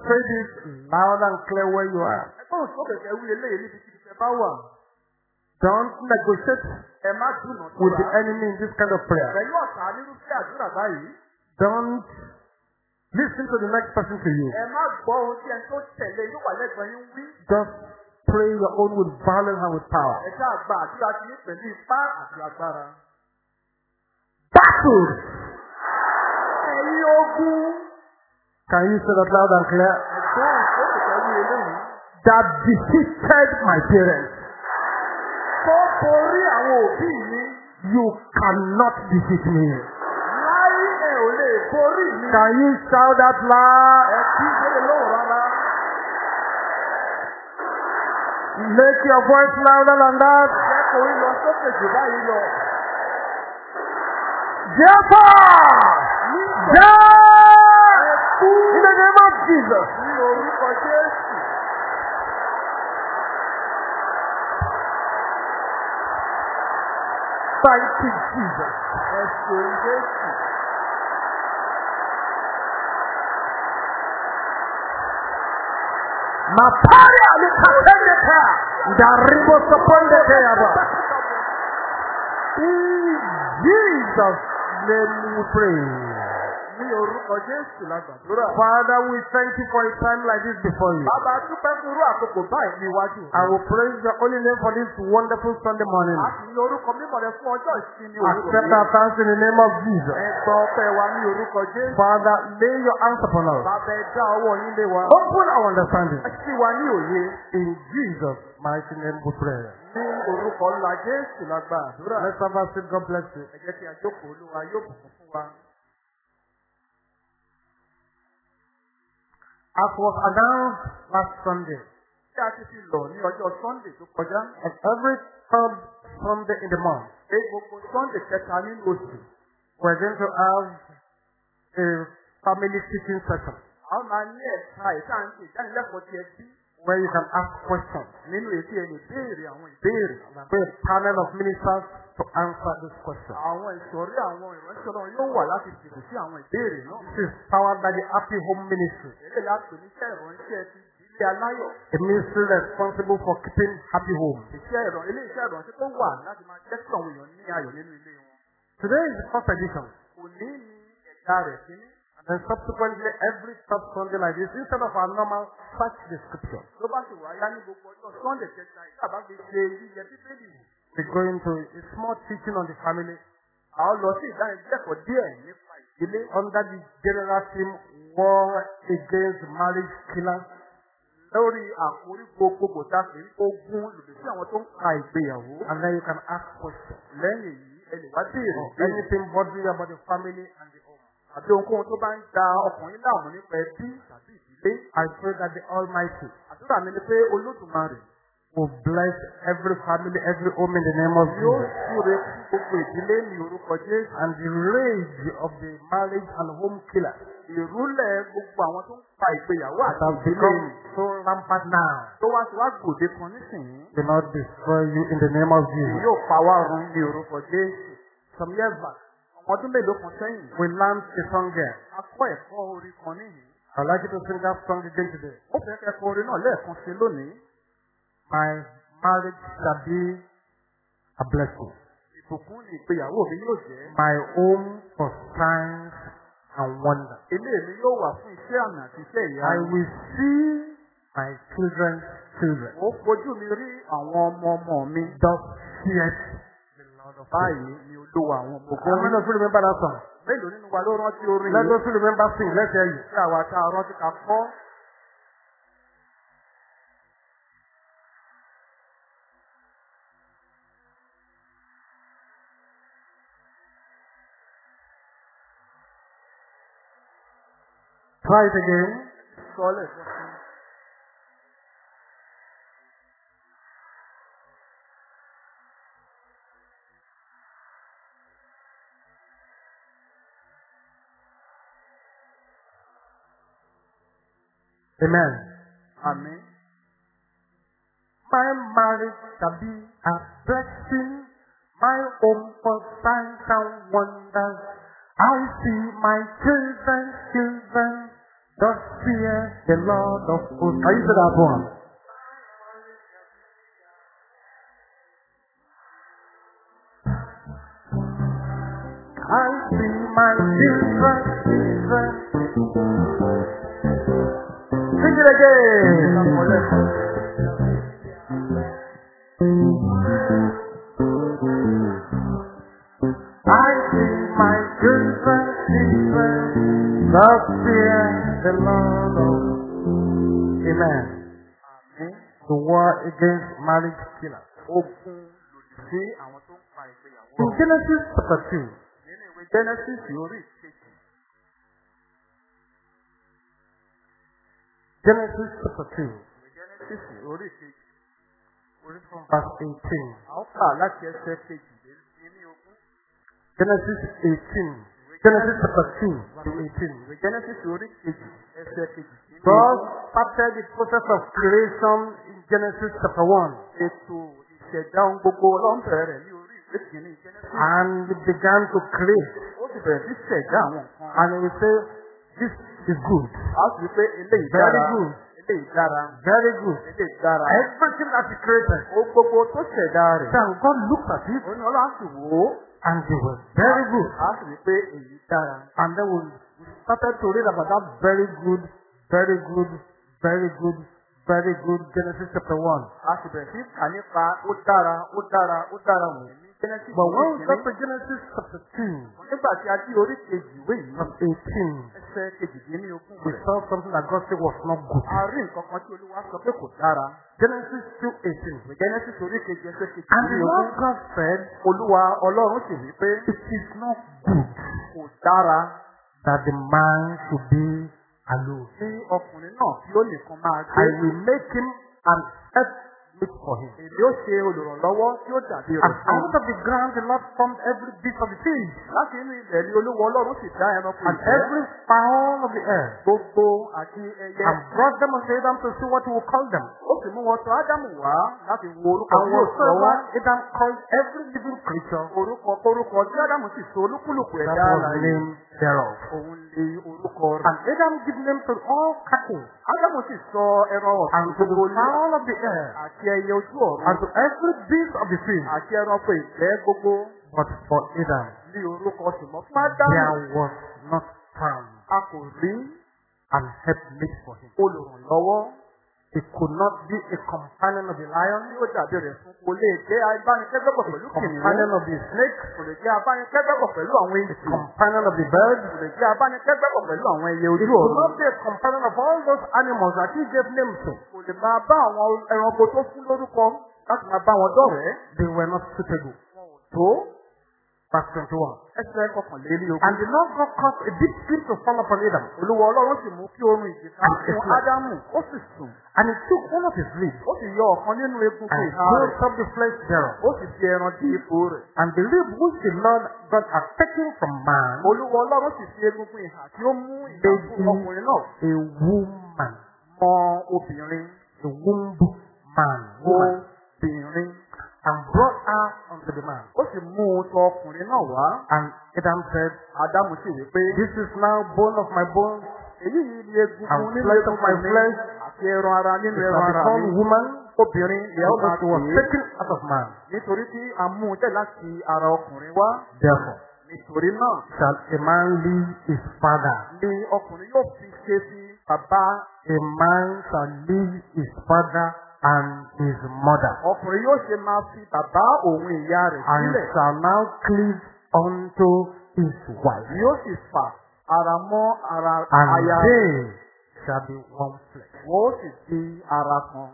Say this loud and clear where you are. Eléyìí níbi tí bá wà. Don't negotiate Ẹ má dùnà with the enemy in this kind of prayer. Pẹ̀lú ọ̀tá nírúfẹ́ àdúrà báyìí. Don't listen to the next person to you. Ẹ má gbọ́ ohun tí ẹni tó tẹ̀lé yóò wà lẹ́gbẹ̀ẹ́ yín wí. Just pray your own with violence and with power. Ẹ ṣáà gba àdúrà tí ní pẹ̀lú ipá àti agbára. Battles! Ẹ̀yin ogun. Can you say that loud and clear? That defeated my parents. Tó borí àwọn òbí mi. You cannot defeat me. Láyé ẹ ò lè borí mi. Can you shout that loud? Ẹ kí gbélé lóhùn rárá. Make your voice louder than that. Jẹ́ kó ń lọ sókè jù báyìí lọ. Therefore, yeah, Jesus. ní orúkọ Jésù. Thank you, Jesus. Ẹ ṣeun Jésù. Mapari alikatendeka. Ndaribo sopondeke yaba. In Jesus' name we pray. Orúkọ Jésù la gbàdúrà. Father, we thank you for a time like this before you. Bàbá dúpẹ́ fún irú àkókò báyìí ní iwájú. I will praise your holy name for this wonderful Sunday morning. A sì ní orúkọ mímọ̀ rẹ fún ọjọ́ ìsinmi Accept òwúrọ̀ our thanks in the name of Jesus. Ẹ gbọ́ ọpẹ́ wa ní orúkọ Jésù. Father, lay your hands upon us. Bàbá ẹ dá ọwọ́ yín lé wa. Open our understanding. Ẹ sì wá ní òye. In Jesus' mighty name we pray. Ní orúkọ ńlá Jésù la gbàdúrà. Let's have a seat. God bless you. Ẹ jẹ́ kí a jókòó Olúwa yóò bùkún fún wa. As was announced last Sunday, Bí a Sunday tó kọjá. every third Sunday in the month, Pé gbogbo Sunday kẹta nínú oṣù. we're going to have a family teaching session. Where you can ask questions. Nínú èsì ẹni béèrè àwọn ìbéèrè. Be a panel of ministers to answer this question. Àwọn ìsọ̀rí àwọn ìránṣẹ́ náà yóò wà láti fèsì sí àwọn ìbéèrè náà. This is powered by the Happy Home Ministry, Èlé láti oníṣẹ́ ìránṣẹ́ ti ilé aláyọ̀. a ministry responsible for keeping happy homes. Iṣẹ́ ìrọ̀ ilé iṣẹ́ ìránṣẹ́ tó wà láti máa jẹ́ kí àwọn èèyàn ní ayọ̀ nínú ilé wọn. Today is the first edition. Òní ni ẹ̀dá rẹ̀ sí ní. And then subsequently, every third Sunday like this, instead of our normal search description, Tó bá sì wáyá ní gbogbo ọjọ́ Sunday kẹta ìta bá fi ṣe yíyẹ bíbélì wò. we're going to a small teaching on the family À ó lọ sí ìdánilẹ́kọ̀ọ́ díẹ̀ nípa ìdílé. under the general theme War Against Marriage Killers. Lórí àkórí gbogbogbò tá a fi ogun lòdì sí àwọn tó ń pa ìgbéyàwó. And then you can ask questions. Lẹ́yìn èyí, ẹ lè wá béèrè Or ìbéèrè. anything bothering about the family and the àbí ohunkóhun tó bá ń da ọkùnrin láàmú nípa ẹbí tàbí ìdílé. I pray that the Almighty Àdúrà mi ni pé Olódùmarè will bless every family, every home in the name of yóò Jesus. súre fún gbogbo ìdílé ní orúkọ Jésù. And the rage of the marriage and home killers Ìrúlẹ̀ gbogbo àwọn tó ń pa ìgbéyàwó àti have ìdílé become so rampant now tó wá sí wá gbòde kan nísìnyí. do not destroy you in the name of Jesus. Yóò pa wá run ní orúkọ Jésù. Some years back, ọdún mélòó kan sẹ́yìn, We learned a song there. a kọ́ ẹ̀kọ́ orin kan níhìn. I'd like you to sing that song again today. Ó fẹ́ kẹ́kọ̀ọ́ orin náà lẹ́ẹ̀kan sí lónìí. My marriage shall be a blessing. Ìbùkún ni ìgbéyàwó mi yóò jẹ́. My home for signs and wonder. Ilé mi yóò wà fún iṣẹ́ àmì àti iṣẹ́ I ìyanu. will see my children's children. Ó fojú mi rí àwọn ọmọ ọmọ mi. The Lord of hosts. Báyìí ni olúwa àwọn ọmọ ogun. of you remember that song? Mélòó nínú wa ló rántí orin yìí? those who remember sing. Hear you. Tí àwa tá a rántí ká kọ́. Try it again. Sọ́lẹ̀ sọ Amen. Àmín. My marriage shall be a blessing. My home for signs and wonders. I see my children's children Just fear the Lord of hosts. Can you say that one? I see my children, children. Again. I see my children, children. Love fear the Lord of Amen. The war against marriage killers. In Genesis chapter 2, Nínú ìwé Genesis orí ìkejì. Genesis chapter 2, Ìwé Genesis orí ìkejì. Orí fún verse 18. A ó kà láti ẹsẹ̀ kejì ní ogún. Genesis 18. Genesis chapter 2, verse 18. Ìwé Genesis orí ìkejì ẹsẹ̀ kejì God started the process of creation in Genesis chapter 1 Ètò ìṣẹ̀dá ohun gbogbo ọlọ́run bẹ̀rẹ̀ rẹ̀ ní orí ìwé kìíní Genesis. and he began to create. Ó sì bẹ̀rẹ̀ sí ṣẹ̀dá àwọn nǹkan. And he will say, This is good, A sì rí pé eléyìí Very good. Eléyìí dára. very good. Eléyìí dára. Everything that he created. Ohun gbogbo tó ṣẹ̀dá rẹ̀. Then God looked at it Ó ní ọlọ́run sì wò ó. and they were very good. A sì rí pé èyí dára. And then we started to read about that very good, very good, very good, very good Genesis chapter 1. A sì bẹ̀rẹ̀ sí kà nípa ó dára, ó dára, ó dára wọ̀nyí ní Genesis But when we kìíní. to Genesis chapter 2, Nígbà tí a dí orí kejì ìwé yìí, verse 18, ẹsẹ̀ kejìdínlógún we rẹ̀. saw something that God said was not good. A rí nǹkan kan tí Olúwa sọ pé kò dára. Genesis 2.18. Ìwé Genesis orí kejì ẹsẹ̀ And the Lord kejìdínlógún. God said, Olúwa Ọlọ́run sì wí pé It is not good kò dára that the man should be alone. kí ọkùnrin náà kí ó nìkan máa gbé. I will make him an helpmeet for him. Èmi ó ṣe olùrànlọ́wọ́ tí ó dàbí And rẹ̀ out of the ground the Lord formed every beast of the field Láti inú ilẹ̀ ni Olúwa Ọlọ́run sì dá ẹranko and every fowl of the air Gbogbo àti ẹyẹ. and brought them unto Adam to see what he would call them. Ó sì mú wọn tọ̀ Ádámù wá láti wo orúkọ And wá. Adam called every living creature, Orúkọ tí Ádámù sì so olúkúlùkù name thereof. Òun ni orúkọ rẹ̀. And Adam gave name to all cattle Ádámù sì sọ ẹran and to the fowl of the air àti ẹyẹ ojú ọ̀run and to every beast of the field. àti ẹranko ìfẹ́ gbogbo But for Adam, ní orúkọ mọ́ fún Ádámù. there was not found A kò rí an helpmeet for him. olùrànlọ́wọ́ He could not be a companion of the lion, ó dàbí rẹ̀ fún kò lè jẹ́ abánikẹ́gbẹ́pọ̀ pẹ̀lú companion kìnìún. of the snake, Kò lè jẹ́ abánikẹ́gbẹ́pọ̀ pẹ̀lú àwọn èsì. companion of the bird. Kò lè jẹ́ abánikẹ́gbẹ́pọ̀ pẹ̀lú àwọn ẹyẹ ojú could ọ̀run. not be a companion of all those animals that he gave names to. Kò lè máa bá àwọn ẹranko tó fún lórúkọ láti máa bá wọn dọ̀rẹ́. They were not suitable. Tó Verse 21. ẹsẹ̀ kọkànlélógún. And the Lord God caused a deep sleep to fall upon Adam. Olúwa Ọlọ́run sì mú kí oorun ìjìká fún Ádámù. Ó sì sùn. And he took one of his ribs Ó sì yọ ọ̀kan nínú egungun and closed up the flesh thereof. Ó sì fi ẹran dí ipò rẹ̀. And the rib which the Lord God had taken from man Olúwa Ọlọ́run sì fi egungun ìhà tí ó mú ìhà fún ọkùnrin náà a woman, mọ obìnrin. a womb man, woman, Obìnrin. And brought her unto the man. Ó sì mú un tọ ọkùnrin náà wá. And Adam said, Ádámù sì wí pé This is now bone of my bones, èyí yìí ni egungun And nínú flesh of my egungun mi flesh. àti ẹran ara nínú it ẹran shall ara become mi. woman, Obìnrin ìyá ó máa because it was pè é taken out of man. nítorí tí a mú un jẹ́ láti ara ọkùnrin wá. Therefore, Nítorí náà shall a man leave his father. ni ọkùnrin yóò fi ṣe sí bàbá A man shall leave his father and his mother, ọkùnrin yóò ṣe máa fi bàbá òun ìyá rẹ̀ and sílẹ̀. shall now cleave unto his wife, Yóò sì fà ara mọ́ ara and aya rẹ̀. they shall be one flesh. Wọ́n ó sì di ara kan.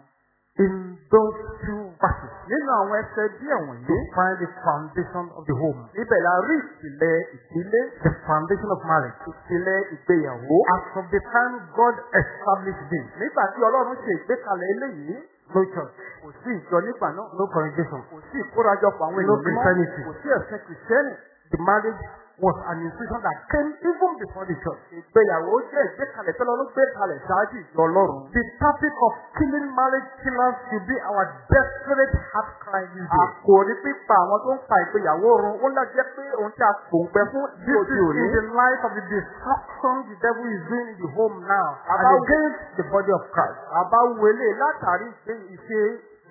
In those two verses, Nínú àwọn ẹsẹ̀ díẹ̀ you wọ̀nyí, find the foundation of the home, ibẹ̀ la rí ìpìlẹ̀ ìdílé, the foundation of marriage. ìpìlẹ̀ ìgbéyàwó. As of the time God established this, Nígbà tí Ọlọ́run ṣe ìgbékalẹ̀ eléyìí, no church, kò sí ìjọ nígbà náà, no congregation, kò sí ìkórajọpọ̀ àwọn No ènìyàn mímọ́, Christianity. kò sí ẹ̀sìn kìrìsìtẹ́nì. the marriage was an institution that came even before the church. Ìgbéyàwó jẹ́ ìgbékalẹ̀ tẹ́lẹ̀ ló gbé kalẹ̀ ṣáájú ìjọ Ọlọ́run. The topic of killing marriage killers should be our desperate heart cry this day. Àkòrí pípa àwọn tó ń pa ìgbéyàwó run ó lọ jẹ́ pé ohun tí a fún ní This òde is òní. in the light of the destruction the devil is doing in the home now About- against the body of Christ. Àbá wọlé látàrí ìṣe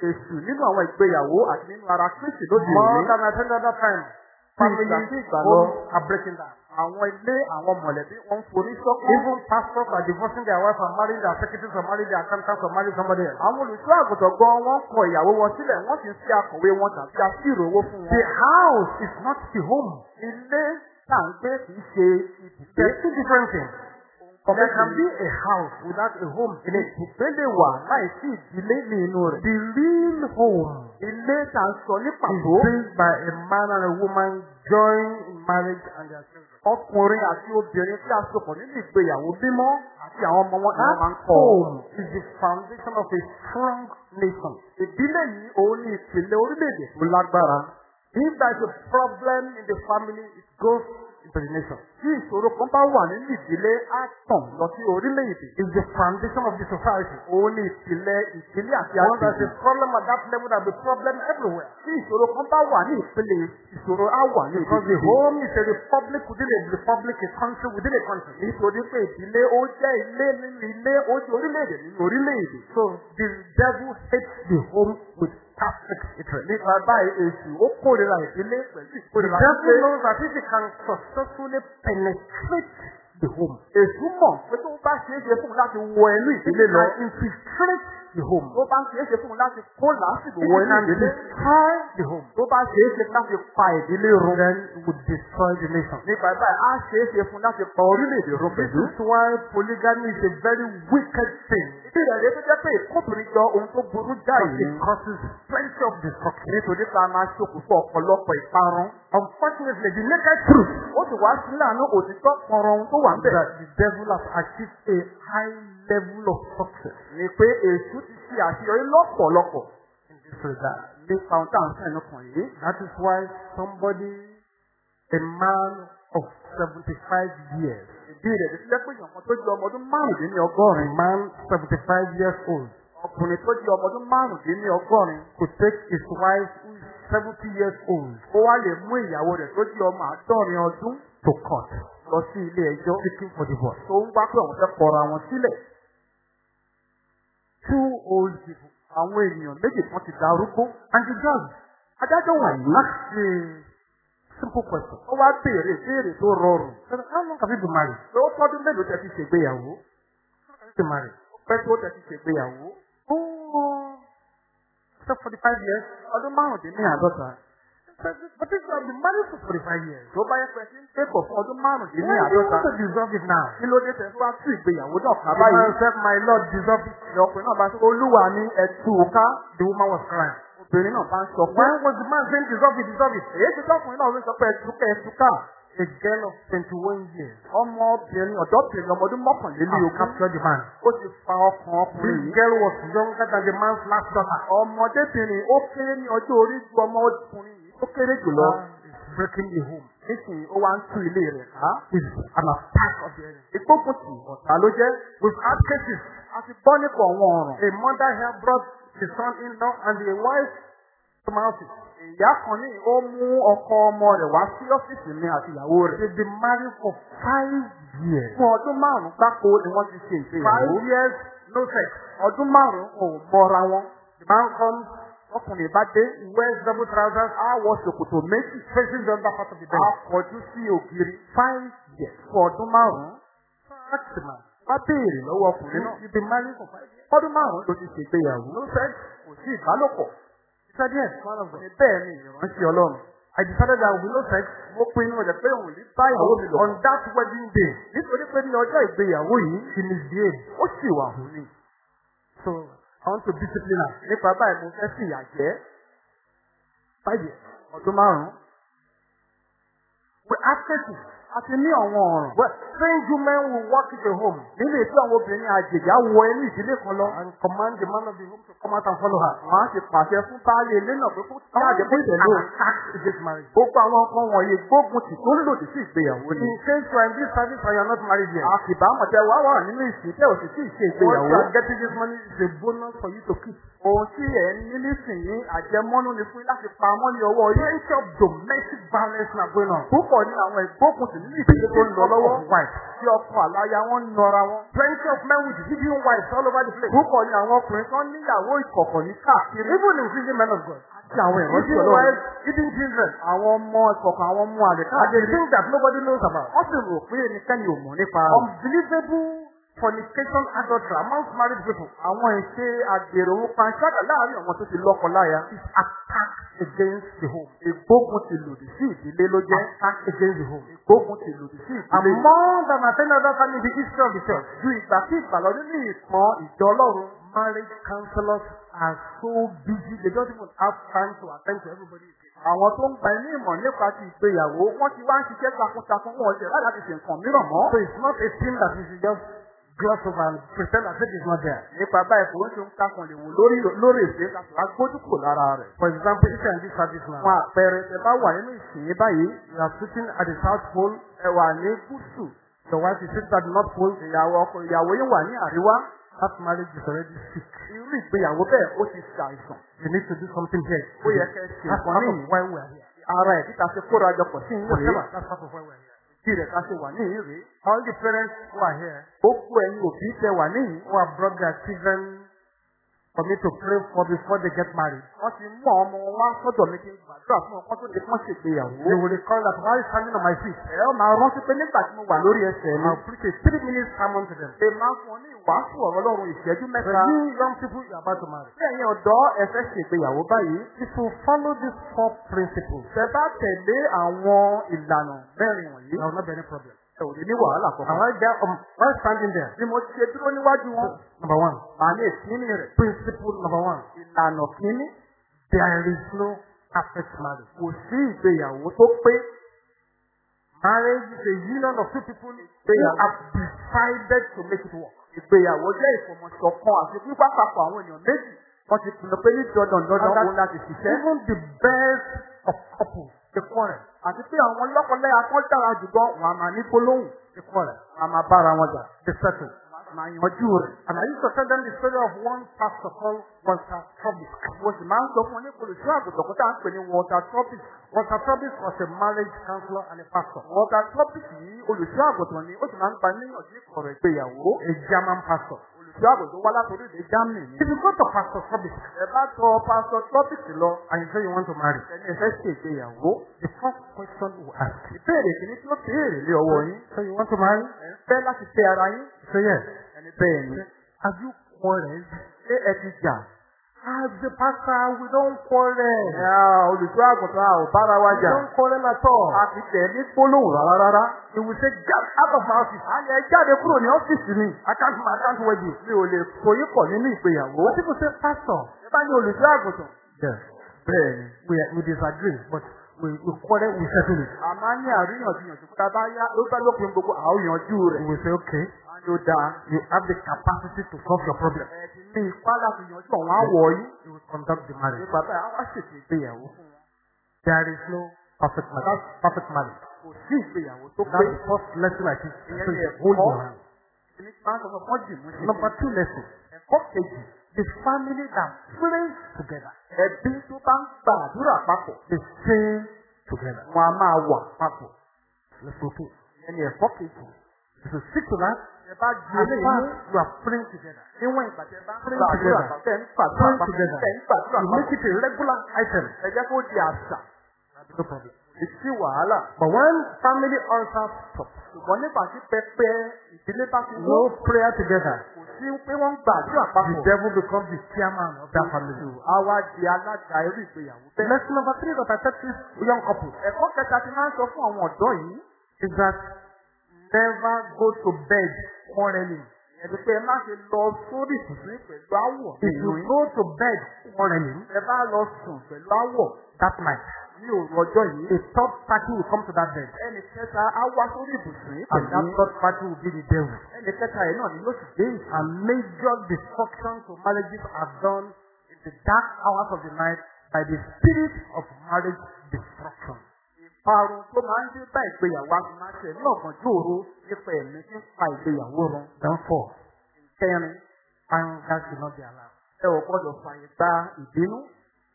èṣù nínú àwọn ìgbéyàwó àti nínú ara Kristi lóde More òní. than at any other time, Homes are breaking down. Àwọn ilé àwọn mọ̀lẹ́bí wọ́n forí sọ́kọ́. Even pastors are divorcing their wife and marrying their secretaries or marrying their accountants or marrying somebody else. Àwọn olùṣọ́ àgùntàn gan wọ́n kọ ìyàwó wọn sílẹ̀ wọ́n sì ń fi akọ̀wé wọn tàbí aṣírò owó fún The wọn. house is not the home. Ilé tá à ń gbé kì í ṣe ibùgbé. There are two different things. There can be a house without a home in it. Ibùgbé lè wà láìsí ìdílé ní inú rẹ̀. The real home Ilé tá à ń sọ ní is pàtó. built by a man and a woman joined in marriage and their children. Ọkùnrin àti obìnrin tí a sopọ̀ nínú ìgbéyàwó bímọ àti àwọn ọmọ wọn That máa ń kọ́. home is the foundation of a strong nation. Ìdílé yìí òun ni ìpìlẹ̀ orílẹ̀-èdè tó lágbára. If there is a problem in the family, it goes the nation. Ìṣòro kan bá wà nínú ìdílé, á tàn lọ sí orílẹ̀-èdè. It's the foundation of the society. Òun ni ìpìlẹ̀ ìdílé àti Once there àgbègbè. is a problem at that level, there will be problem everywhere. Tí ìṣòro kan bá wà ní ìpele ìṣòro á wà ní Because the ìdílé. home is a republic within a republic, a country within a country. Nítorí pé ìdílé ó jẹ́ ilé nínú ilé, ó jẹ́ orílẹ̀-èdè nínú orílẹ̀-èdè. So the devil hates the home with perfect hatred. Nípa báyìí èsì ó kórira ìdílé pẹ̀lú The ìkórira devil pípé. knows that if he can successfully penetrate the home, Èsù mọ̀ pé tó bá ṣeé ṣe fún un láti wọ if he ìdílé lọ. can infiltrate the home, Tó bá ṣeé ṣe fún un láti kó làásìgbò wọ can ìdílé. destroy the home, Tó bá ṣeé ṣe láti pa ìdílé run. then would destroy the nation. Nípa báyìí á ṣeé ṣe fún láti pa orílẹ̀-èdè run This pẹ̀lú. is why polygamy is a very wicked thing. Rẹ̀ lé tó jẹ́ pé ìkóbìnrin jọ ohun tó burú jáì it causes plenty of destruction. Nítorí pé a máa ṣokùnfọ́ ọ̀pọ̀lọpọ̀ ìparun. Unfortunately, the naked truth Ó sì wá sí láàánú òtítọ́ pọ̀rọ̀ ohun tó wà ń bẹ̀. that the devil has achieved a high level of success Ni pé èṣù ti ṣe àṣeyọrí lọ́pọ̀lọpọ̀ in this regard. nípa ohun tá à ń sẹ́nu kàn yìí. That is why somebody, a man of 75 years, Ìdí rẹ̀ ti jẹ́ pé èèyàn kan tó jẹ́ ọmọ ọdún márùndínlọ́gọ́rin. man 75 years old, Ọkùnrin tó jẹ́ ọmọ ọdún márùndínlọ́gọ́rin. could take his wife who is 70 years old Ó wá lè mú ìyàwó rẹ̀ tó jẹ́ ọmọ àádọ́rin ọdún to court, lọ sí ilé ẹjọ́. seeking for divorce. Tó ń wá pé òun fẹ́ kọra wọn sílẹ̀. Two old people. Àwọn ènìyàn méjì kan ti darúgbó. And the judge Adájọ́ wà a simple question. Ó wá béèrè béèrè tó rọrùn. How long have you been married? Pé ó tọ́dún mélòó tẹ ti ṣègbéyàwó? Ó pẹ́ tó tẹ ṣègbéyàwó. Oh, except 45 years. Ọdún márùndínláàdọ́ta. But if you have been married for 45 years, Tó bá yẹ pé ń pépọ̀ fún ọdún why do you márùndínláàdọ́ta. want to dissolve it now? Kí ló dé tẹ̀ tó wá tú ìgbéyàwó náà ká The báyìí? man said, My Lord, dissolve it. Ọkùnrin náà bá sọ olúwa ní ẹtù ká. The woman was crying. Obìnrin náà bá ń sọ pé. Why was the man saying dissolve it, dissolve it? Èyí ti tọkùnrin náà ló sọ pé ẹtù ká ẹtù ká. A girl of 21 years Ọmọbìnrin ọ̀dọ́bìnrin ọmọdún mọ́kànlélógún. captured the man. Ó ti fa ọkàn ọkùnrin This girl was younger than the man's last daughter. Ọmọdébìnrin ó kéré ní ọjọ́ orí ju ọmọkùnrin yìí tó kéré jùlọ. Is breaking the home. Nísìnyí ó wá ń tú ilé rẹ̀ ká. It's an attack of the enemy. Ọ̀tá ló jẹ́. We've had cases. A ti gbọ́ nípa àwọn ọ̀ràn. A mother here brought the son-in-law and the wife to my office. Ìyá kan ní ó mú ọkọ ọmọ rẹ̀ wá sí ọ́fíìsì mi àti ìyàwó rẹ̀. They've been married for five years. Fún ọdún márùn-ún gbáko ni wọ́n ti ṣe ìgbéyàwó. Five years, no sex. Ọdún márùn-ún ò mọra wọn. The man comes, Ọkùnrin bá dé. wears double trousers, Á wọ ṣòkòtò méjì. facing the other part of the Á bed. kọjú sí ògiri. Five years. Fún ọdún márùn-ún. The man. Wá béèrè lọ́wọ́ ọkùnrin náà. You've been married for five years. Ọdún márùn-ún ló ti ṣègbéyàwó. No sex. Kò sí ìbálòpọ̀. Them. Ní bẹ́ẹ̀ ni ìránṣẹ́ Ọlọ́run. I decided there will be no sex. Mo pinnu rẹ̀ pé òun ní bá ìyàwó mi lọ. On that wedding day, Nítorí pé ní ọjọ́ ìgbéyàwó yìí, she misbehaved. ó sì wà hù ní. So I want to discipline. Nípa báyìí mo fẹ́ fìyà jẹ́. Five years. Ọdún márùn-ún. We ask cases. A ti ní àwọn ọ̀ràn. Well, strange women will walk into a home nílé tí àwọn obìnrin àjèjì á wọ inú ìdílé kan lọ. and command the man of the home to come out and follow her. wọ́n á ti pàṣẹ fún baálé ilé náà pé kó tí àjẹ́ pé ìtẹ̀lé o. attack against marriage. gbogbo àwọn ọkọ wọ̀nyí gbógun tì tó lòdì sí ìgbéyàwó ni. In case you are in this service and you are not married yet, àfìbámọ̀ tẹ wá wà nínú ìsìn tẹ́ ò sì sí ìṣe what you ìgbéyàwó. are getting this money is a bonus for you to keep. ohun tí ẹ̀ ń ní nísìnyí àjẹmọ́nú ni fún láti pa mọ́ ní ọwọ́ yín. Plenty of domestic violence now going on. púpọ̀ ní àwọn ìgbógun tó ń lọ lọ́wọ́. Wife. tí ọkọ àláya wọn ń nọra wọn. Plenty of men with hidden wives all over the place. púpọ̀ ní àwọn ọkùnrin kan níyàwó ìkọ̀kọ̀ ní káàkiri. Even including men of God. àti àwọn Hidden ọlọ́run. wives, hidden children. àwọn ọmọ ìkọ̀kọ̀ àwọn ọmọ àlè And they káàkiri. think that nobody knows about. wọ́n sì rò pé ẹnikẹ́ni ò mọ̀ nípa. Unbelievable fornication adultery amongst married people àwọn ìṣe àgbèrò ohun panṣágà láàárín àwọn tó ti lọ́kọ láya. is attack against the home. ìgbógun ti lòdì sí ìdílé ló jẹ́. Attack against the home. ìgbógun ti lòdì sí ìdílé. than at any other in the history of the church, ju ìgbà tí ìgbàlọ́ nínú ìtàn ìjọ ọlọ́run. marriage counselors are so busy they don't even have time to attend to everybody. àwọn tó ń gba ẹni ìmọ̀ nípa ti ìgbéyàwó wọ́n ti wá ń ṣiṣẹ́ takuntakun wọn ọ̀sẹ̀ láti ṣe nǹkan mìíràn mọ́. So it's not a thing that should just gloss over and pretend as if it's not there. nípa báyìí kò ń ṣe ń takùn lè wò lórí lórí èsè láti wá gbójú kò lára rẹ̀. For example, if you are in this service now, fún àpẹẹrẹ tẹ bá wà nínú ìsìn báyìí you are sitting at the south pole, ẹ wà ní gúúsù your wife is sitting at the north pole, ìyàwó ọkọ ìyàwó yín wà ní àríwá that marriage is already sick. irú ìgbéyàwó bẹ́ẹ̀ ó ti ṣàìsàn. You need to do something here. ó yẹ kẹ́ ẹ ṣe That's part of why we are here. ara ẹ̀ títa ṣe kóra jọpọ̀ sí rèé that's part of why we are here. Rẹ̀ ká ṣe wà ní ìyìn rèé. All the parents who are here, gbogbo ẹ̀yin òbí tẹ wà níyìn who have brought their children for me to pray for before they get married, wọ́n ti mú àwọn ọmọ wá sọ́dọ̀ mi kí n gbàdúrà fún ọkọ tó lè kán ṣègbéyàwó. they will recall that while standing on my feet, ẹ ó máa rántí pé nígbà tí mo wà lórí ẹsẹ̀ mi. I'll preach a three minute sermon to them. Ṣé máa fún ọ ní ìwàásù ọ̀rọ̀ Ọlọ́run ìṣẹ́jú mẹ́ta? you young people you are about to marry, Bí ẹ̀yin ọ̀dọ́ ẹ fẹ́ ṣègbéyàwó báyìí, if you follow these four principles, ṣẹ bá tẹ̀lé àwọn ìlànà mẹ́rin wọ̀nyí, there will not be any problem. Ẹ ò ní ní wàhálà kankan. while, there, um, while standing there, Bí mo ṣe dúró níwájú wọn, number one, màá ní ìkíní rẹ̀. principle number one, Ìlànà kíní, there is no perfect marriage. kò sí ìgbéyàwó tó pé. Marriage is a union of two people who have decided to make it work. Ìgbéyàwó jẹ́ ìfọmọṣọ̀kan àti pípa papọ̀ àwọn èèyàn méjì. Wọ́n ti pinnu pé ní dandan dandan òun láti ṣiṣẹ́. Even the best of couples, they quarrel. Àti pé àwọn lọ́kọláya kan dára jùlọ wọn máa ní gbólóhùn. Quarrel. A máa bára wọn jà. They settle. Màá yanjú rẹ̀. And I used to tell them the story of one pastor called Walter Trubisky. Mo sì máa ń sọ fún onípolò sí àgùntàn kan tá à ń pè ní water tropics. Walter Trubisky was a marriage counselor and a pastor. Water tropics yìí olùsí àgùntàn ni ó sì máa ń gba níyànjú ìkọ̀rọ̀ ìgbéyàwó. A German pastor. Olùsí àgùntàn wá láti orílẹ̀-èdè Germany ni. If you go to Pastor Trubisky Ẹ bá tọ pásọ tropics lọ. and you say you want to marry, Ẹni ẹ fẹ́ ṣe ìgbéyàwó. the first question will ask Ìbéèrè kìíní tí ó béèrè lé ọwọ́ yín. so you want to marry? Ẹ ń fẹ́ láti tẹ ara yín. Say yes. Ẹni bẹ́ẹ̀ ni. Have you quarreled? Ṣé ẹ ti jà? As the pastor, we don't quarrel. Olùsọ́ àgùntàn a ò bára wa We jà. don't quarrel at all. A ti tẹ̀ ní gbólóhùn rárá rárá. Will say, get out of my office. A lè jáde kúrò ní ọ́fíìsì mi. I can't, I can't wait you. Mi ò lè foyín pọ̀ nínú ìgbéyàwó. But people say, Pastor, Ẹ bá ní olùsọ́ àgùntàn. Bẹ́ẹ̀ni. we, we disagree, but we, we quarrel, we settle it. Ń ní àríyànjiyàn tó kúta bá yá ló bá lópin gbogbo àwọn We rẹ̀. will say, okay, ó dáa. you have the capacity to solve your problem. Ẹ ti ní ipá láti yanjú àwọn àwọ̀ yín. You will conduct the marriage. Nípa bẹ́ẹ̀, á ṣètò ìgbéyàwó. There is no perfect marriage. Perfect marriage. Kò sí ìgbéyàwó tó That's pé. the first lesson I teach. Ìyẹn ni ẹ̀kọ́. hold your hand. Number two lesson. Ẹ̀kọ́ kejì. The family that prays together, Ẹbí tó bá ń gbàdúrà papọ̀. they stay together. Wọn a máa wà papọ̀. Let's go through. Ìyẹn ni ẹ̀kọ́ kejì. You stick to that, Ẹ bá far mú. as you are praying together, Níwọ̀n ìgbà tẹ bá ń Pray gbàdúrà papọ̀. Tẹ̀ ń gbàdúrà Pray papọ̀. Tẹ̀ ń gbàdúrà you papọ̀. make it a regular item. Ẹ jẹ́ kó di àṣà. No problem. Èsì wàhálà. But when family altars stop, Ṣùgbọ́n nígbà tí pẹpẹ ìdílé bá ti no wó. prayer together, Kò sí pé wọ́n ń gbàdúrà the papọ̀. devil becomes the chairman of that family. A wá di alága irú ìgbéyàwó. Lesson number three that I taught these young couples Ẹ̀kọ́ kẹta ti máa ń sọ fún àwọn ọ̀dọ́ yìí. is that never go to bed quarreling. Ẹ̀dùn pé ẹ má ṣe lọ sórí ìtùsí pẹ̀lú àwọ̀ If you go to bed quarreling Ẹ bá lọ sùn pẹ̀lú àwọ̀ that night, ní òru ọjọ́ yìí. A third party will come to that bed. ẹnì kẹta á wá sórí ibùsùn And that third party will be the devil. ẹnì kẹta yìí náà ni yóò sì gbé ìsìn. And major destruction to marriages are done in the dark hours of the night by the spirit of marriage destruction. Ìparun tó máa ń dé bá ìgbéyàwó afimáṣẹ ní ọ̀gànjú òru nípa ẹ̀mí tí ń pa ìgbéyàwó run. Therefore, Kẹrin, anger should not be allowed. ẹ ò gbọ́dọ̀ fàyè gba ìbínú.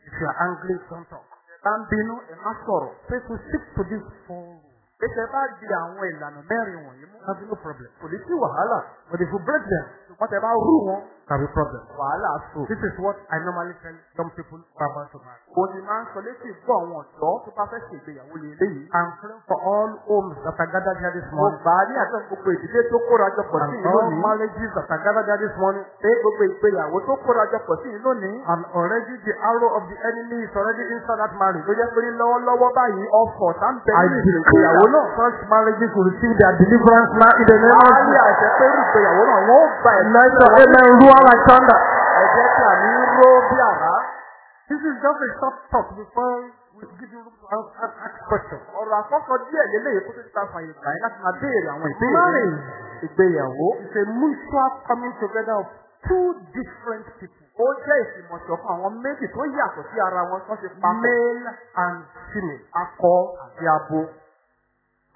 If you are angry, don't talk. Ẹ bá ń bínú, ẹ má sọ̀rọ̀. If we stick to this four rules, Pété bá di àwọn ìlànà mẹ́rin wọ̀nyí mú. have no problem. Kò ní sí wàhálà. But if we break them, Ṣùgbọ́n tẹ bá rú wọn, will be problem. wàhálà so. This is what I normally tell young people who are about to marry. Mo ti máa ń sọ létí ìgbọ́ àwọn ọ̀dọ́ tó bá fẹ́ ṣe ìgbéyàwó lè léyìí. I'm praying for all homes that are gathered here this Mo morning. gbà á ní àjọ gbogbo ìdílé tó kóra jọ pọ̀ sí ìlú all lónìí. marriages that are gathered here this morning. Pé gbogbo ìgbéyàwó tó kóra jọ pọ̀ sí ìlú lónìí. And already the arrow of the enemy is already inside that marriage. Tó jẹ́ pé ní lọ́wọ́lọ́wọ́ báyìí ọkọ̀ tá ń bẹ declare ìgbéyàwó náà. such marriages will receive their deliverance now in the name of Jesus. àṣẹ pé irú ìgbéyàwó náà wọ́n ó ẹ̀mí Roar like thunder. ẹ̀jẹ̀ tí àmì ń ró bí àrá. This is just a short talk before we give you room to ask, ask, ask questions. Ọ̀rọ̀ àkọ́kọ́ díẹ̀ lélẹ́yìí kó tó ti ta fàyè gbà yín láti máa béèrè àwọn ìbéèrè. Marriage Ìgbéyàwó. is a mutual coming together of two different people, Ó jẹ́ ìfìmọ̀ṣọ̀ fún àwọn méjì tó yàtọ̀ sí ara wọn tó ṣe papọ̀. male and female. Akọ àti abo.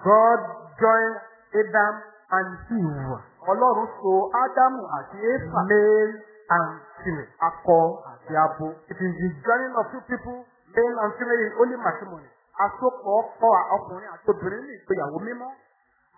God joined Adam and Eve, Ọlọ́run so Ádámù àti Éfà. male and female. Akọ àti abo. It is the joining of two people, male and female, in only matrimony. Asopọ̀ ọkọ ọkùnrin àti obìnrin ní ìgbéyàwó mímọ́.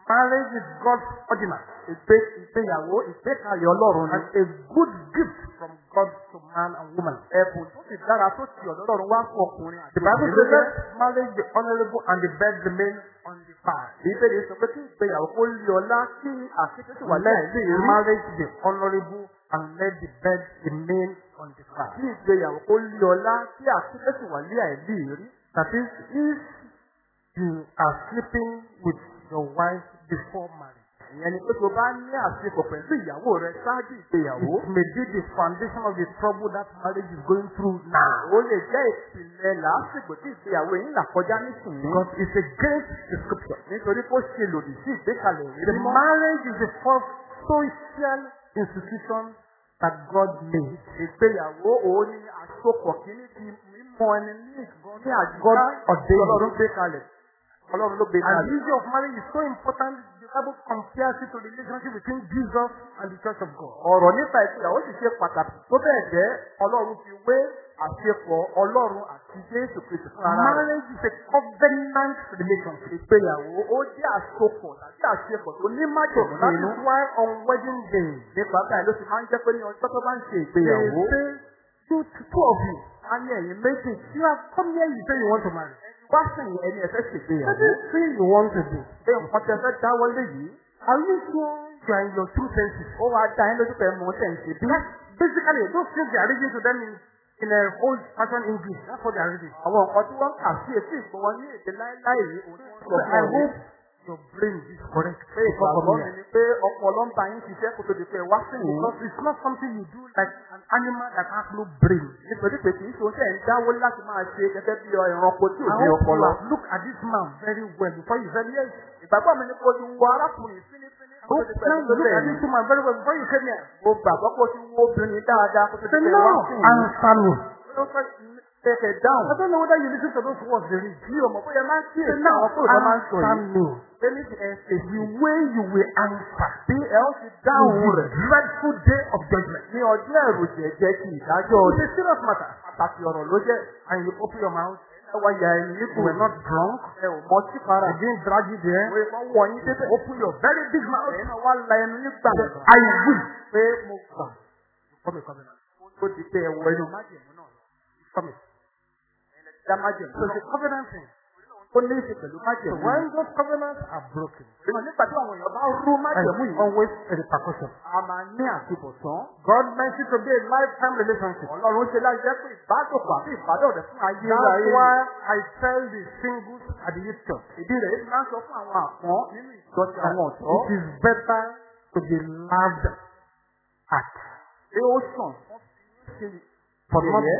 Marriage is God's ordinance Ìgbé ìgbéyàwó ìgbékalẹ̀ Ọlọ́run and ni. a good gift from God to man and woman. Ẹ̀bùn tó sì dára tó ti ọ̀dọ̀ Ọlọ́run wá fún ọkùnrin àti The Bible obìnrin says let marriage be honorable and the bed remain undefiled. Ìbéèrè sọ pé kí ìgbéyàwó kó lé ọlá kí àṣekẹ́sì wà the rí. marriage be honorable and let the bed remain undefiled. Kí ìgbéyàwó kó lé ọlá kí àṣekẹ́sì wà ní àìlè rí. That is, if you are sleeping with your wife before marriage, Ìyẹn ni pé tó bá ní àṣepọ̀ pẹ̀lú ìyàwó rẹ ṣáájú ìgbéyàwó. may be the foundation of the trouble that marriage is going through now. Ó lè jẹ́ ìpìlẹ̀ làásìgbò tí ìgbéyàwó yìí ń là kọjá nísìnyí. Because it's against the scripture. Nítorí kó ṣe lòdì sí ìgbékalẹ̀ ìwé The marriage is the first social institution that God made. Ìgbéyàwó òun ni àsopọ̀ kìíní ti mímọ ẹni ní ìgbọ́n ní àjíká God ordained. Ọlọ́run ló gbé And the issue of marriage is so important, the Bible compares it to the relationship between Jesus and the church of God. Ọ̀rọ̀ nípa ìgbéyàwó sì ṣe pàtàkì tó bẹ́ẹ̀ jẹ́ Ọlọ́run fi wé àṣepọ̀ Ọlọ́run àti Jésù Kristi fún ara rẹ̀. Marriage is a covenant relationship. Ìgbéyàwó ó jẹ́ àsopọ̀ tàbí àṣepọ̀ tó ní májèmú That nínú. is why on wedding day, Nípa báyìí ló ti máa ń jẹ́ pé ní ọjọ́ tó bá ń ṣe ìgbéyàwó. Two, two of you, A ní ẹ̀yin méjì you have come here, you say you want to marry. wá sìn ẹni ẹ̀fẹ́ What ṣègbéyàwó. is the thing you want to do? Pé nǹkan tẹ fẹ́ dáwọ́lé yìí. Are you sure you are in your true senses? Ó wá dá yín lójú tẹ̀ ń ṣe bí. That's basically those things they are reading to them in, in a old fashioned English. That's what they are reading. Àwọn nǹkan tí wọ́n kà sí etí ìgbọ́ wọn ní èdè láéláé yìí ni I hope ọ̀rẹ́. your brain is correct. Pé ìgbàgbọ́ mi ni pé ọpọlọ ń bá yín ṣiṣẹ́ kó tó di pé wá sí yìí. Because it's not something you do like an animal that has no brain. Nítorí pé kì í ṣe ohun tẹ̀ ń dáwó láti máa ṣe gẹ́gẹ́ bí ẹranko tí ò I ní hope you ọpọlọ. have looked at this man very well before you said yes. Ìgbàgbọ́ mi ni o ti wo arákùnrin fínífíní you tó look at this woman very well before you came here. Mo gbàgbọ́ kó ti wo obìnrin dáadáa kó tó di pé no, wá sí yìí. answer me. Fẹ́ kẹ̀kẹ́ dáhùn. I don't know whether you listen to those words they read. Bí o mọ̀ bóyá máa ń Say kíyèsí now, àwọn tó máa ń sọ yìí. me. Pé ní ti ẹ ṣe The way you will answer bí ẹ ó ti dáhùn rẹ̀ dreadful day of judgment. ní ọjọ́ ẹ̀rù jẹ̀jẹ̀ ti ìdájọ́ It's a serious matter. pàtàkì ọ̀rọ̀ ló jẹ́. And you open your mouth. Ẹ wá ya ẹni were not drunk. ẹ ò mọ sí para. You there. Ìwé kan wọ. Open your very big mouth. Ẹ̀yin náà wá la ẹnu nígbà I will. pé mo gbà Come a covenant. ó ti pé ẹwọ inú májèmú náà. Come Dá májèmú So it's a covenant thing. Ó ní ìṣe pẹ̀lú So májèmú. when those covenants are broken, Ìmọ̀ nígbà tí àwọn èèyàn bá rú májèmú yìí, always a repercussion. a máa ní àtúbọ̀tán. God meant it to be a lifetime relationship. Ọlọ́run ṣe láti jẹ́ pé ìbádòpọ̀ àti ìbádọ̀rẹ̀ fún ayé That's ayé. why I tell the singles at the youth church. Ìdí rẹ̀ èyí máa ń sọ fún àwọn àpọ́n nínú ìjọsìn that àwọn ọ̀dọ́. It is better to be laughed at Pé ó sàn for yẹ̀yẹ́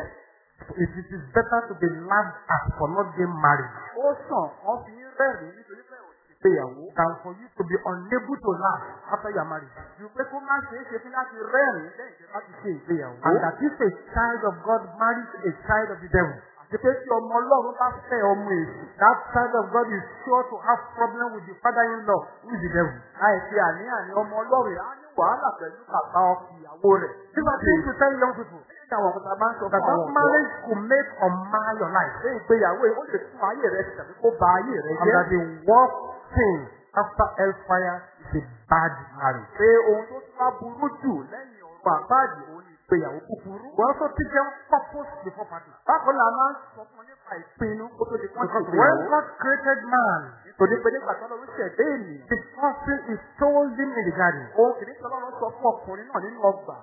It it is better to be laughed at for not being married Ó sàn wọ́n fi ń rẹ́rìn-ín nítorí pé ò ti gbéyàwó. than for you to be unable to laugh after you are married. Ju pé kó má ṣeé ṣe fún láti rẹ́rìn-ín lẹ́yìn tí wọ́n ti ṣe ìgbéyàwó. And that if a child of God marries a child of the devil, Àti pé tí ọmọ Ọlọ́run bá fẹ́ ọmọ èṣù. that child of God is sure to have problem with the father-in-law, who is the devil. Láìsí àní-àní ọmọ Ọlọ́run á ní wàhálà pẹ̀lú bàbá ìyàwó rẹ̀. Are things to tell young people. Àwọn ọ̀gá bá ń sọ fún àwọn that marriage could make or mar your life. Ṣé ìgbéyàwó yìí ó lè tún ayé rẹ̀ tàbí kó ba ayé rẹ̀ And jẹ́? that the worst thing after hellfire is a bad marriage. Pé ohun tó tún wá burú jù lẹ́yìn ọ̀rọ̀ àbáàdì ìgbéyàwó kúkúrú. We also teach them purpose before partner. Bákan náà máa ń sọ fún wọn nípa ìpinnu kó tó di pọ́n Because when God created man, Nítorí pé nígbà tó lọ́run ṣẹ̀dá ènìyàn. the first thing he told him in the garden, Òun kìíní sọ lọ́run sọ fún ọkùnrin náà nínú ọgbà.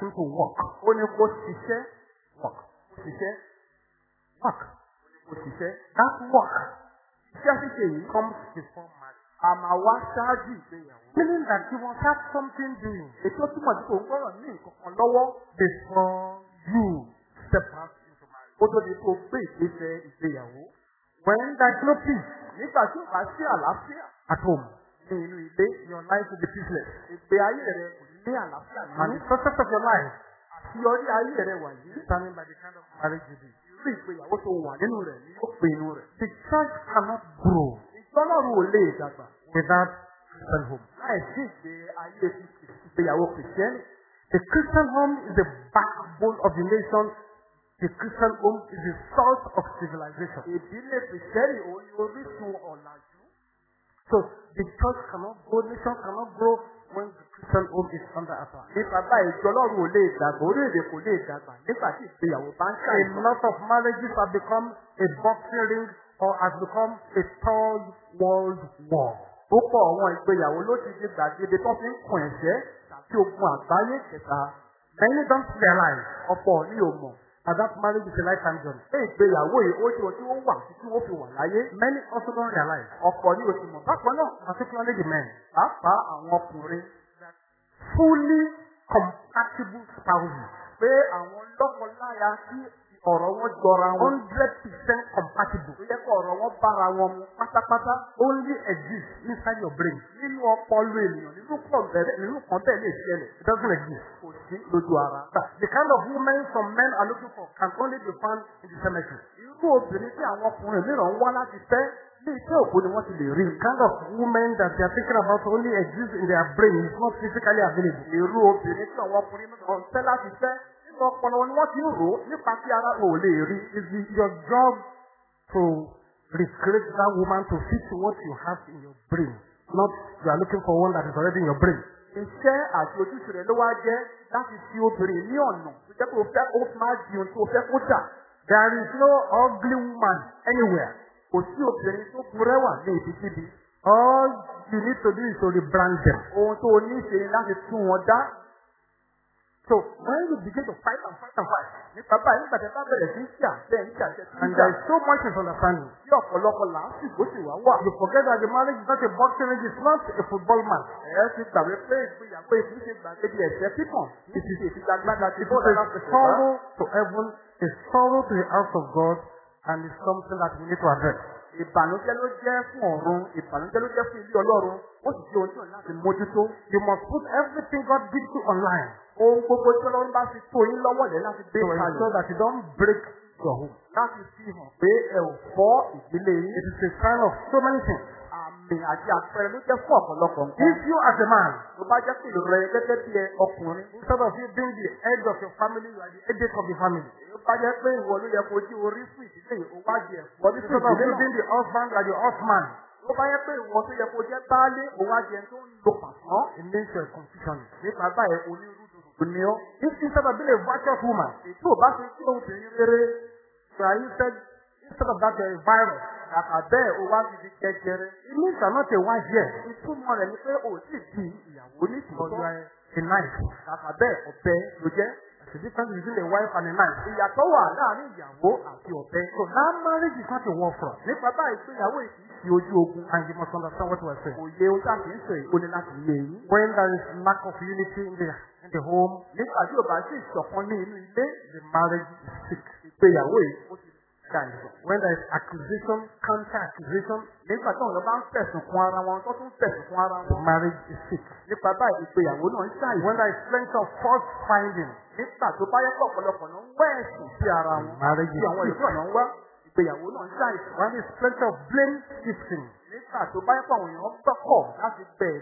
him to walk. Ó ní kó ṣiṣẹ́. Kó ṣiṣẹ́. Walk. Kó ṣiṣẹ́. That walk Iṣẹ́ ṣíṣe yìí comes before marriage. Máa wá ṣáájú ìgbéyàwó. Meaning that he must have something doing Ètò túmọ̀ sí òun gbọ́dọ̀ ní nǹkan kan lọ́wọ́. before you step out into marriage. Ó tó di kó gbé ìgbésẹ̀ ìgbéyàwó. When there is no peace Nígbà tí ò bá sí àlàáfíà at home, ní inú ilé, your life will be peaceless. ìgbé ayé rẹ̀ kò ní ní àlàáfíà And nínú. the success of your life Àṣeyọrí ayé rẹ̀ wà yìí. determined by the kind of marriage you do. Irú ìgbéyàwó tó wà nínú rẹ̀ ni yóò pinnu rẹ̀. The church cannot grow Ìtọ́lọ́run ò lè dàgbà without Christian home. láìsí ìgbé ayé ìgbéyàwó kìrìsìtẹ́nì. The Christian home is the backbone of the nation. The Christian home is the salt of civilization. Ìdílé kìrìsìtẹ́nì orísun ọ̀làjú. So the church cannot grow, nation cannot grow when the Christian home is under attack. Nípa báyìí ìjọlọ́run ò lè dàgbà, orílẹ̀-èdè kò lè dàgbà nígbà tí ìgbéyàwó bá ń A ṣàìsàn. lot of marriages have become a boxing ring or has become a third world war. Púpọ̀ àwọn ìgbéyàwó ló ti di gbàgede tó fi ń kùn ẹ̀ṣẹ́ tàbí ogun àgbáyé kẹta. Many don't realize Ọ̀pọ̀ ní ò mọ̀. that marriage is a lifetime journey. Ṣé ìgbéyàwó yìí ó ṣe ohun tí wọ́n wà títí wọ́n fi wà láyé? Many also don't realize, Ọ̀pọ̀ ní oṣù mọ̀. Bákan náà, particularly the men, pàápàá àwọn ọkùnrin fully compatible spouses, pé àwọn lọ́kọláya tí ọ̀rọ̀ wọn jọra wọn. 100% compatible, Tó yẹ kó ọ̀rọ̀ wọn bára wọn mu pátápátá. only exist inside your brain. Nínú ọpọlọ ènìyàn, nínú kan bẹ̀rẹ̀ nínú kan bẹ́ẹ̀ lè ṣẹlẹ̀. It doesn't exist. Kò sí lójú ara. The kind of woman some men are looking for can only be found in the cemetery. Irú obìnrin tí àwọn ọkùnrin mìíràn wá láti fẹ́ ní iṣẹ́ òkú ni wọ́n ti lè rí. Kind of woman that they are thinking about only exists in their brain. It's not physically available. Irú obìnrin tí àwọn ọkùnrin mìíràn fẹ́ láti fẹ́ ọpọlọ wọn ni wọ́n ti ń rò ó nípa tí ara ò lè rí. It's the, your job to recreate that woman to fit what you have in your brain. Not you are looking for one that is already in your brain. Iṣẹ́ àti ojúṣe rẹ̀ ló wá jẹ́ láti fi obìnrin ní ọ̀nà tó jẹ́ pé o fẹ́ ó máa di ohun tó o fẹ́ kó dà. There is no ugly woman anywhere. Kò sí obìnrin tó burẹ́wà ní ibikíbi. All you need to do is to rebrand them. Ohun tó o ní ṣe láti tún wọn dá. So when you begin to fight and fight and fight, nígbà tí a bá bẹ̀rẹ̀ sí jà bẹ́ẹ̀ ṣe tí and there is so much misunderstanding, Tí ọ̀pọ̀lọpọ̀ làásìgbò sì wá wà. you forget that the marriage is not a boxing ring, it's not a football match. Ẹ ti gbàgbé pé ìgbéyàwó èkú ṣe gbàgede ẹ̀sẹ̀ pípọ̀n. Ní ti ṣe ìfigagbága ti It is bọ́ọ̀lù a sorrow to heaven, a sorrow to the house of God, and it's something that we need to address. Ìbànújẹ́ ló jẹ́ fún ọ̀run, ìbànújẹ́ ló jẹ́ fún ilé Ọlọ́run, ó sì ṣe tí òun láti mójútó. You must put everything God gives you online Ohun gbogbo tí Ọlọ́run bá fi tó yín lọ́wọ́ lẹ̀ láti gbé kalẹ̀. ensure that you don't break your home. Láti fi hàn pé ẹ ò fọ́ ìdílé yín. It is a sign of so many things. Àmì àti àpẹẹrẹ ló jẹ́ fún ọ̀pọ̀lọpọ̀ nǹkan. If you as a man, Tó bá jẹ́ pé rẹ gẹ́gẹ́ bí ẹ ọkùnrin. instead of you being the head of your family, you are the headache of the family. Tó bá jẹ́ pé ìwọ ló yẹ kó jí orí fún ìdílé ó ẹ̀fọ́ ní fún Instead of you being the husband, you are the husband. Tó bá yẹ pé ìwọ tó yẹ kó jẹ́ baálé, ó di ẹni tó ń lo pàṣán. It means confusion. Nípa báyìí onírúurú ni ọ́. If instead of being a virtuous woman, Ètò ò bá ṣe kí obìnrin rere you are instead, instead of that, a virus. bẹ́ẹ̀ ó wá ti di jẹjẹrẹ. It means you are not a wife yet, Ìtumọ̀ rẹ̀ ni pé ò sì di ìyàwó ní tòótọ́. are a knife. Bẹ́ẹ̀ ọ̀bẹ ló jẹ́. A difference between a wife and a knife. Ìyàtọ̀ wà láàárín ìyàwó àti ọ̀bẹ. So that marriage is not a war front. Nípa báyìí ìgbéyàwó yìí kì í ṣe ojú ogun. And you must understand what we are saying. Òye ohun tá a kì í sọ èyí ní láti yé yín. When there is lack of unity in the, in the home, Nígbà tí ò bá sí ìṣọ̀kan ní inú ilé, the marriage is sick. ìgbéyàwó yìí ó ti àìsàn. When there is accusation, counter accusation, nígbà tí àwọn bá ń fẹ̀sùn fún ara wọn tó tún fẹ̀sùn fún ara wọn. marriage is sick. nípa báyìí ìgbéyàwó náà ń ṣàìsàn. When there is plenty of fault finding, nígbà tó bá yẹ kó ọ̀pọ̀lọpọ̀ náà ń wá ẹ̀sùn sí ara wọn. marriage is àwọn sick. ìlú ọ̀nà ń wá ìgbéyàwó náà ń ṣàìsàn. When there is plenty of blame shifting, nígbà tó bá yẹ kó àwọn èèyàn gbọ́kọ̀ láti bẹ̀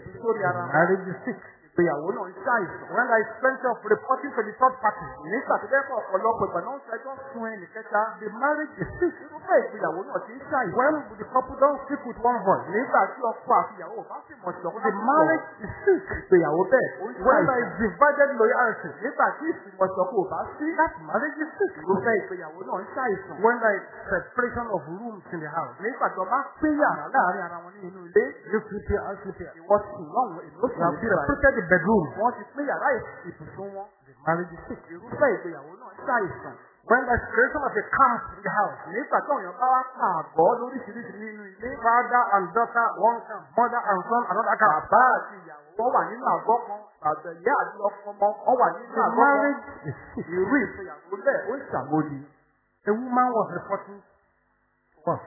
ìgbéyàwó náà ń ṣàìsàn. When is plenty of reporting to the third party, nígbà tó kọ́ ọ̀pọ̀lọpọ̀ ìgbà náà ń fẹjọ́ sun ẹnì kẹta. the marriage is sick. irúfẹ́ ìgbéyàwó náà ti ń ṣàìsàn. When the couple don't speak with one voice, nígbà tí ọkọ àti ìyàwó bá sì mọ̀ sí ọkọ the marriage is sick. ìgbéyàwó bẹ́ẹ̀ When is divided loyalty, nígbà tí ìsìnmọ̀sọ̀kọ ò bá sí. that marriage is sick. irúfẹ́ ìgbéyàwó náà ń ṣàìsàn. When is separation of rooms in the house, nígbà tó bá pín yàrá láàárín ara wọn ní inú ilé. you sleep here, I sleep here. ìwọ sùn èmi ó You sùn have the bedroom. wọ́n ti pín yàrá ìbùsùn wọn. The marriage is sick. irúfẹ́ ìgbéyàwó náà ṣàìsàn. When is creation of a camp in the house, nígbà tó èèyàn bá wá pa àgọ́ lóríṣiríṣi nínú ilé. father and daughter, one camp, mother and son, another camp. bàbá àti ìyàwó wọ́n wà nínú àgọ́ kan. bàbá ìyá àti ọkọ ọmọ wọ́n wà nínú The àgọ́ kan. marriage is sick. irú ìgbéyàwó bẹ́ẹ̀ ó ṣàmódi. A woman was reporting to us.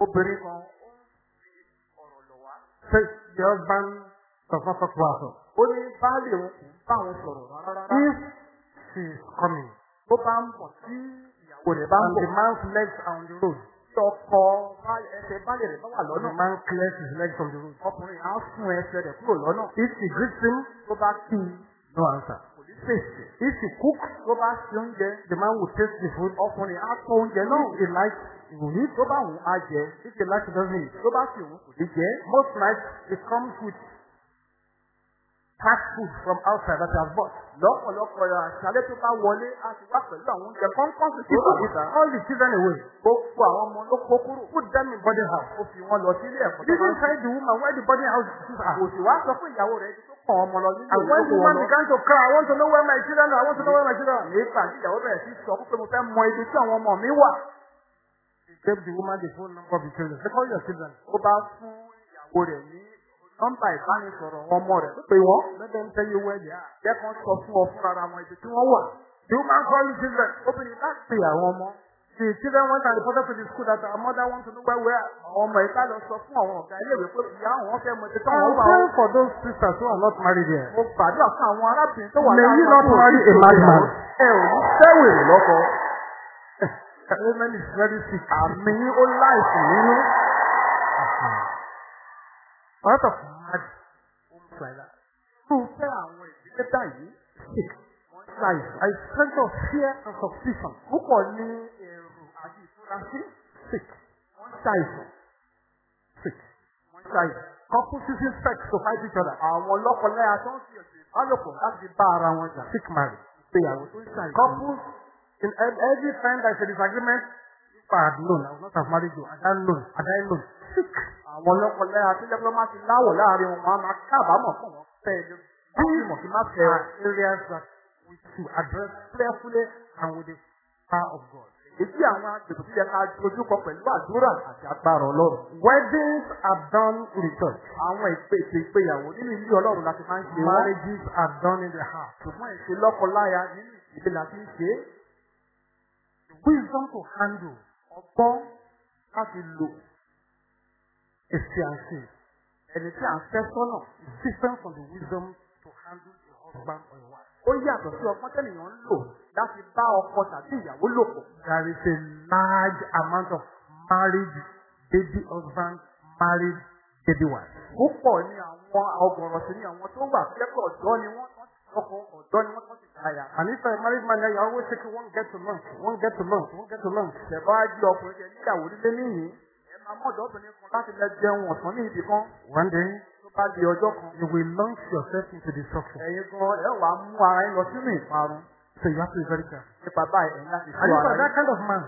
obìnrin kan ó ń fi ọ̀rọ̀ lọ̀ wá. Says the husband does not talk to her. Ó ní baálé òun kò ń bá òun sọ̀rọ̀ rárá. If she is coming tó bá ń bọ̀ sí ìyàwó rẹ̀ bá ń and the bọ̀. man's legs on the road, tí ọkọ ẹsẹ̀ baálé rẹ̀ bá wà the lọ́nà. man clears his legs from the road. ọkùnrin á fún ẹsẹ̀ rẹ̀ kúrò lọ́nà. If she greets him, tó bá kí i no answer. If she cooks, tó bá ṣe the man will taste the food. ọkùnrin á tó oúnjẹ náà. If he likes, eat. tó bá wù á jẹ. If he likes, he doesn't eat. tó bá sì wù. Most nights, it comes with packed food from outside that he has bought. lọ́pọ̀lọpọ̀ àṣálẹ́ tó bá wọlé á ti wá pẹ̀lú àwọn oúnjẹ tó wà took níta. all the children away, gbogbo àwọn ọmọ ló kó kúrò. put them in boarding house. ó fi wọn lọ ẹ̀kọ́ tó máa didn't ń tell the woman where the boarding house is. kò sì wá sọ fún ìyàwó rẹ̀ tó kàn ọmọ lọ nílé And when the ìlú woman wọn began to cry, I want to know where my children are, I want to know where my children are. nígbà tí ìyàwó bẹ̀rẹ̀ sí sọ pé mo fẹ́ mọ ibi tí àwọn ọmọ mi wà. He gave the woman the phone number of the children. Call your children. ó bá fún ìyàwó nọ́mbà ìbánisọ̀rọ̀ àwọn ọmọ rẹ̀ pé wọ́n. Tell you where they are. jẹ́ kan sọ fún ọ fúnra ara wọn ibi tí wọ́n wà. The woman the children. obìnrin bá pe àwọn ọmọ. The children went and reported to the school that our mother wants to know where we are. àwọn ọmọ ìta lọ sọ fún àwọn ọ̀gá iléèwé pé ìyá àwọn fẹ́ mọ ibi tí I'm wọ́n wà. praying for those sisters who are not married yet. mo gbàdúrà fún àwọn arábìnrin tó wà May you láàárín àwọn lọ́kọ. Amen is very sick. àmì ó láìsí nínú. A lot of like that. irúfẹ́ àwọn. A strength of fear and suspicion. púpọ̀ ní èrò àti ìfurasí. Ṣàìsàn. Sick. wọ́n ṣàìsàn. Couples using sex to fight each other. àwọn lọ́kọláya tó ń fi ọ̀sẹ̀ ìbálòpọ̀ láti bá ara wọn jà. Sick marriage. ìgbéyàwó tó ń. Couples, in ev- every time there a disagreement, I had known, I would not have married you. Had I had known. Sick. Àwọn lọ́kọláya pé wọ́n máa ti láwọ̀ láàárín wọn á máa kábàámọ̀ fún wọn fẹ́ These mọ̀ kí má fẹ́ areas that we should address prayerfully and with the power of God. èyí àwọn agbègbè tó yẹ ká dojúkọ pẹ̀lú àdúrà àti agbára ọlọ́run. Weddings are done in the church. àwọn ìpèsè ìgbéyàwó nínú ilé ọlọ́run láti máa ń ṣe wọ́n. Marriages are done in the heart. ṣùgbọ́n ìṣe lọ́kọláya nínú ìdílé la fi ń ṣe wisdom to handle ọgbọ́n láti lò a fiancé ẹni tí à ń fẹ́ sọ́nà. is different from the wisdom to handle a husband or a wife. ó yàtọ̀ sí ọgbọ́n tẹ́nìyàn ń lò láti bá ọkọ tàbí ìyàwó lò pọ̀. There is a large amount of married baby husband, married baby wife. púpọ̀ ní àwọn ọgọ̀rọ̀ sí ní àwọn tó wà kẹ́kọ̀ọ́ ọ̀dọ́ ni wọ́n ọkọ̀ ọ̀dọ́ ni wọ́n ti káyà. And if a married man, you always take one get to lunch, one get to lunch, one get to lunch. ìṣẹ̀bá jẹ́ ọkùnrin jẹ níyàwó nílé níyìn. One day, you will launch yourself into destruction. So you have to be very careful. you're ara that kind of man,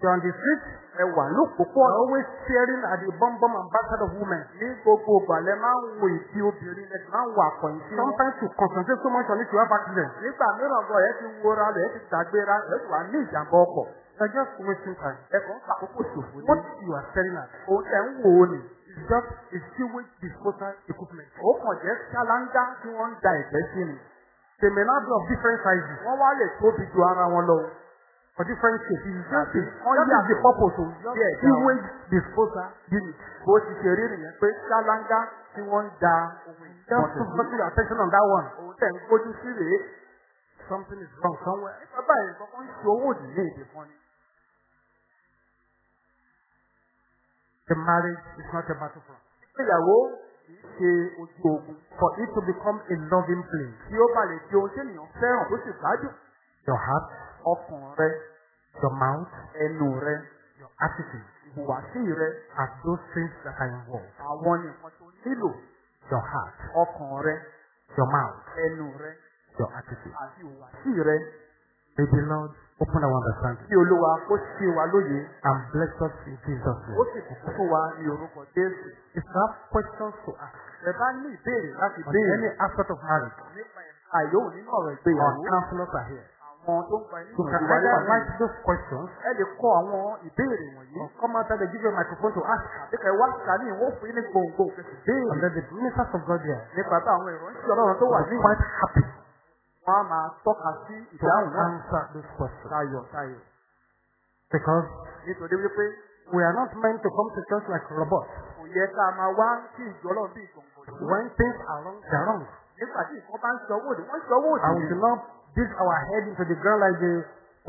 you're on the street, you're always staring at the bum bum and backside of women. ní gbogbo ìgbàlẹ̀ máa ń wo ìdí obìnrin lẹ́sìn máa ń wo àkọ̀yìn sí wọn. Sometimes you concentrate so much on it, you have accidents. nígbà mìíràn gan ẹ ti wora rẹ̀ ẹ ti gbàgbéra ẹ ti wà ní ìjàmbá ọkọ̀. You're just wasting time. ẹ kàn ń fàkókò ṣòfò ní. What you are staring at òun tẹ̀ ń wò ó nì. is just a sewage disposal equipment. ó kàn jẹ́ ṣáláńgá tí wọ́n ń da ẹ̀gbẹ́ sí ni. They may not be of different sizes. wọ́n wá lè tóbi ju ara wọn lọ. for different shapes. It's just wọ́n That is the purpose of dáhùn. sewage disposal unit. bó ti ṣe rí nìyẹn pé ṣáláńgá tí wọ́n ń da ohun Just sí. focusing your attention on that one. Òun tẹ̀ ń gbójú sí rèé. Something is wrong somewhere. Báyìí nǹkan kan ń ṣe owó òdì ní èdè kan ni. The marriage is not a battlefront. Ìgbéyàwó kì í ṣe ojú ogun. For it to become a loving place, Tí ó bá di ohun tí ènìyàn fẹ́ràn tó sì gbádùn. your heart, Ọkàn rẹ, your mouth, ẹnu rẹ, your attitude ìhùwàsí rẹ, are those things that are involved. àwọn nìkan tó nílò. Your heart, Ọkàn rẹ, your mouth, ẹnu rẹ, your attitude. àti ìhùwàsí rẹ. May the Lord open our understanding Kí Olúwa kó ṣe wa lóye. and bless us in Jesus' Ó name. sì kún fún wa ní orúkọ Jésù. If you have questions to ask Ẹ bá ní ìbéèrè láti on béèrè any aspect of marriage, nípa ìyóhùn nínú ọ̀rọ̀ our ìgbéyàwó. counselors are here. Àwọn tó ń gba inú ìwà either wà write those questions Ẹ lè kọ àwọn ìbéèrè wọ̀nyí. or come outside and give you a microphone to ask. Àbíkẹ́ wá sàní ìwọ́n fún yín ní gbòǹgbò kẹsì And béèrè. then the ministers of God here Nípa bá àwọn ìránṣẹ́ ọlọ́run tó wà are ní quite happy wọ́n á máa tọ́ka sí to ìdáhùn náà. answer those questions. Tayọ̀ tayọ̀. Because Nítorí wípé we are not meant to come to church like robots. kò yẹ ká máa wá sí ìjọ ọlọ́run bí yìí. When things are wrong, they are wrong. Nígbà tí nǹkan bá ń sanwó òdì, wọ́n sanwó òdì. And we should not dig our head into the ground like the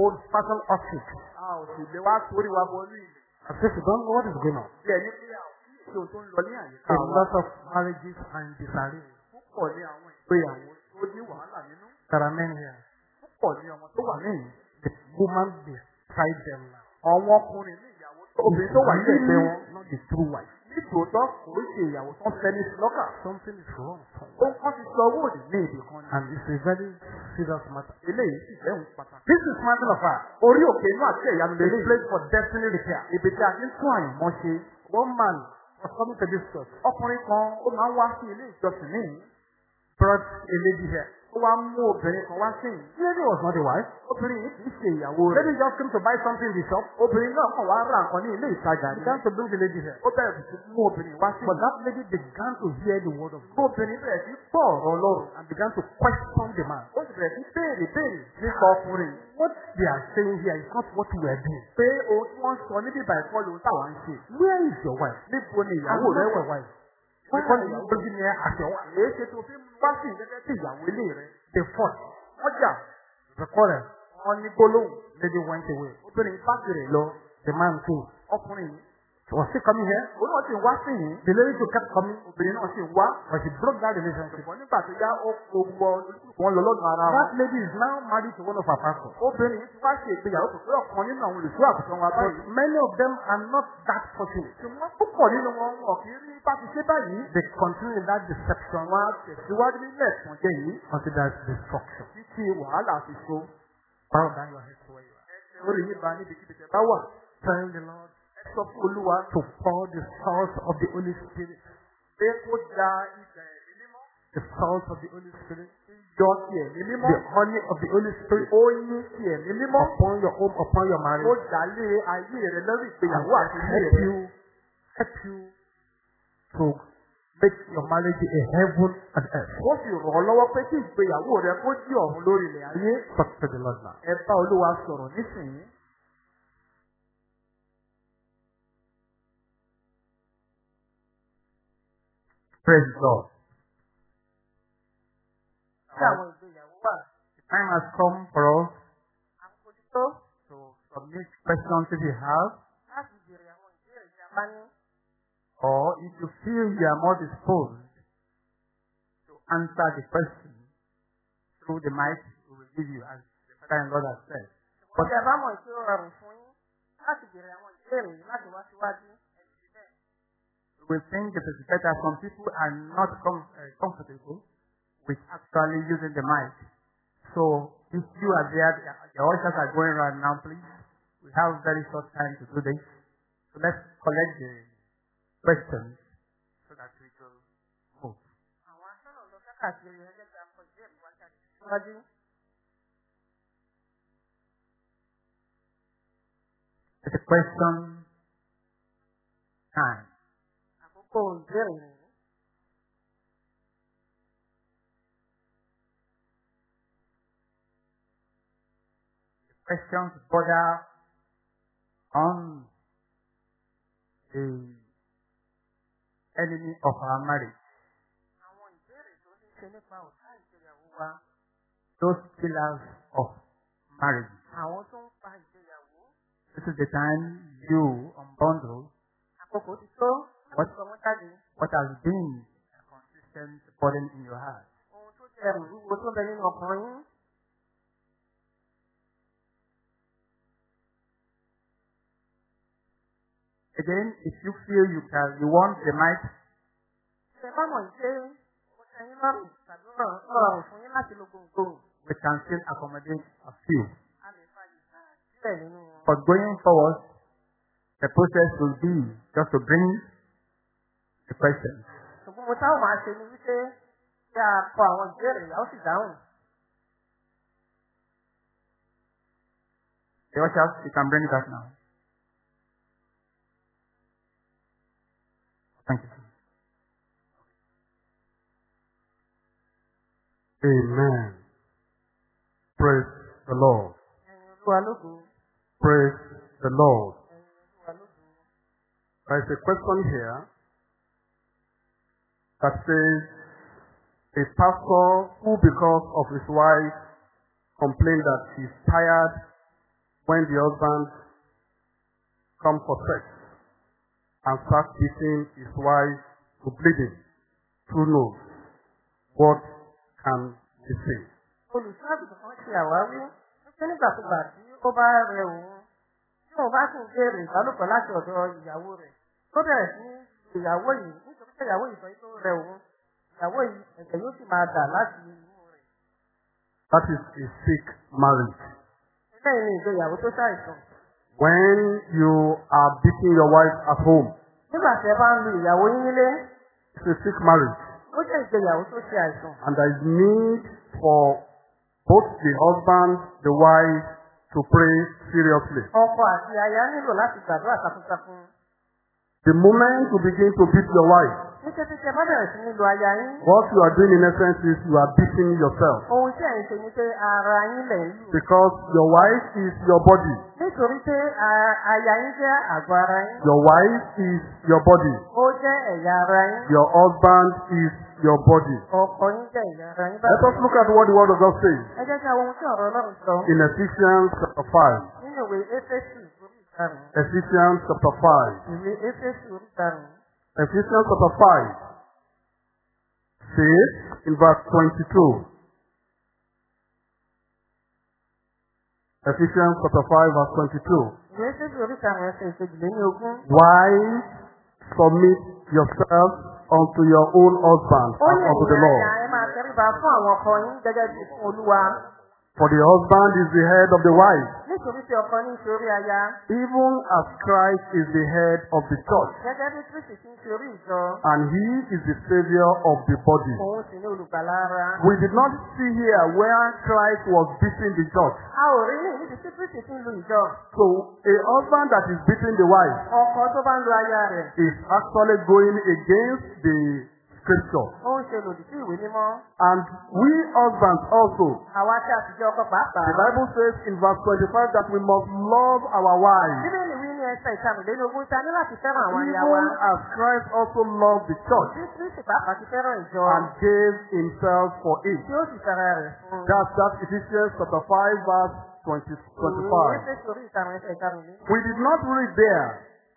old fashioned ostrich. A ò sì lè wá torí wa ní ilẹ̀. As if we don't know what is going on. Bí ẹni pé àwọn ohun tó ń lọ ní àyíká A lot of marriages in disarray. Púpọ̀ ní àwọn ìgbéyàwó tó ní wàhálà nínú. Are men here. Púpọ̀ ní ọmọ tó wà níyìn. The woman beside them now. Àwọn ọkùnrin ní ìyàwó tó obìnrin tó wà ní ẹgbẹ́ wọn. not the true wife. Nítòótọ́ kò í ṣe ìyàwó tó ń fẹ́ ní sílọ́kà. Something is wrong. Ó kàn ti sọ owó òdì ní èdè kan ní. And it's a very serious matter. Eléyìí sì jẹ́ òun pàtàkì. This is Mountain of Fire. Orí òkè inú àti ẹ̀yánu A lélẹ́yìí. place for destiny repair. Ibi tí a ti ń tún àyànmọ́ ṣe. One man was coming to this church, Ọkùnrin kan ó máa ń wá sí ilé ìjọsìn níyìn. brought a lady here. Ó wá mú obìnrin kan wá sí. The lady was not a wife. Obìnrin yìí kìí ṣe ìyàwó rẹ̀. lady just came to buy something in the shop. Obìnrin náà kàn wá ra nǹkan ní ilé ìtajà ní. began to bring the lady here. Ó bẹ̀rẹ̀ sí mú obìnrin wá sí But that lady began to hear the word of God Obìnrin bẹ̀rẹ̀ sí gbọ́ ọ̀rọ̀ Ọlọ́run. and began to question the man. Ó sì bẹ̀rẹ̀ sí béèrè béèrè nípa ọkùnrin. What they are saying here is not what we are doing. Pé ohun tí wọ́n sọ níbi ìbà ẹ̀kọ́ lòun táwa ń ṣe. Where is your wife? Níbo ni ìyàwó rẹ̀ wà? Are you bringing her as your wife? Èé ṣe tó fi wá sí gẹ́gẹ́ bí ìyàwó ilé rẹ̀. They fought. Wọ́n jà. The quarrel. Wọ́n ní gbólóhùn. Lady went away. Obìnrin bá tirẹ̀ lọ. The man too. Ọkùnrin yìí. Was he coming here? Òun náà sì ń wá sí yìí. Lady too kept coming. Obìnrin náà sì wá. But she broke that relationship. Ṣùgbọ́n nígbà tó yá ó kó wọ wọn lọ lọ́dún ara wọn. That lady is now married to one of our pastors. Obìnrin yìí ti wá ṣe ìgbéyàwó pẹ̀lú ọ̀kan nínú àwọn olùṣọ́ àgùntàn wa báyìí. many of them are not that fortunate. Ṣùgbọ́n púpọ̀ nínú wọn wọn kì í rí bá ti ṣe báyìí. They continue in that deception Àwọn àtẹ̀síwájú nílẹ̀ ẹ̀sán jẹ́ yìí. there's destruction. Títí wàhálà fi so. Tẹ bá wà. Tell the Lord Ẹ sọ fún Olúwa to pour the salt of the Holy Spirit, pé kó da ìgbà ẹ̀mí mímọ́. the salt of the Holy Spirit, Ìjọ ti ẹ̀mí mímọ́. the honey of the Holy Spirit Oyin ti ẹ̀mí mímọ́. upon your home, upon your Ó marriage, dálé ayé rẹ lórí and ìgbéyàwó àti ilé help you, help you to make your marriage a heaven and earth. Ó sì rọ̀ ọ́ lọ́wọ́ pé kí ìgbéyàwó rẹ kó jí ọ̀run lórí ilẹ̀ ayé. Talk to the Lord now. Ẹ bá Olúwa sọ̀rọ̀ nísìnyí. Praise God. The time has come for us to submit questions if you have, or if you feel you are more disposed to answer the question through the mic we will give you, as the Father and Lord has said. But We think it is better. Some people are not com- uh, comfortable with actually using the mic. So if you are there, the- ushers are going around now, please. We have very short time to do this. So let's collect the questions so that we can move. It's a question time. The questions border on the enemy of our marriage. Àwọn ìbéèrè tó ní ṣe nípa ọ̀tá ìgbéyàwó wa. Those pillars of marriage. Àwọn tó ń pa ìgbéyàwó. This is the time you unbundle Àkókò ti tó. What? What has been a consistent burden in your heart. Again, if you feel you can, you want the mic, we can still accommodate a few. A. But going forward, the process will be just to bring the questions. Ṣùgbọ́n mo táwọn máa ṣe ni wípé kí a kọ àwọn ìbéèrè ìyá ó sì dáhùn. The ushers, you can bring it up now. Thank you. Amen. Praise the Lord. Ẹ̀yin olúwa lógo. Praise the Lord. Ẹ̀yin olúwa. There is a question here that says, a pastor who because of his wife complained that he's tired when the husband comes for sex and starts beating his wife to bleeding through nose. What can he say? Olùṣọ́ àgùntàn kan ń ìyàwó yìí sọ pé ó rẹ òun ìyàwó yìí ẹ̀jẹ̀ yóò sì máa dà láti inú rẹ̀. That is a sick marriage. Eléyìí ni ìgbéyàwó tó ṣàìsàn. When you are beating your wife at home, Nígbà tí ẹ bá ń lu ìyàwó yín nílé, it's a sick marriage. ó jẹ́ ìgbéyàwó tó ṣe àìsàn. And there is need for both the husband, the wife to pray seriously. Ọkọ àti aya nílò láti gbàdúrà takuntakun. The moment you begin to beat your wife, Ní kété tí ẹ bá bẹ̀rẹ̀ sí ní lu aya yín, what you are doing in essence is you are beating yourself. ohun tí ẹ̀ ń ṣe ni pé ara yín lẹ̀ ń lù. Because your wife is your body. Nítorí pé a- aya yín jẹ́ àgọ́ ara yín. Your wife is your body. Ó jẹ́ ẹ̀yà ara yín. Your husband is your body. Ọkọ yín jẹ́ ẹ̀yà ara yín. Let us look at what the word of God says Ẹ jẹ́ kí àwọn ohun tí ọ̀rọ̀ Ọlọ́run sọ in Ephesians chapter 5. nínú ìwé Éfésù orí ìkarùn-ún. Ephesians chapter 5. Ìwé Éfésù orí ìkarùn-ún. Ephesians chapter 5 says in verse 22. Ephesians chapter 5 verse 22. Ìwé Éfésù orí ìkarùn-ún ẹsẹ̀ ìkejìléní ogún. Wives, submit yourselves unto your own husband unto the Lord. For the husband is the head of the wife, Nítorí tí ọkọ ní ṣe orí aya. even as Christ is the head of the church, Gẹ́gẹ́ bí Kristi ti ń ṣe orí ìjọ. and he is the savior of the body. Òun sì ní olùgbàlà ara. We did not see here where Christ was beating the church. A ò rí ní níbi tí Kristi ti ń lu ìjọ. So a husband that is beating the wife Ọkọ tó bá ń lu aya rẹ̀. is actually going against the scripture. Ó ń ṣe lòdì sí ìwé mímọ́. And we husbands also, Àwa tí a ti jẹ́ ọkọ pàápàá. the Bible says in verse 25 that we must love our wives, Bíbélì wí ní ẹsẹ̀ ìkàmìlélógún ta ní láti fẹ́ràn àwọn aya wa. even as Christ also loved the church Bí Kristi pàápàá ti fẹ́ràn ìjọ. and gave himself for it. Tí ó sì fẹ́ràn rẹ̀ fún. That's that Ephesians chapter 5 verse 20, 25. Éfésù orí ìkarùn ẹsẹ̀ ìkarùn-ún. We did not read there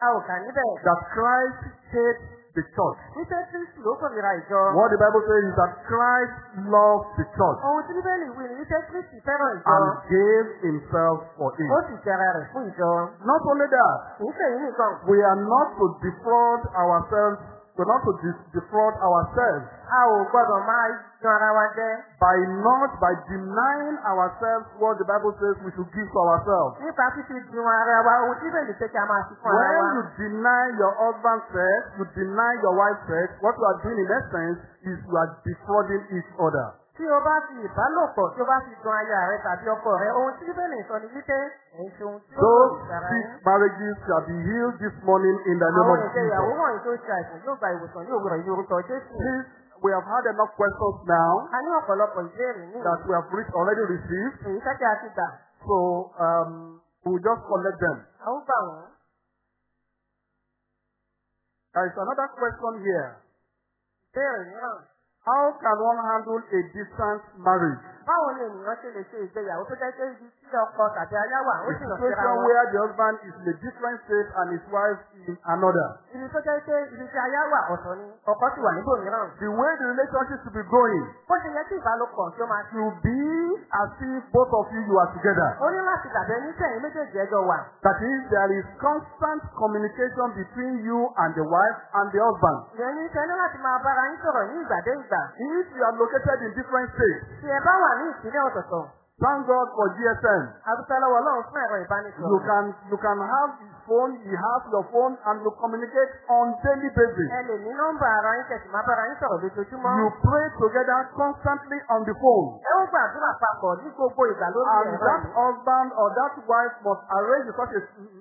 A ò kà níbẹ̀. that Christ hates the church. Wípé Kristi ló kórìíra ìjọ. What the Bible says is that Christ loved the church Ohun tí Bíbélì wí ni wípé Kristi fẹ́ràn ìjọ. and gave himself for it. Ó sì fẹ́ràn rẹ̀ fún ìjọ. Not only that, Kì í ṣèyí nìkan. we are not to defraud ourselves, we're not to de- defraud ourselves A ò gbọ́dọ̀ máa yan ara wa jẹ. by not, by denying ourselves what the Bible says we should give to ourselves. Nípa fífi dun ara wa, ohun tí Bíbélì ṣe kí a máa fi fún ara When wa. you deny your husband's sex, you deny your wife's sex, what you are doing in essence is you are defrauding each other. Tí o bá fi ìbálòpọ̀ tí o bá fi dun aya rẹ tàbí ọkọ rẹ, ohun tí Bíbélì sọ ni wípé èyí ṣe ohun tí ó Those sára six yín. marriages shall be healed this morning in the name Àwọn of Jesus. wọ̀nyí tó ṣe àìsàn yóò gba ìwòsàn ní òwúrọ̀ yìí orúkọ Jésù. Please, we have had enough questions now A ní ọ̀pọ̀lọpọ̀ ìbéèrè ní that we have re- already received. èyí tẹ́tẹ́ a ti gbà. So um, we'll just collect them. àwọn gbà wọ́n. There is another question here. ìbéèrè mìíràn. How can one handle a distance marriage? Báwo ni ènìyàn ṣe lè ṣe ìgbéyàwó tó jẹ́ pé ibi tí ọkọ tàbí aya wà ó sì lọ síra situation wọn. where the husband is in a different state and his wife in another. ibi tó jẹ́ pé ibi tí aya wà ọ̀tọ̀ ni ọkọ sì wà níbòmíràn. The way the relationship should be going bó ṣe yẹ kí ìbálòpọ̀ tí ó máa ṣe. should be as if both of you you are together. ó ní láti dàbí ẹni tẹ̀yìn méjèèjì ẹjọ́ wà. That is, there is constant communication between you and the wife and the husband. ìyẹn ní sẹ́ni láti máa bára yín sọ̀rọ̀ ní ìgbà dé ìgbà. If you are located in different states, tí ẹ bá wà ní ìpínlẹ̀ ọ̀tọ̀ọ̀tọ̀. thank God for GSM. adúpẹ́ lọ́wọ́ ọlọ́run fún ẹ̀rọ You ìbánisọ̀rọ̀. can you can have his phone, he has your phone, and you communicate on daily basis. ẹ lè ní nọ́mbà ara yín kẹ̀sì máa bára yín sọ̀rọ̀ lójoojúmọ́. You pray together constantly on the phone. ẹ ó gbàdúrà papọ̀ ní gbogbo ìgbà lórí And ẹ̀rọ that yìí. husband or that wife must arrange such a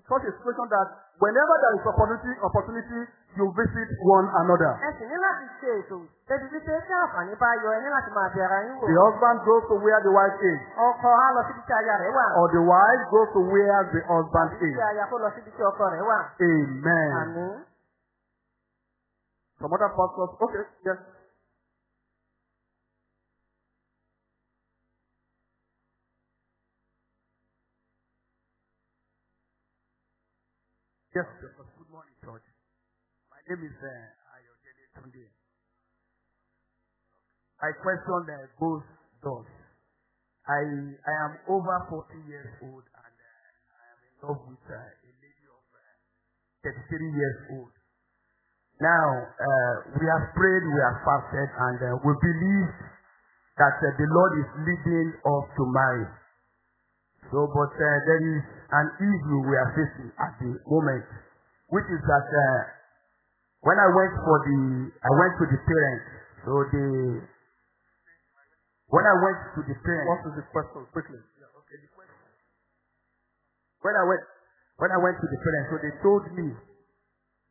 such a situation that whenever there is opportunity opportunity you visit one another. ẹ sì ní láti ṣe ètò débi wípé tí àǹfààní bá yọ ẹ ní láti máa bẹ ara yín wò. The husband goes to where the wife is, ọkọ á lọ síbi tí aya rẹ̀ wà. or the wife goes to where the husband is. tí aya kó lọ síbi tí ọkọ rẹ̀ wà. Amen. àmín. Some other pastors, okay, yes. Yes, sir. Name is Ayodele Tunde. My question uh, goes thus. I I am over 40 years old and uh, I am in love with uh, a lady of uh, 33 years old. Now, uh, we have prayed, we have fasted, and uh, we believe that uh, the Lord is leading us to marry. So, but uh, there is an issue we are facing at the moment, which is that uh, when I went for the, I went to the parents. So the, when I went to the parents, What is the question? Quickly. when I went, when I went to the parents, so they told me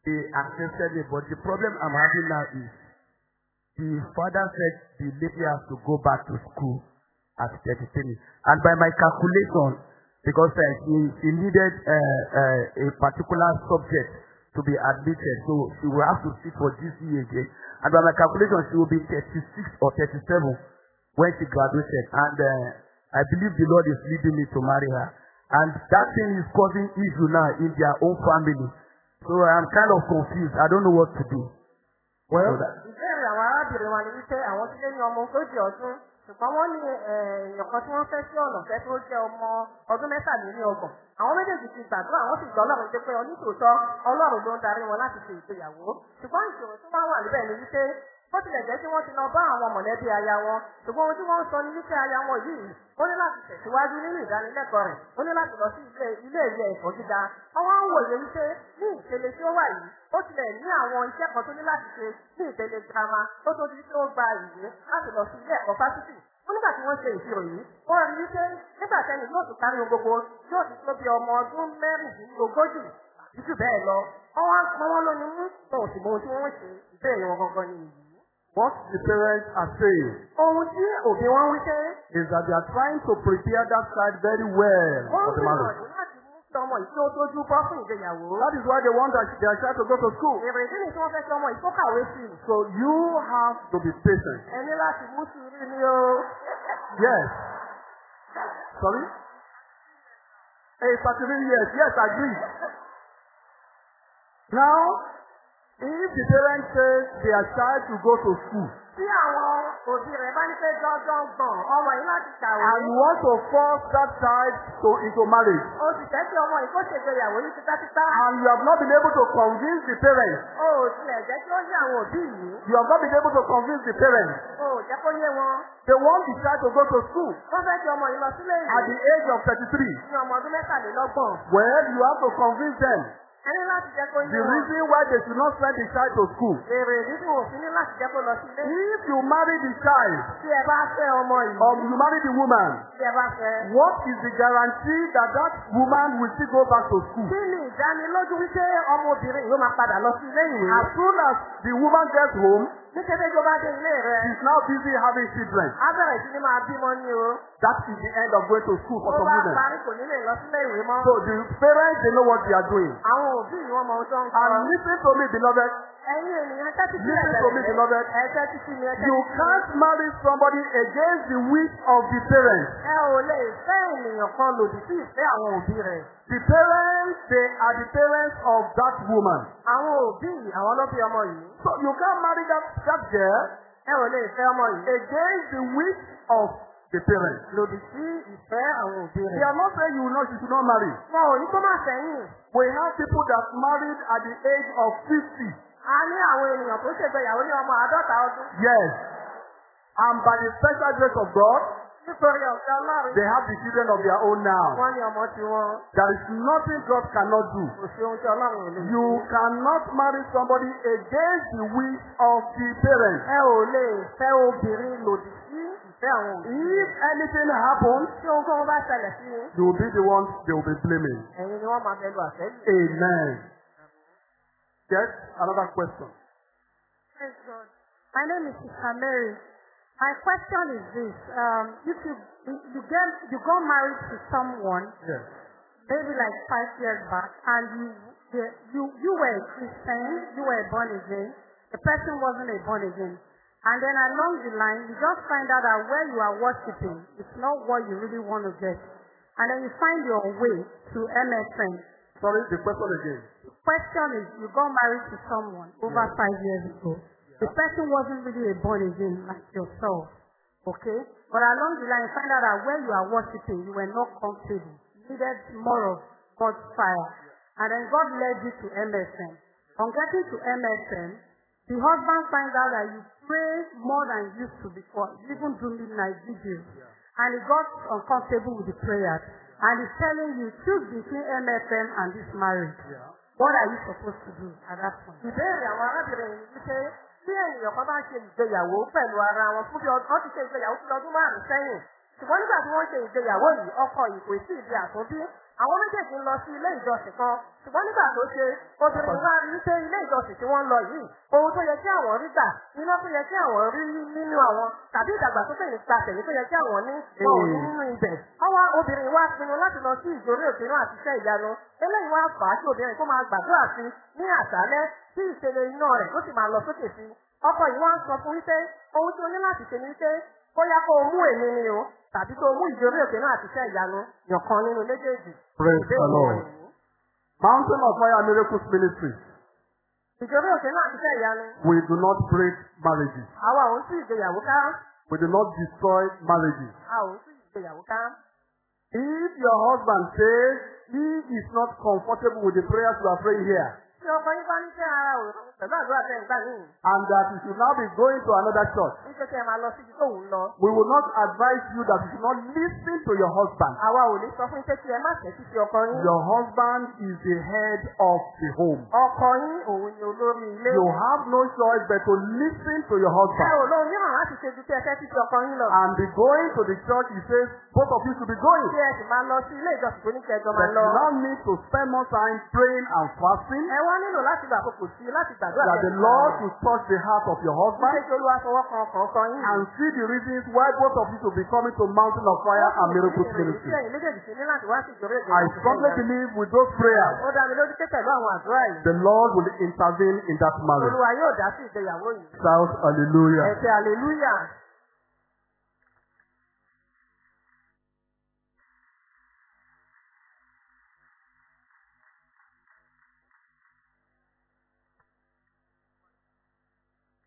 they accepted me, but the problem I'm having now is the father said the lady has to go back to school at 33. And by my calculation, because uh, she, she needed uh, uh, a particular subject to be admitted, so she will have to sit for GCE again. And by my calculation, she will be 36 or 37 when she graduated. And uh, I believe the Lord is leading me to marry her. And that thing is causing issue now in their own family. So I'm kind of confused. I don't know what to do. Well, So that- ṣùgbọ́n wọ́n ní èèyàn kan tí wọ́n fẹ́ sí ọ̀nà fẹ́ tó jẹ́ ọmọ ọdún mẹ́tàlélọ́gbọ̀n àwọn méjèèjì ti gbàdúrà wọ́n sì gbọ́ ọlọ́run pé onítòótọ́ ọlọ́run ló ń darí wọn láti ṣe ìgbéyàwó. Ṣùgbọ́n ìṣòro tó wá wà níbẹ̀ ni wípé bó tilẹ̀ jẹ́ kí wọ́n ti lọ bá àwọn mọ̀lẹ́bí aya wọn ṣùgbọ́n ohun tí wọ́n ń sọ ní wípé aya wọn yìí ó ní láti tẹ̀síwájú nínú ìdánilẹ́kọ̀ọ́ rẹ̀ ó ní láti lọ sí ilé ìwé ẹ̀kọ́ gíga. Ọwọ́ ń wòye wípé ní ìpele tí ó wà yìí ó tilẹ̀ ní àwọn iṣẹ́ kan tó ní láti ṣe ní ìpele girama tó tó di tí ó gba ìwé láti lọ sí ilé ẹ̀kọ́ fásitì. Ó nígbà tí wọ́n ṣe ìṣirò yìí wọ́n rí wípé nígbà tẹ́ni yóò tún kárí gbogbo yóò ti tó bí ọmọ ọdún mẹ́rìndínlógójì àti jù bẹ́ẹ̀ lọ. Wọ́n wá pọ́n wọ́n lónìí mú tó sì mọ ohun tí wọ́n ṣe. Ìbéèrè wọn gangan ni èyí. What the parents are saying ohun tí òbí wọn wí pé is that they are trying to prepare that child very well wọ́n for the marriage. gbìyànjú mú kí ọmọ yìí tí ó tójú bọ́ fún ìgbéyàwó. That is why they want their, child to go to school. èrè ìdí ni tí wọ́n fẹ́ kí ọmọ yìí kó kàwé sí i. So you have to be patient. ẹ ní láti mú sùúrù ni o. Yes. Sorry? Hey, certain yes, yes, agree. Now, if the parents say their child to go to school tí àwọn òbí rẹ̀ bá ní pé dandan gbọ̀n ọmọ yìí láti kàwé. and you want to force that child to into marriage o sì fẹ́ kí ọmọ yìí kó ṣègbéyàwó ní títátítá. and you have not been able to convince the parents, o ò tilẹ̀ jẹ́ kí ó yé àwọn òbí yìí. you have not been able to convince the parents, o ò jẹ́ kó yé wọn. they want the child to go to school wọ́n fẹ́ kí ọmọ yìí lọ sílé at the ìwé age of 33. ní ọmọ ọdún mẹ́tàlélọ́gbọ̀n. Well, you have to convince them. Ẹ ní láti jẹ́ kó yé The reason why they should not send the child to school. èrè wọ́n fi ní láti jẹ́ kó lọ sí ilé. If you marry the child tí ẹ bá fẹ́ ọmọ yìí. or you marry the woman, tí ẹ bá fẹ́. what is the guarantee that that woman will still go back to school? kí ni ìdánilójú wípé ọmọbìnrin yóò máa padà lọ sí ilé ìwé. As soon as the woman gets home, Ní kété tó bá dé ilé rẹ̀, She's now busy having children. á bẹ̀rẹ̀ sí ní máa bímọ ní o. That is the end of going to school for some bá women. parí kò ní lè lọ sílé ìwé mọ́. So the parents, they know what they are doing. Àwọn òbí ni wọ́n mọ ohun tó ń And kọ́. listen to me, beloved. Ẹ̀yin ènìyàn tẹ́tí Listen to me, beloved. Ẹ tẹ́tí sí mi, ẹ tẹ́tí You sí mi. can't marry somebody against the wish of the parents. Ẹ ò lè fẹ́ ènìyàn kan lòdì sí ìfẹ́ àwọn òbí rẹ̀. The parents, they are the parents of that woman. Àwọn òbí àwọn ló bí ọmọ yìí. So you can't marry that, that girl Ẹ ò lè fẹ́ ọmọ yìí. against the wish of the parents. Lòdì sí ìfẹ́ àwọn òbí They rẹ̀. are not saying you will not, you should not marry. Wọn ò ní kó má sẹ́yìn. We have people that married at the age of 50. A ní àwọn ènìyàn tó ṣègbéyàwó ní ọmọ àádọ́ta ọdún. Yes. And by the special grace of God, They have the children of their own now. There is nothing God cannot do. You cannot marry somebody against the wish of the parents. If anything happens, you will be the ones they will be blaming. Amen. Yes, another question. Praise God. My name is Sister Mary. My question is this: um, If you you get you got married to someone Yes. maybe like five years back, and you the- you you were a Christian, you were born again, the person wasn't a born again, and then along the line you just find out that where you are worshiping is not what you really want to get, and then you find your way to MSN. Sorry, the question again. The question is, you got married to someone over five years ago. The person wasn't really a born again like yourself. Okay? But along the line, find out that where you are worshiping, you were not comfortable. You needed more of God's fire. And then God led you to MSN. On getting to MSN, the husband finds out that you pray more than used to before. Even do midnight videos. And he got uncomfortable with the prayers. And he's telling you, choose between MSN and this marriage. What are you supposed to do at that point? Ìbéèrè àwọn arábìnrin yìí wípé bí ènìyàn kan bá ṣe ìgbéyàwó pẹ̀lú ara wọn fún bí ọdún ti ṣe ìgbéyàwó fún ọdún márùn-ún sẹ́yìn. Ṣùgbọ́n nígbà tí wọ́n ṣe ìgbéyàwó yìí, ọkọ yìí kò tí ì di àtúnbí. Àwọn méjèèjì ń lọ sí ilé ìjọsìn kan. Ṣùgbọ́n nígbà tó ṣe, obìnrin wá rí pé ilé ìjọsìn tí wọ́n ń lọ yìí, ohun tó yẹ kí àwọn rí gbà, iná tó yẹ kí àwọn rí nínú àwọn, tàbí ìdàgbàsókè nípa tẹ̀lé tó yẹ kí àwọn ní wọn ò ní nínú ibẹ̀. Ọwọ́ obìnrin wá pinnu láti lọ sí ìjòrí náà àti iṣẹ́ ìyanu. Eléyìí wá fà á kí obìnrin kó máa gbàdúrà sí ní àṣálẹ́ tí ìṣẹ̀lẹ̀ iná rẹ̀ ó sì máa lọ sókè sí. Ọkọ yìí wá ń sọ fún wípé ohun tí o ní láti ṣe ni wípé bóyá kó o mú èmi ni o tàbí o mú ìjòrí òkè náà àti iṣẹ́ ìyanu yọ̀kan nínú méjèèjì. Praise the Lord. Mountain of Fire Miracles Ministry. Ìjòrí òkè náà àti iṣẹ́ ìyanu. We do not break marriages. Àwa ò ń tú ìgbéyàwó ká. We do not destroy marriages. A ò ń tú ìgbéyàwó ká. If your husband says he is not comfortable with the prayers you are praying here, Tí ọkọ yín bá ní kí ara ò pẹ̀lú àdúrà tẹ̀ ń gbà yín. and that you should now be going to another church, Ní kékeré máa lọ síbi tó ń lọ. we will not advise you that you should not listen to your husband. Àwa ò ní sọ fún pé kí ẹ má tẹ̀sí sí ọkọ yín. Your husband is the head of the home. Ọkọ yín òun ni olórí ilé. You have no choice but to listen to your Ẹ husband. ò lóun mìíràn láti ṣe ju kí ẹ tẹ́tí sí ọkọ yín lọ. And be going to the church, he says, both of you should be going. Kí ẹ sì máa lọ sí ilé ìjọsìn tó ní kí ẹjọ́ máa But lọ. you now need to spend more time praying and fasting Ẹ wá nílò láti gbà àkókò sí láti gbàdúrà that the Lord will touch the heart of your husband kí olúwa fọwọ́ kan ọkàn ọkọ yín? and see the reasons why both of you should be coming to Mountain of Fire and Miracles Tí Ministry. I strongly believe with those prayers, Ó dá mi lójú pé pẹ̀lú àwọn àdúrà yìí. the Lord will intervene in that marriage. Olúwa yóò dá sí ìgbéyàwó yìí. Shout hallelujah. Ẹ̀sẹ̀ hallelujah.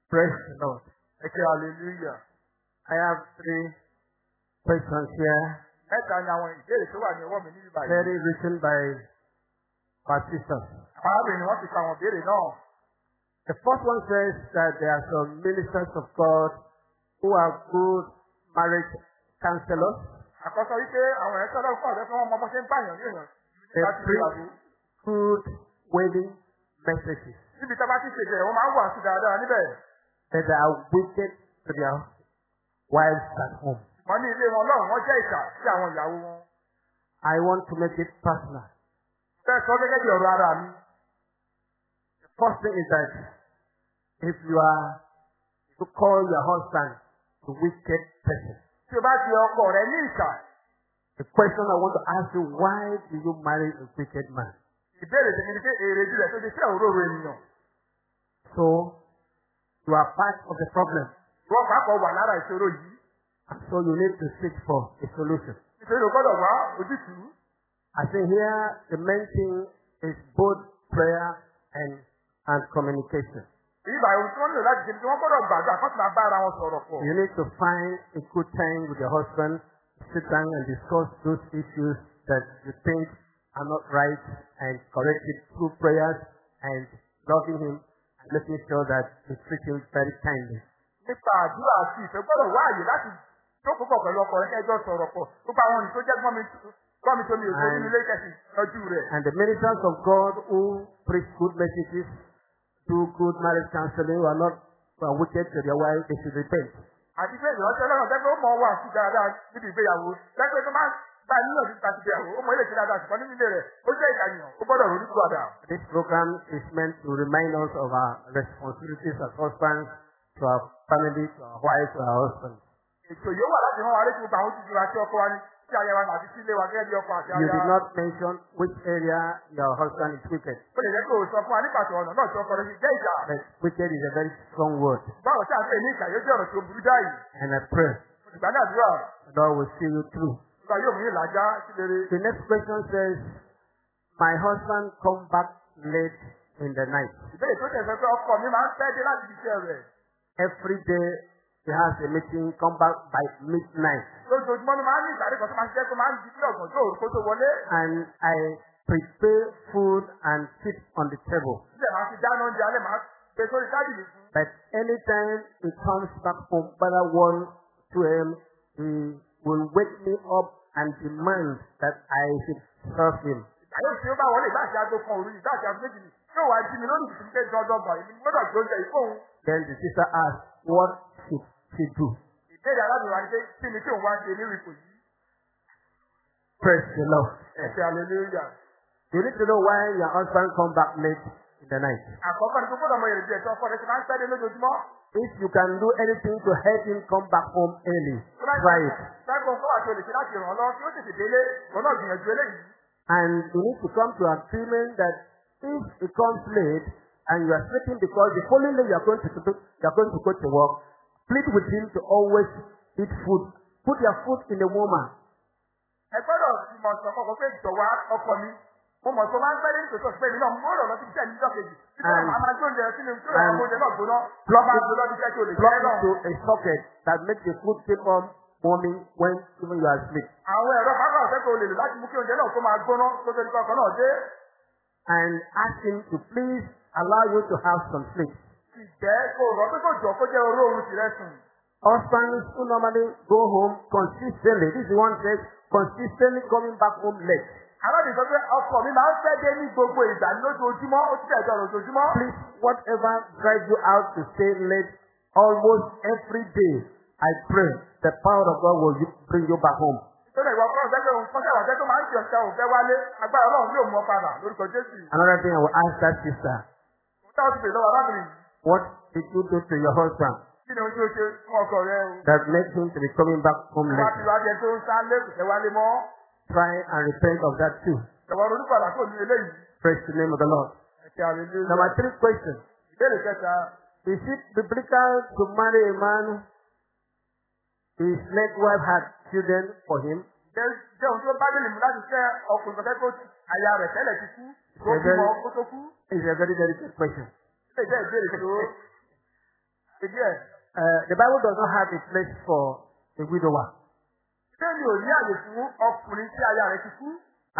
Praise the Lord. Okay, hallelujah. I have three questions here, Mẹ́ta ni àwọn ìbéèrè tó wà ní ọwọ́ mi níbi báyìí. very written by. Àwọn arábìnrin wọ́n ti ka àwọn ìbéèrè náà. The first one says that there are some ministers of God who are good marriage counselors. Àkọ́sọ wípé àwọn ẹ̀ṣọ́ lọ́wọ́ fún ọ̀dọ́ tí wọ́n mọ bó ṣe ń pààyàn ní èèyàn. They preach good wedding messages Níbi tí a bá ti ṣèjọ ẹ̀ wọ́n máa ń wà sí dáadáa níbẹ̀. That are wicked to their wives at home. Wọ́n ní ilé wọn lọ́rùn wọ́n jẹ́ ìkà sí àwọn ìyàwó wọn. I want to make it personal. Bẹ́ẹ̀ sọ gẹ́gẹ́ bí ọ̀rọ̀ ara mi. The first thing is that if you are to call your husband a wicked person. Tí o bá ti ọkọ rẹ ní ìkà, The question I want to ask you, why did you marry a wicked man? ìbéèrè tèmi ni pé èrè jùlọ tó ti fẹ́ òróró ènìyàn. So, you are part of the problem. Ìwọ́n pàápàá wà lára ìṣòro yìí. And so you need to seek for a solution. Nítorí gbọ́dọ̀ wá ojútùú. I say here, the main thing is both prayer and, and communication. Ìgbà ohun tí wọ́n nílò láti ṣe wọ́n gbọ́dọ̀ gbàgbà kán sì bá ara wọn sọ̀rọ̀ pọ̀. You need to find a good time with your husband, sit down and discuss those issues that you think are not right and correct it through prayers and loving him making sure that you treat him very kindly. Nípa àdúrà àti ìfẹ́ gbọ́dọ̀ wá àyè láti jókòó pọ̀ pẹ̀lú ọkọ rẹ̀ kẹjọ sọ̀rọ̀ pọ̀. Gbogbo àwọn ọ̀nì tó jẹ́ gbọ́n mi gbọ́n mi tómi òṣèlú nínú ilé ìkẹsì lọ́jú rẹ̀. And the ministers of God who preach good messages, do good marriage counseling, who are not who are wicked to their wife, they should repent. Àti pé ìránṣẹ́ ọlọ́run pé ó mọ̀ wà sí dáadáa níbi ìgbéyàwó. Pé tó máa Ó mọ ilé nínú ilé rẹ̀ ó jẹ́. Ó gbọ́dọ̀ ronú. This program is meant to remind us of our responsibilities as husbands, to our family, to our wives, to our husbands. Ètò yóò wà láti rán wa létí gbogbo àwọn ojúṣe wa sí ọkọ wa ní sí aya wa àti sí ilé wa gẹ́gẹ́ bí ọkọ àti You did not mention which area your husband is wicked. Ó lè jẹ́ pé o sọ fún wa nípa tó ọ̀nà náà tí ọkọ rẹ̀ fi jẹ́ ìjà. But wicked is a very strong word. Báwo tí a ń pè ní ìkà yóò jẹ́ ọ̀rọ̀ tí ó burú jáì. And I pray Ìgbà náà dúrà. the Lord will see you through. The next question says, My husband come back late in the night. Every day he has a meeting, come back by midnight. And I prepare food and sit on the table. But anytime he comes back from whether 1 to him, he will wake me up and demand that I should serve him. Àyè tí ó bá wọlé ìbáṣe aago kan òru yìí ìbáṣe aago méjì ni yóò wá jí mi lórí ìsìn pé dandan bọ̀ èmi gbọ́dọ̀ gbé oúnjẹ yìí fóun. Then the sister asked, What should she do? Ìbéèrè alábìnrin wa ni pé kí ni tí òun wá ṣe ní ipò yìí? Praise the Lord. Ẹ̀sẹ̀ hallelujah. You need to know why your husband come back late in the night. Àkọ́kọ́ ni ọkọ rẹ̀ máa ń lójoojúmọ́. If you can do anything to help him come back home early, try it. Sáàgbọ̀n kọ́ àti olè ṣe láti ràn án lọ́wọ́ kí ó tètè délé wọn náà gbìyànjú eléyìí. And you need to come to agreement that if he comes late and you are sleeping because the following day you are going to you are going to go to work, plead with him to always eat food. Put your food in the warmer. Ẹ gbọ́dọ̀ ọkọ mi. Mo mọ̀ tó máa ń pẹ́ dé nítorí pé èmi náà mo rọ̀ lọ sí iṣẹ́ níjọ́ kejì. Tó. Plug Máa it- gbé lọ́dún iṣẹ́ tí o lè Plug jẹ́ náà. it to a socket that makes the food keep on warming when even you are asleep. Àwọn ẹ̀rọ pápá ọ̀sẹ̀ tó lè lò láti mú kí oúnjẹ náà kó máa gbóná kó tó di kọ́kọ́ náà dé. And ask him to please allow you to have some sleep. Sì jẹ́ kó rọ̀ pé kó jọ kó jẹ́ oró oorun tìrẹ sùn. Husbands who normally go home consistently, this is one says, consistently coming back home late. Aláàbí sọ pé ọkọ mi máa ń fẹ́ dé ní gbogbo ìgbà lójoojúmọ́, ó ti jọ lójoojúmọ́. Please, whatever drives you out to stay late, almost every day, I pray the power of God will bring you back home. Nítorí ìwà ọkọ ọ̀sẹ̀ pé òun kọ́sẹ̀ wà jẹ́ tó máa ń jẹ ọ̀sẹ̀ òfẹ́ wálé, agbára Ọlọ́run yóò mú ọ padà lórúkọ Jésù. Another thing I will ask that sister, Mo lọ́wọ́ arábìnrin what did you do to your husband Kí ni ohun tí ó ṣe fún ọkọ rẹ o? that makes him to be coming back home ti late? wá jẹ tó ń sá lé kò fẹ́ wálé mọ́. Try and repent of that too. Ìjọba olùkọ́lá kò ní eléyìí. Praise the name of the Lord. Ẹ̀kẹ́ àlejò. Number three question. Ìbéèrè kẹta. Is it biblical to marry a man his late wife had children for him? Jẹ́ ohun tó bá délé mu láti fẹ́ ọkùnrin kan fẹ́ aya rẹ̀ tẹ́lẹ̀ ti kú. Tó Ṣé bímọ ni- kó tó kú. It's a very, very good question. Ilé jẹ́ ìbéèrè tó. Ìdí ẹ̀. Uh, the Bible does not have a place for a widower. Mi ò ní àyè fún ọkùnrin tí aya rẹ̀ ti kú?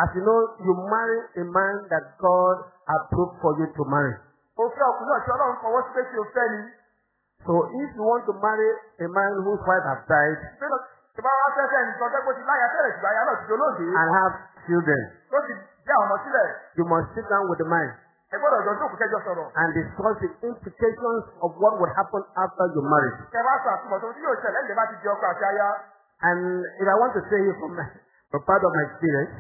As you know, you marry a man that God approved for you to marry. Òfin ọkùnrin tí Ọlọ́run fọwọ́ sí pé kí o fẹ́ ni. So if you want to marry a man whose wife has died nìkan ti láyà ṣùgbọ́n aya náà ti and have children, Tó ti jẹ́ àwọn ọmọ sílẹ̀. you must sit down with the man Ẹ gbọ́dọ̀ jọ jókòó kẹjọ sọ̀rọ̀. and discuss the implications of what would happen after you marry. Kẹ bá sọ àtúbọ̀ tó tí yóò ṣẹlẹ̀ ǹjẹ́ bá ti di ọkọ àti aya. And if I want to say it from, my, from part of my experience,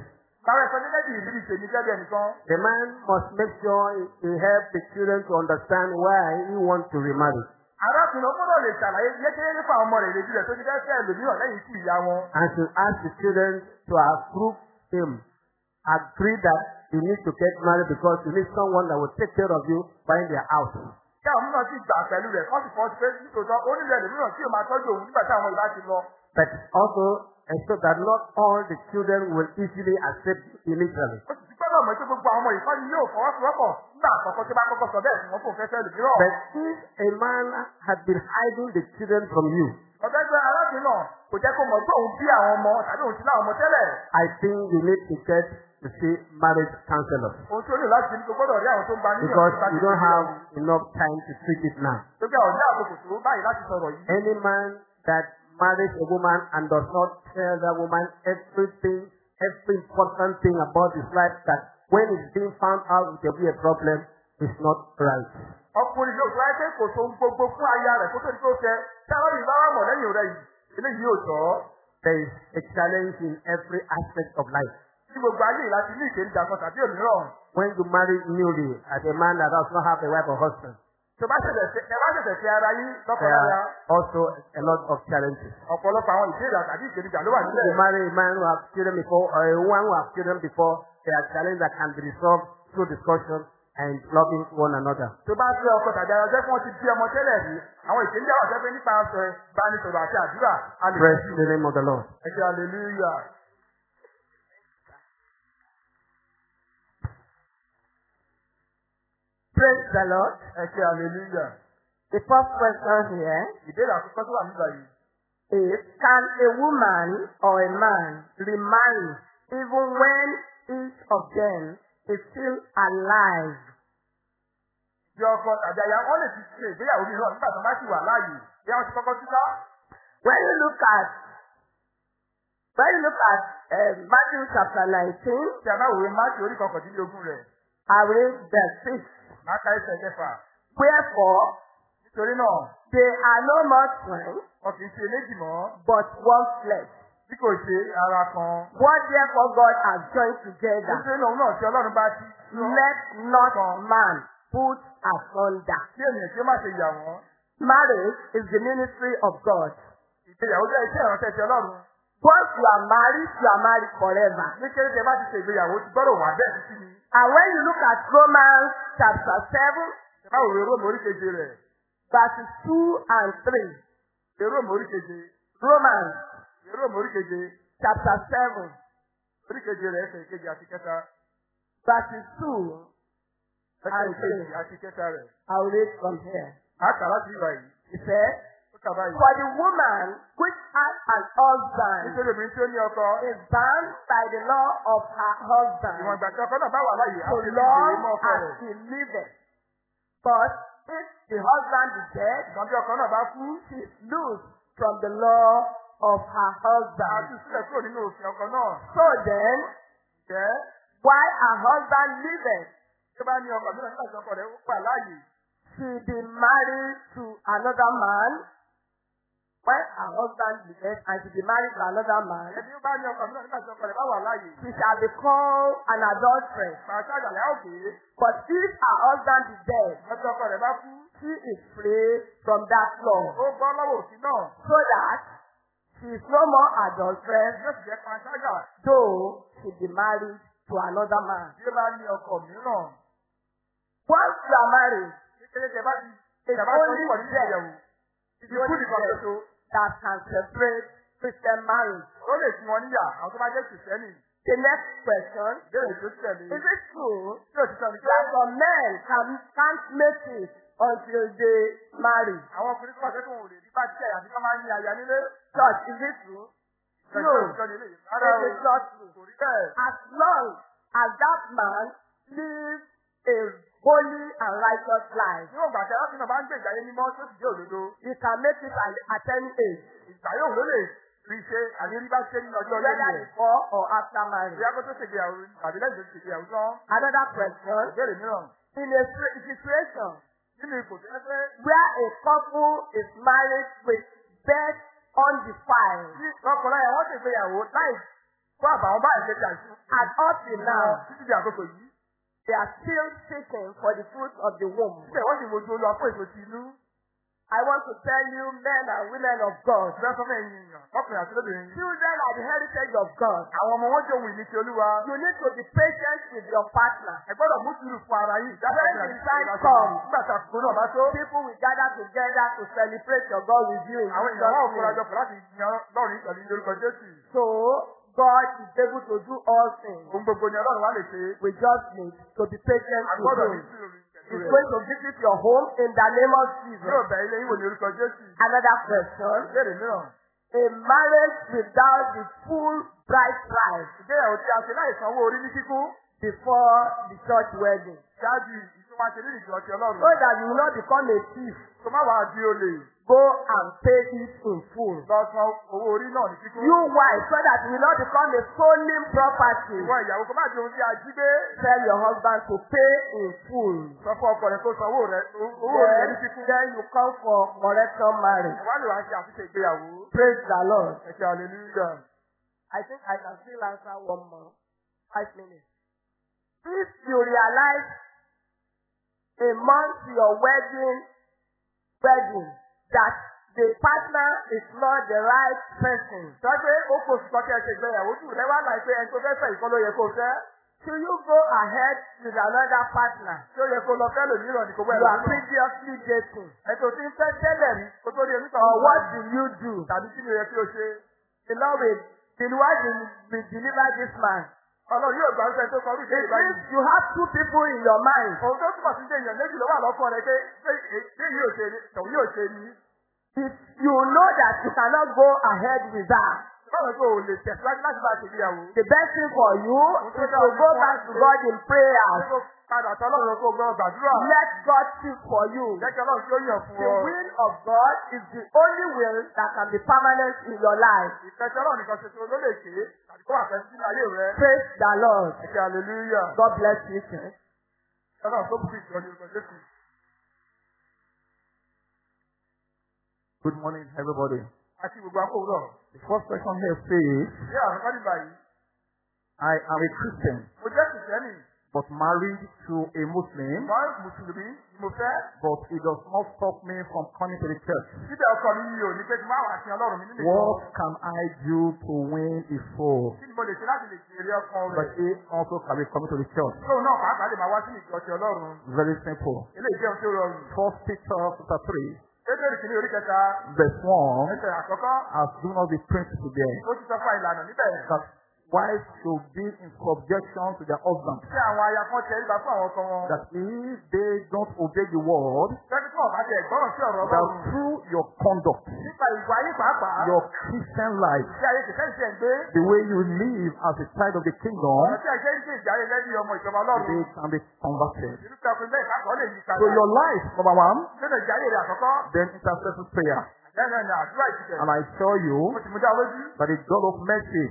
the man must make sure he, he helps the children to understand why he wants to remarry. Arákùnrin gbọ́dọ̀ lè ṣàlàyé yékéyéké fún àwọn ọmọ rẹ̀ ìrètí rẹ̀ tó ti fẹ́ fẹ́ ẹlòmíràn lẹ́yìn ikú ìyá wọn. and to ask the children to approve him. Agree that you need to get married because you need someone that will take care of you they are out. Kí àwọn mìíràn sì gbà pẹ̀lú rẹ̀ kọ́ sì fọ́ sí pé nítòótọ́ ó nílò ẹlòmíràn tí máa tọ́jú òun nígbà tí àwọn ìbá ti lọ. But also ensure that not all the children will easily accept initially. Ó sì ti gbọ́dọ̀ mọ̀ pé gbogbo àwọn ọmọ ìkọ́ni yóò fọwọ́sowọ́pọ̀ nígbà àkọ́kọ́ tí bá kọ́kọ́ sọ bẹ́ẹ̀ fún wọn kò fẹ́ fẹ́ ẹlòmíràn. But if a man had been hiding the children from you, Ọ̀gá ẹgbẹ́ arábìnrin náà kò jẹ́ kó mọ̀ pé òun bí àwọn ọmọ tàbí òun ti láwọn ọmọ tẹ́lẹ̀. I think you need to get to see marriage counselors Ohun tí ó lè láti ní kó gbọ́dọ̀ rí àwọn tó ń ba nínú because you don't have enough time to treat it now. Gbogbo àwọn ní àkókò tó báyìí láti sọ̀rọ̀ yìí. Any man that marries a woman and does not tell that woman everything, every important thing about his life that when it's being found out there will be a problem is not right. Ọkùnrin yóò tó ẹ́sẹ̀ kò ń gbogbo fún aya rẹ̀ kó tó ní tó fẹ́. Tí àwọn ìbá wà mọ̀ lẹ́yìn rẹ̀ yìí, eléyìí yóò tọ́. There is a challenge in every aspect of life. Tí gbogbo ayé láti ní ìkéńjà kan tàbí òmíràn. When you marry newly as a man that does not have a wife or husband, Tó bá ṣẹ̀ṣẹ̀ fẹ́ ẹ bá ṣẹ̀ṣẹ̀ fi ara yín there lọ́kọ̀ọ́lára. are also a lot of challenges. Ọ̀pọ̀lọpọ̀ àwọn ìbéèrè ló wà marry man who has children before or a woman who has children before, there are challenges that can be resolved through discussion and loving one another. Tó bá fẹ́ ọkọ tàbí ara jẹ́ fún wọn ti bí ọmọ tẹ́lẹ̀ rí. Àwọn ìkéńjà wà jẹ́ pé nípa ọ̀sẹ̀ ìbánisọ̀rọ̀ àti àdúrà. A lè Praise the name of the Lord. Ẹ ṣe hallelujah. Praise the Lord. Ẹ ṣe hallelujah. The first question here Ìbéèrè àkọ́kọ́ tó wà nígbà yìí. is, can a woman or a man remarry even when each of them is still alive? Bí ọkọ tàbí aya wọ́n lè ti ṣe ìgbéyàwó mìíràn nígbà tó bá sì wà láàyè. Bí wọ́n ti kọ́kọ́ túká. When you look at when you look at uh, Matthew chapter 19, Tí a bá wòye Máàkì orí kọkàndínlógún rẹ̀. I read verse 6. Ka ẹsẹ̀ kẹfà. Wherefore, Nítorí náà, they are no more kì í ṣe méjì mọ́. but one flesh. Bí kò ṣe ara kan. What therefore God has joined together, Nítorí òun náà tí Ọlọ́run bá ti. let not man put asunder. Kí ènìyàn ó má ṣe yà wọ́n. Marriage is the ministry of God. Ìgbéyàwó jẹ́ iṣẹ́ ìránṣẹ́ ti Ọlọ́run. Once you are married, you are married forever. Ní kéré tẹ bá ti ṣe ìgbéyàwó ti gbọ́dọ̀ wà bẹ́ẹ̀ títí ni. And when you look at Romans chapter 7, Tẹ bá wòye Róòmù oríkeje rẹ̀. verses 2 and 3, Ṣé Róòmù oríkeje? Romans Ṣé Róòmù oríkeje? chapter 7, Oríkeje rẹ̀ ẹsẹ̀ ìkejì àti kẹta. verses 2, Ẹsẹ̀ And ìkejì three. àti kẹta rẹ̀. I'll read from here. A kà láti ìgbà báyìí. For the woman which has an husband Nítorí obìnrin tí ó ní ọkọ. is bound by the law of her Ìwọ̀n husband ìgbà tí ọkọ náà bá wà láàyè, a to ti fi ìwé mọ́ love ọkọ as rẹ̀. he liveth. But if the husband is dead, Ìgbà tí ọkọ náà bá kú, she is loose from the law of her husband. ti sílẹ̀ kúrò nínú òfin ọkọ náà. So then, Jẹ́ while her husband liveth, tí ó bá ní ọkọ mìíràn nígbà tí ọkọ rẹ̀ wà láàyè. she be married to another man. When her husband liveth and she be married to another man, Ẹni ó bá ní ọkọ mìíràn nígbà tí ọkọ rẹ̀ bá wà láàyè. she shall be called an adulteress. Pàṣẹ àgbàlẹ̀ á òkè. But if her husband is dead, tí ọkọ rẹ̀ bá kú, she is free from that law, ó gbọ́ lọ́wọ́ òfin náà. so that she is no more adulteress, Yóò jẹ́ panṣágà though she be married to another man. tí ó bá ní ọkọ mìíràn. Once you are married, Kékeré tẹ bá ti it's tó only death, only nìkan death ṣoṣo. That can separate Christian marriage. Ó lè fún wọn níyà àwọn tó bá jẹ́ kìrìsìtẹ́nì. The next question, Béèrè tó tẹ̀lé. is it true ni pé that some men can, can't make it until they marry? àwọn ọkùnrin tó wà wọn ò lè rí bá jẹ́ àti ká máa ní aya nílé. Church, is it true? No. o. It is not true. As long as that man lives a holy and righteous life, Níwọ̀n ìgbà tí arábìnrin náà bá ń gbé ìgbà yẹn mímọ́ tó sì jẹ́ òdodo. he can make it at, at any age, Ìgbà yóò ló lè rí ṣe àrírí bá ṣe nínú ọjọ́ whether lẹ́yìn rẹ̀. before or after marriage. Ìyá kó tó ṣègbéyàwó tàbí lẹ́yìn tó ṣègbéyàwó tán. Another question, Ìbéèrè mìíràn. in a si- situation Nínú ipò yẹ pé where a couple is married with birth undefiled, tí lọ́kọ̀ọ́láyà wọ́n ṣègbéyàwó láì kó àbàwọ́n bá ìṣe jà sí. and up till now, Títí di àkókò yìí. They are still seeking for the fruit of the womb. Síbẹ̀ wọ́n olúwa fún ti inú. I want to tell you, men and women of God, Bẹ́ẹ̀ sọ fún ẹ̀yin èèyàn, ọkùnrin àti lóbìnrin. children are the heritage of God. Àwọn ọmọ wọn jẹ́ ohun ìní ti Olúwa. You need to be patient with your partner. Ẹ gbọ́dọ̀ mú sùúrù fún ara yín. When the time comes, Nígbà tí àsìkò náà bá tó. people will gather together to celebrate your God with you. in Àwọn Jesus' èèyàn wà name. òkúrajọpọ̀ láti yan lọ́rùn ìtọ́jú lórúkọ Jésù. So, God is able to do all things. Ohun gbogbo ni Ọlọ́run wá lè ṣe. We just need to be patient with Him. He's going to visit your home in the name of Jesus. Yóò bẹ̀ ilé yín wò ní orúkọ Jésù. Another question. Ìbéèrè mìíràn. A marriage without the full bride price Ìgbéyàwó tí a ṣe láì sanwó orí ní kíkún. before the church wedding. Ṣáájú nínú ìjọ ti So Ọlọ́run. that you will not become a thief. Kó má wàá di olè. Go and pay it in full. Lọ san owó orí náà ní kíkún. You wife, so that you will not become a stolen property. Ìwọ ìyàwó kó má di ohun tí a jí gbé. Tell your husband to pay in full. Sọ fún ọkọ rẹ̀ kó san owó rẹ̀ owó rẹ̀ ní kíkún. then you come for correction marriage. Wọ́n lè wá ṣe àtúnṣe ìgbéyàwó. Praise the Lord. Ẹ ṣe hallelujah. I think I can still answer one more. Five minutes. If you realize a month to your wedding, wedding, that the partner is not the right person, Sọ pé ó kò sùn kí ẹ ṣe ìgbéyàwó jù lẹ́wọ́ àlàyé pé ẹni tó fẹ́ fẹ́ ìkọ́ ló yẹ kó fẹ́. should you go ahead with another partner Ṣé ó yẹ kó lọ fẹ́ ní kò wẹ̀ you are previously dating? Tó ti ń fẹ́ tẹ́lẹ̀ rí kó tó di onítọ̀ Or what do you do? tàbí kí ni ó yẹ kí o ṣe? The Lord will, the Lord will, will deliver this man. Ọlọ́run yóò gbà ń fẹ́ tó kọ orí It ìbéèrè báyìí. means you have two people in your mind. Òun tó túmọ̀ sí èèyàn méjì ló wà lọ́kàn rẹ̀ pé pé yóò ṣe ni tòun yóò ṣe ni. If you know that you cannot go ahead with that, Báwo ni o lè tẹ̀síwájú láti bá a ṣe ìgbéyàwó? the best thing for you is to go back to God in padà tọ́ kó gbàdúrà. Let God speak for you. Jẹ́ kí Ọlọ́run tí ó yàn fún The will of God is the only will that can be permanent in your life. Ìfẹ́ tí Ọlọ́run nìkan ṣoṣo ló lè ṣe é tàbí kó wà fẹ́ sínú ayé rẹ. Praise the Lord. Hallelujah. God bless you. sir. Ọlọ́run tó bùkún ìjọ. Good morning, everybody. Àti gbogbo akówúrọ̀. The first question here says, Ní àkọ́kọ́ nígbà yìí, I am a Christian, mo jẹ́ kìsẹ́nì, but married to a Muslim, ṣùgbọ́n Mùsùlùmí ni mo fẹ́. but it does not stop me from coming to the church. Síbẹ̀ ọkọ mi yìí ò ní pé kí n má wà sí Ọlọ́run mi ìjọ. What can I do to win a soul? Kí ni mo lè ṣe láti lè jèrè ọkàn But rẹ̀? he also can be coming to the church. Tóun náà pàápàá lè máa wá sí ìjọ ti Ọlọ́run. Very simple. Eléyìí jẹun tí ó rọrùn. First Peter chapter 3, Pétérì kìíní orí kẹta, verse 1, ẹsẹ̀ àkọ́kọ́, as do not be principle there, ó ti sọ fún ìlànà níbẹ̀. That wives should be in subjection to their husbands. Ṣé àwọn aya kan tẹ ìgbà fún àwọn ọkọ wọn? That if they don't obey the word, Bẹ́ẹ̀ni tí wọ́n bá ti ẹ̀gbọ́ràn sí ọ̀rọ̀ that Ọlọ́run. through your conduct, Nípa ìwà yín pàápàá, your Christian life, tí ayé kìkẹ́ ìṣe ń gbé, the way you live as a child of the kingdom, ọ̀rọ̀ tí ń gbé ìjà lẹ́bí ọmọ ìjọba Ọlọ́run. they can be converted. Irúfẹ́ ọkùnrin bẹ́ẹ̀ kákọ́ lè yí So padà. your life, number one, Nínú ìjà ayé rẹ̀ àkọ́kọ́, then intercessory prayer. And I tell you that the God of mercy,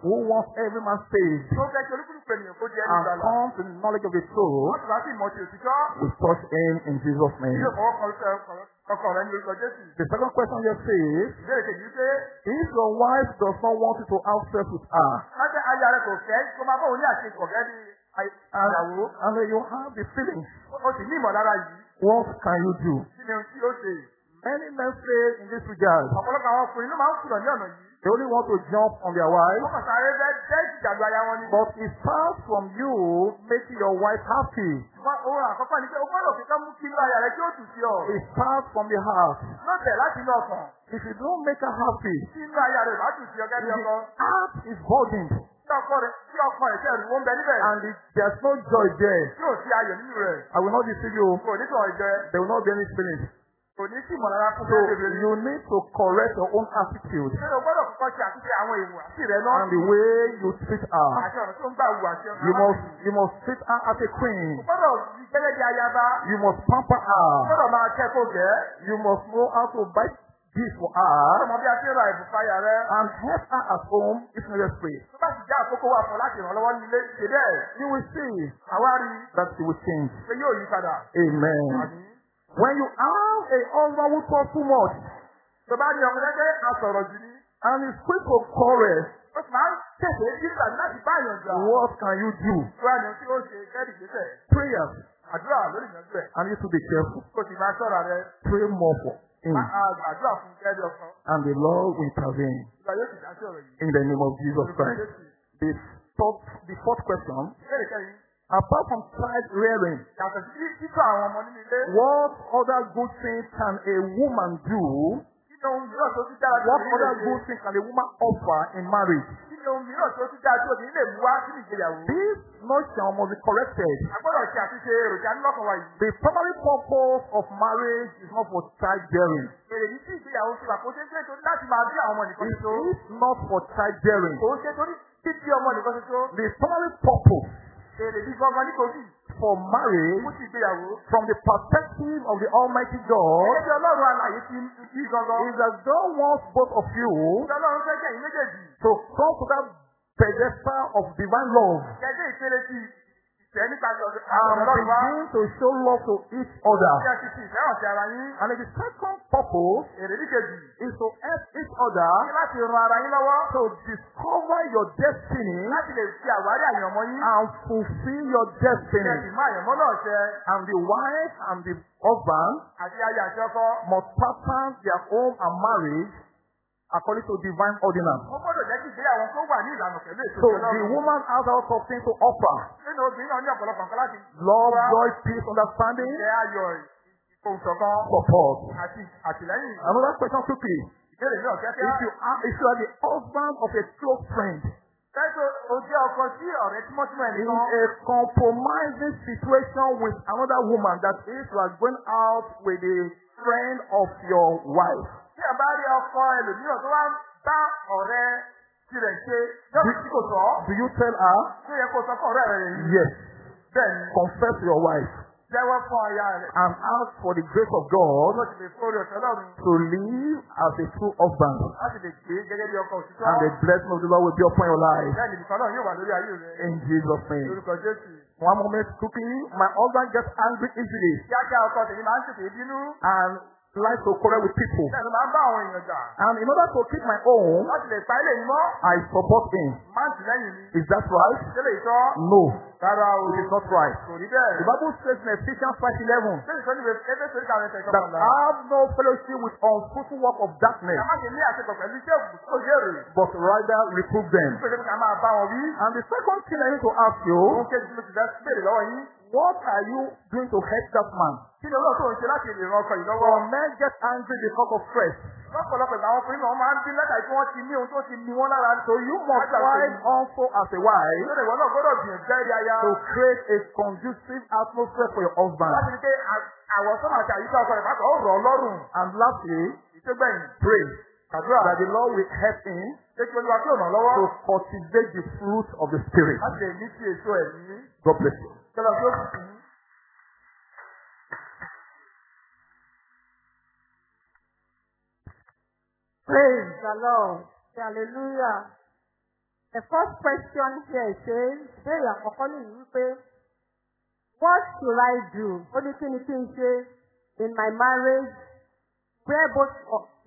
who wants every man saved and come to the knowledge of the truth, will touch him in Jesus' name. The second question here says, if your wife does not want you to have sex with her, and then you have the yìí. what can you do? Kí? Many men say in this regard, Ọ̀pọ̀lọpọ̀ àwọn ọkùnrin ló máa ń kùnà ní ọ̀nà yìí. they only want to jump on their wife, Wọ́n kàn sáré fẹ́ jẹ́ ìjàgbá aya wọn ni. but it starts from you making your wife happy. Ohun àkọ́kọ́ ni pé o gbọ́dọ̀ fi ká mú kí inú aya rẹ̀ kí ó dùn sí ọ. It starts from the heart. Lọ́tẹ̀ láti inú ọkàn. If you don't make her happy, Tí inú aya rẹ̀ bá dùn sí ọ gẹ́gẹ́ bí ọkọ. the heart is burdened and it, there's no joy there. I will not deceive you. There will not be any feelings. Kò ní sí ìmọ̀lára fún So you need to correct your own attitude Ṣé o gbọ́dọ̀ kọ́kọ́ ṣe àtúnṣe àwọn ìwà sí rẹ̀ náà? and the way you treat her. Àti ọ̀nà tó ń gbà wù àti ọ̀nà You must you must treat her as a queen. O gbọ́dọ̀ rí gẹ́gẹ́ bí ayaba. You must pamper O her. gbọ́dọ̀ máa kẹ́kọ̀ọ́ gẹ́. You must know how to buy gifts for her bí a ti rẹ̀. and help her at home if necessary. Tó bá sì já àkókò wà fún láti ràn lọ́wọ́ nílé ṣe bẹ́ẹ̀. You will see Àwa rí i that she will change. pé yóò yí padà. Amen. Àmín. When you have a husband who talks too much Tó bá ní ọmọ gẹ́gẹ́ asọ̀rọ̀ jù ní. and is quick to quarrel, Ó sì máa ń tètè jíjà láti bá àyàn jà. what can you do? Ní ohun tí ó ṣe kẹ́rì gbèsè. Prayers Àdúrà lórí ìyanjú ẹ̀. And you to be careful. Kò sì máa ṣọ́ra rẹ. Pray more for him. Àdúrà fún kẹ́ẹ́dì ọkàn. And the Lord will intervene Ìgbà yóò sì dá sí ọ̀rọ̀ yìí. in the name of Jesus Christ. The fourth, the fourth question. Ìbéèrè kẹ́yìn. Apart from child rearing, Yàtọ̀ sí títọ́ àwọn ọmọ nínú ilé. what other good things can a woman do? Kí ni ohun mìíràn tó tún dára tí What other good thing can a woman offer in marriage? Kí ni ohun mìíràn tó tún dára tí òbí lè mú wá sínú ìgbéyàwó? This notion must be corrected. A gbọ́dọ̀ ṣe àtúnṣe èròjà ńlọ́kàn wa yìí. The primary purpose of marriage is not for childbearing. Èrè yìí tí ìgbéyàwó ṣe wà kó ṣe ń ṣe torí láti máa bí àwọn ọmọ nìkan It is not for childbearing. Kò ń ṣe torí títí ọmọ nìkan ṣoṣo. The primary purpose For marriage from the perspective of the Almighty God is that God wants both of you to come to that pedestal of divine love and Ọlọ́run wá. begin to show love to each other. And the second purpose is to help each other. To discover your destiny. And fulfill your destiny. And the wife and the husband must pattern their home and marriage according to divine ordinance. Ó gbọ́dọ̀ jẹ́ kí ìgbéyàwó kó wà ní ìlànà pẹ̀lú ètò So the woman has all sorts of things to offer. Nínú obìnrin náà ní ọ̀pọ̀lọpọ̀ nǹkan láti Love, joy, peace, understanding, ìjẹ́ ayọ̀ ìfòǹsọ̀kan support. àti àtìlẹ́yìn. Another question quickly. Ìbéèrè náà. If you are, if you are the husband of a close friend Fẹ́ẹ́ o jẹ́ ọkọ sí ọ̀rẹ́ tímọ́tímọ́ in a compromising situation with another woman, that is, you are going out with a friend of your wife, Tí ẹ bá rí ọkọ ẹlòmíràn tó wá ń bá ọ̀rẹ́ tirẹ̀ ṣe lọ́dún tí kò sọ. do you tell her, Ṣé yẹ kó sọ fún ọ̀rẹ́ rẹ̀ yìí? yes, Bẹ́ẹ̀ni, confess your wife jẹ́wọ́ fún aya rẹ̀. and ask for the grace of God Ló ti lè kórè ọ̀sẹ̀ lọ́run to live as a true husband. láti lè gbé gẹ́gẹ́ bí ọkọ òtítọ́. And the blessing of the Lord will be upon your life. Bẹ́ẹ̀ni nìkan náà yóò wà lórí ayé rẹ̀. In Jesus' name. Lórúkọ Jésù. One moment quickly. My husband gets angry easily Kíákíá ọkọ tèmi máa ń tètè bínú. and likes to quarrel with people. Bẹ́ẹ̀ni máa ń bá àwọn èèyàn jà. And in order to keep my own, Láti lè pa ilé yìí mọ́. I support him. Máa ń tì lẹ́yìn mi. Is that right? Ṣé lè tọ́? No, Rárá o. it is not right. Kò rí bẹ́ẹ̀. The Bible says in Ephesians 5:11 Bẹ́ẹ̀ni sọ níbi ẹgbẹ́ sórí kàwé ẹsẹ̀ that ìkọkànlá. have no fellowship with unfruitful work of darkness, Ká má ṣe ní àṣepọ̀ pẹ̀lú iṣẹ́ òkùnkùn tó yẹ̀rè. but rather reprove them. Nítorí pé ká máa bá wọn wí. And the second thing I need to ask you, Òun kejì ti. What are you doing to help that man? Kí ni olóòtú òun ṣe láti lè ran ọkọ yìí lọ́wọ́? Some men get angry because of stress. Lọ́pọ̀lọpọ̀ ìgbà àwọn ọkùnrin náà máa ń bí lẹ́tà tí wọ́n ti ní ohun tó ti ní wọ́n lára. So you must strive also as a wife Ìlú ìwọ náà gbọ́dọ̀ gbìyànjú ẹ̀rí aya. to create a conducive atmosphere for your husband. Láti rí pé àti àyíká ọkọ rẹ̀ pàtó ó rọ̀ ọ́ lọ́rùn. And lastly, Ìṣègbẹ̀yìn. pray Kàdúrà. that the Lord will help him Ṣé kí olúwa kí ò ràn lọ́wọ́? to cultivate the fruit of the Spirit. Láti lè ní èso ẹ̀mí. God bless you. Kẹ́lọ́ tí ó kù sí. Praise the Lord. Hallelujah. The first question here says, Béèrè àkọ́kọ́ nìyí wípé, What should I do? Ó ní kí ni kí n ṣe in my marriage where both,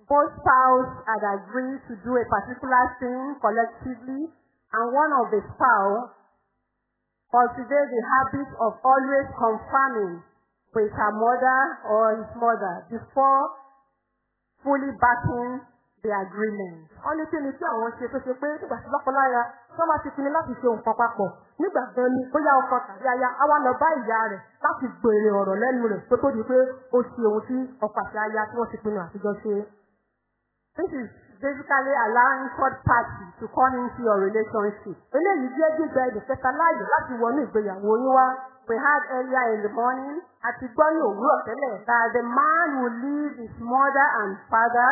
both spouse had agreed to do a particular thing collectively and one of the spouse cultivate the habit of always confirming with her mother or his mother before fully backing the agreement. wọ́n ní kí ni tí àwọn ṣe tó ṣe pé nígbà tí lọ́kọláya tó bá ti pinnu láti ṣe nǹkan papọ̀ nígbà gan ni bóyá ọkọ tàbí aya á lọ bá ìyá rẹ̀ láti gbèrè ọ̀rọ̀ lẹ́nu rẹ̀ tó tó di pé ó ṣe ohun tí ọkọ àti aya tí wọ́n ti pinnu àtijọ́ ṣe. This is basically allowing third party to come into your relationship. Eléyìí jẹ́ gbígba ẹnìkẹta láàyè láti wọnú ìgbéyàwó yín wá. We had earlier in the morning àti gbọ́ ní òwúrọ̀ tẹ́lẹ̀ that the man will leave his mother and father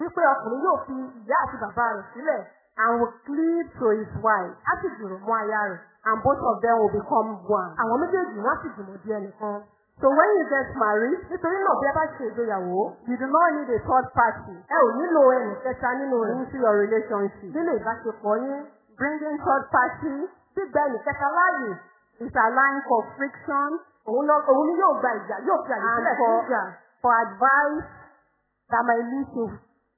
wípé ọkùnrin yóò fi ìyá àti bàbá rẹ̀ sílẹ̀ and will cleave to his wife. Á sì dùrù mọ́ aya rẹ̀ and both of them will become one. Àwọn méjèèjì wọ́n sì dùnmọ̀ di ẹnìkan. So when you get married, nítorí náà bí ẹ bá ṣe ìgbéyàwó, you do not need a third party. Ẹ ò nílò ẹnì kẹta nínú rẹ̀ into your relationship. Nínú ìbáṣepọ̀ yín, bringing third party, gbígba ẹnì kẹta láàyè is allowing for friction. Òun ni yóò gba ìjà yóò fi àyè sílẹ̀ fún ìjà. For advice that might lead to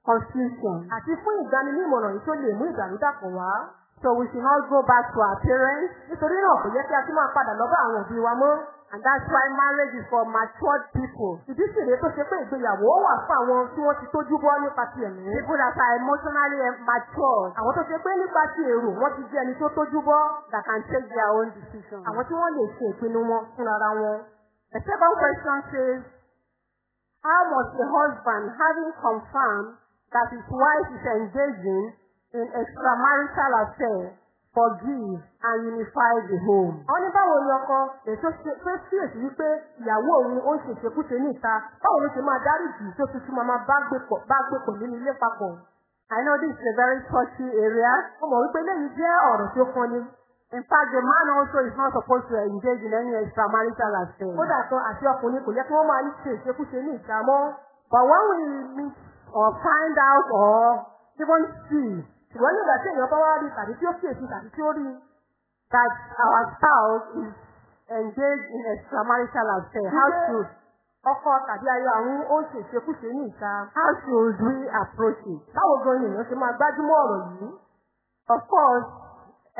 confusion. Àti fún ìgbaninímọ̀ràn yìí tó lè mú ìdàrúdàpọ̀ wá. So we should not go back to our parents. Nítorí náà kò yẹ kí a tún máa padà lọ bá àwọn òbí wa mọ́. And that's why marriage is for matured people. Ìdí sì rèé tó ṣe pé ìgbéyàwó wà fún àwọn tí wọ́n ti tójú bọ́ nípa ti ẹ̀mí. People that are emotionally matured. Àwọn tó ṣe pé nípa ti èrò wọ́n ti jẹ́ ẹni tó tójú bọ́. That can take their own decisions. Àwọn tí wọ́n lè ṣe ìpinnu wọn fúnra wọn. The second question says, how must a husband having confirmed that his wife is engaging in extramarital affair forgive and unify the home. Wọ́n ní báwo ni ọkọ èso tó kíyèsí wípé ìyàwó òun ó ń ṣèṣekúṣe ní ìta báwo ló ṣe máa dáríjì tó fi tún máa bá gbé pọ̀ nínú ilé papọ̀. I know this is a very touchy area. Mo mọ̀ wípé lẹ́yìn jẹ́ ọ̀rọ̀ tí ó kan ni. In fact, the man also is not supposed to engage in any extramarital affair. Kódà kan àti ọkùnrin kò yẹ kí wọ́n máa ní ṣe ìṣekúṣe ní ìta mọ́. But when we meet or find out or even see ṣùgbọ́n nígbà tí èèyàn bá wá rí tàbí tí ó kíyèsí tàbí tí ó rí that our spouse is engaged in extramarital affair how should ọkọ tàbí aya àwọn ó ṣe ìṣekúṣe ní ìta how should we approach it. báwo gan ni èèyàn ṣe máa gbájúmọ́ ọ̀rọ̀ yìí. of course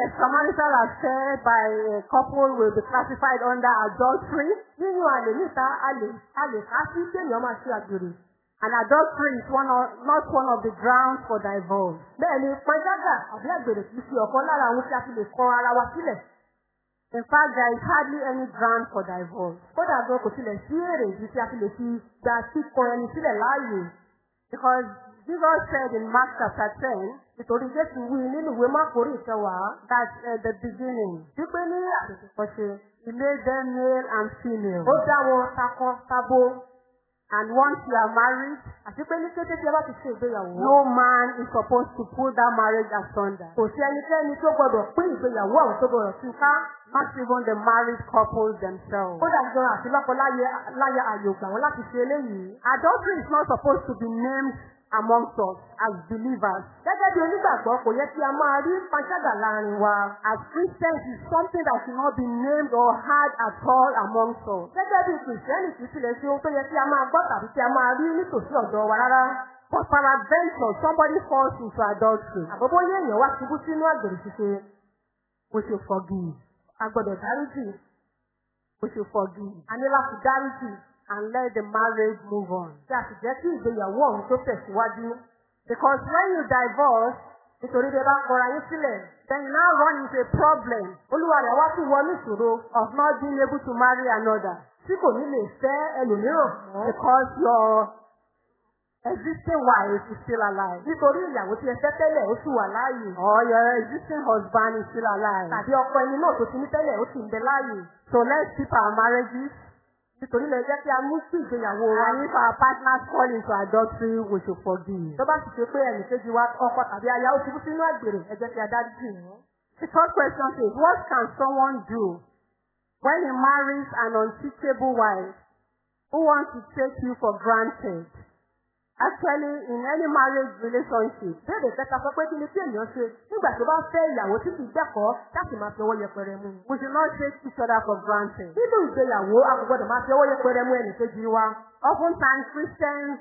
extramarital affair by a couple will be classified under adultery. nínú àlè níta a lè a lè ká sí kéèyàn máa ṣe àgbèrè. And adultery is one of, not one of the grounds for divorce. Bẹ́ẹ̀ni, panṣágà àbí àgbèrè kìí ṣe ọ̀kan lára àwọn tí a fi lè kọ ara wa sílẹ̀. In fact, there is hardly any ground for divorce. Kódà gan kò tilẹ̀ sí èrè ìdí tí a fi lè fi gba kíkọ ẹni sílẹ̀ láàyè. Because Jesus said in Mark chapter ten, nítorí Jésù wí nínú ìwé Mákòrí ìkẹwàá, that at the beginning, wípé ní àtẹ̀tẹ̀kọ́ ṣe, he made them male and female. Ó dá wọn takọ tabo. And once you are married, àti pé ní kété tí ẹ bá ti ṣe ìgbéyàwó. No man is supposed to pull that marriage asunder. Kò sí ẹnikẹ́ni tó gbọdọ̀ pín ìgbéyàwó àwọn tó gbọdọ̀ tún ká. Not even the married couples themselves. Kódà gan àti lọ́kọ láyé àyò gbà wọ́n láti ṣe eléyìí. Adultery is not supposed to be named amongst us as believers. Gẹ́gẹ́ bí onígbàgbọ́ kò yẹ kí a máa rí panṣágà láàárín wa. As Christians is something that should not be named or heard at all amongst us. Gẹ́gẹ́ bí Kìrìsìtẹ́nì kì í tilẹ̀ ṣe ohun tó yẹ kí a máa gbọ́ tàbí kí a máa rí nítòsí ọ̀dọ̀ wa rárá. But peradventure somebody falls into adultery. Àbọ̀bọ̀ yé èèyàn wá ṣubú sínú àgbèrè ṣíṣe. We should forgive. A gbọ́dọ̀ dáríjì. We should forgive. A ní láti dáríjì and let the marriage move on. Ṣé jẹ́ kí ìgbéyàwó ọ̀hún tó tẹ̀síwájú? Because when you divorce, nítorí bí ẹ bá kọra yín sílẹ̀, then you now run into a problem. Olúwa rẹ̀ wá tún wọnú ìṣòro of not being able to marry another. Tí kò ní lè fẹ́ ẹlòmíràn. Because your existing wife is still alive. Nítorí ìyàwó tí ẹ fẹ́ tẹ́lẹ̀ ó sì wà láàyè. Or your existing husband is still alive. Tàbí ọkọ ẹni náà tó ti ní tẹ́lẹ̀ ó sì ń bẹ láàyè. So let's keep our marriages Nítorí lè jẹ́ kí a mú sí ìgbéyàwó wa. And if our partners fall into adultery, we should forgive. Tó bá sì ṣe pé ẹnì kejì wa ọkọ tàbí aya ó ti kú sínú àgbèrè, ẹ jẹ́ kí a dájú. The third question is, what can someone do when he marries an unteachable wife who wants to take you for granted? Actually, in any marriage relationship, béèrè kẹta sọ pé kí ni tí èèyàn ṣe nígbà tó bá fẹ́ ìyàwó tí kì í gbẹ́kọ̀ọ́ láti máa fi ọwọ́ yẹpẹrẹ mú. We should not take each other for granted. Nínú ìgbéyàwó, a kò gbọdọ̀ máa fi ọwọ́ yẹpẹrẹ mú ẹnì kejì wa. Oftentimes Christians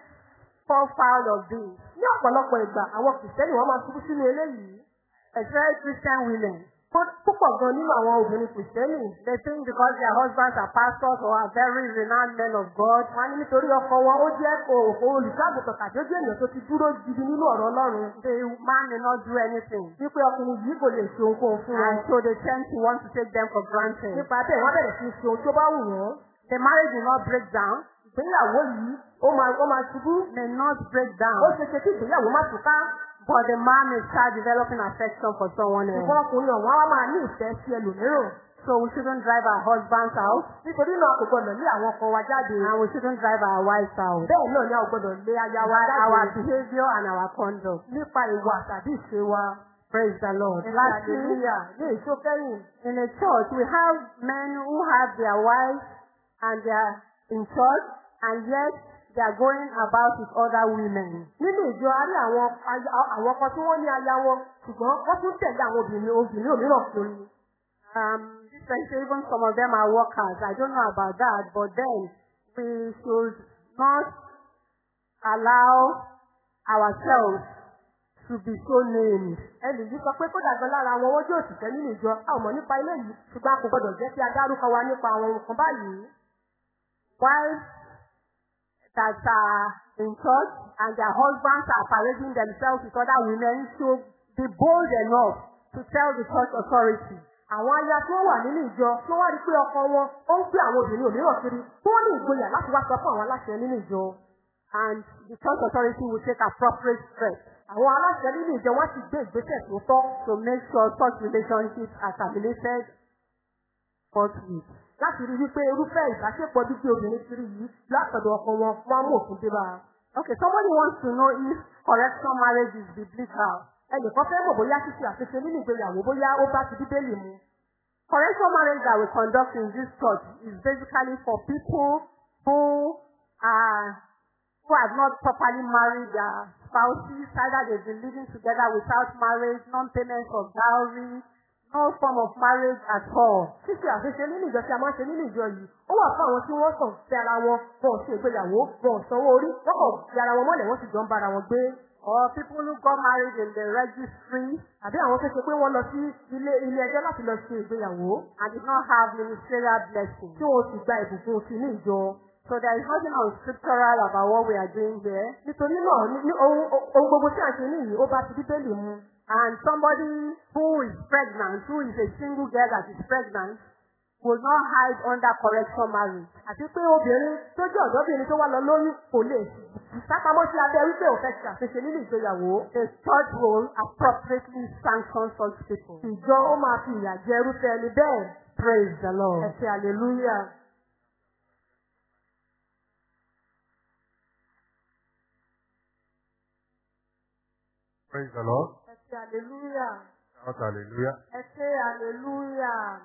fall foul of this. Ní ọ̀pọ̀lọpọ̀ ìgbà, àwọn kìrìsìtẹ́nì wọ́n máa ṣubú sínú eléyìí. Especially Christian women. Púpọ̀ gan nínú àwọn obìnrin kìrìsìtẹ́nì. They think because their husbands are pastors or are very renowned men of God. Wọ́n ní nítorí ọkọ wọn ó jẹ́ olùṣọ́àgùtàn tàbí ó jẹ́ ènìyàn tó ti dúró gidi nínú ọ̀rọ̀ Ọlọ́run. The man may not do anything. Wípé ọkùnrin yìí kò lè ṣe ohunkóhun fún wọn. And so they tend to want to take them for granted. Nípa bẹ́ẹ̀ wọ́n bẹ̀rẹ̀ sí ṣe ohun tó bá wù wọ́n. The marriage will not break down. Ìgbéyàwó yìí ó máa ṣubú. May not break down. Ó ṣe ṣe kí ìgbéyàwó má túká. But the man may start developing affection for someone else. Ṣùgbọ́n ọkùnrin ọ̀hún á máa ní ìfẹ́ sí ẹlòmíràn. So we shouldn't drive our husbands out. Nítorí náà kò gbọdọ̀ lé àwọn ọkọ wa jáde. And we shouldn't drive our wives out. Bẹ́ẹ̀ náà ni a ò gbọdọ̀ lé aya wa jáde. Our behaviour and our conduct. Nípa ìwà tàbí ìṣe wa. Praise the Lord. Lastly. In a church, we have men who have their wives and they are in church and yet they are going about with other women. Nínú ìjọ a rí àwọn àwọn ọkọ tí wọ́n ní aya wọn ṣùgbọ́n wọ́n tún tẹ̀lé àwọn obìnrin obìnrin òmíràn kiri. Um, even some of them are workers. I don't know about that, but then we should not allow ourselves to be so named. Ẹnì yìí sọ pé kódà gan lára àwọn wọ́n jẹ́ òṣìṣẹ́ nínú ìjọ. A ò mọ̀ nípa ilé yìí ṣùgbọ́n a kò gbọdọ̀ jẹ́ kí a dárúkọ wa nípa àwọn nǹkan báyìí. Wives that are in church and their husbands are parading themselves with other women should be bold enough to tell the church authority. Àwọn aya tí wọ́n wà nínú ìjọ tí wọ́n rí pé ọkọ wọn ó ń gbé àwọn obìnrin òmíràn kiri tí wọ́n ní ìgboyà láti wá sọ fún àwọn aláṣẹ nínú ìjọ. And the church authority will take appropriate steps. Àwọn aláṣẹ nínú ìjọ wọ́n ti gbé ìgbésẹ̀ tó tọ́ to make sure such relationships are terminated forthwith. Láti rí wípé irúfẹ́ ìbáṣepọ̀ gbígbé obìnrin kiri yìí látọ̀dọ̀ ọkọ wọn wọ́n mú òfin dé bá a. Okay, somebody wants to know if correction marriage is biblical. Ẹnìkan fẹ́ mọ̀ bóyá ṣíṣe àṣeṣe nínú ìgbéyàwó bóyá ó bá ti bíbélì mu. Correction marriage that we conduct in this church is basically for people who are who have not properly married their spouses, either they've been living together without marriage, non-payment of dowry, no form of marriage at all. Ṣíṣe àṣeṣe nínú ìjọ tí a máa ń ṣe nínú ìjọ yìí, ó wà fún àwọn tí wọ́n kàn fi ara wọn, ò ṣe ìgbéyàwó, ò sanwó orí, wọ́n kàn fi ara wọn mọ́lẹ̀ wọ́n sì jọ ń bára wọn gbé. Or people who got married in the registry. Àbí àwọn tó ṣe pé wọ́n lọ sí ilé ilé ẹjọ́ láti lọ ṣe ìgbéyàwó and did not have ministerial blessing. Tí wọ́n sì gba ìbùkún sí ní ìjọ. So there is nothing unscriptural about what we are doing here. Nítorí náà, ohun gbogbo tí a ṣe níyì, ó bá ti bíbélì mu. And somebody who is pregnant, who is a single girl that is pregnant, will not hide under correction marriage. Àti pé obìnrin tó jẹ́ ọ̀dọ́bìnrin tó wá lọ lóyún kò lè sápamọ́ sí abẹ́ wípé òun fẹ́ ṣe àṣeṣe nínú ìgbéyàwó. A church will appropriately sanction such people. Ìjọ ó máa fi ìyà jẹ irúfẹ́ ẹni bẹ́ẹ̀. Praise the Lord. Ẹ ṣe hallelujah. Praise the Lord. Ṣe hallelujah. Shout hallelujah. Ẹ ṣe hallelujah.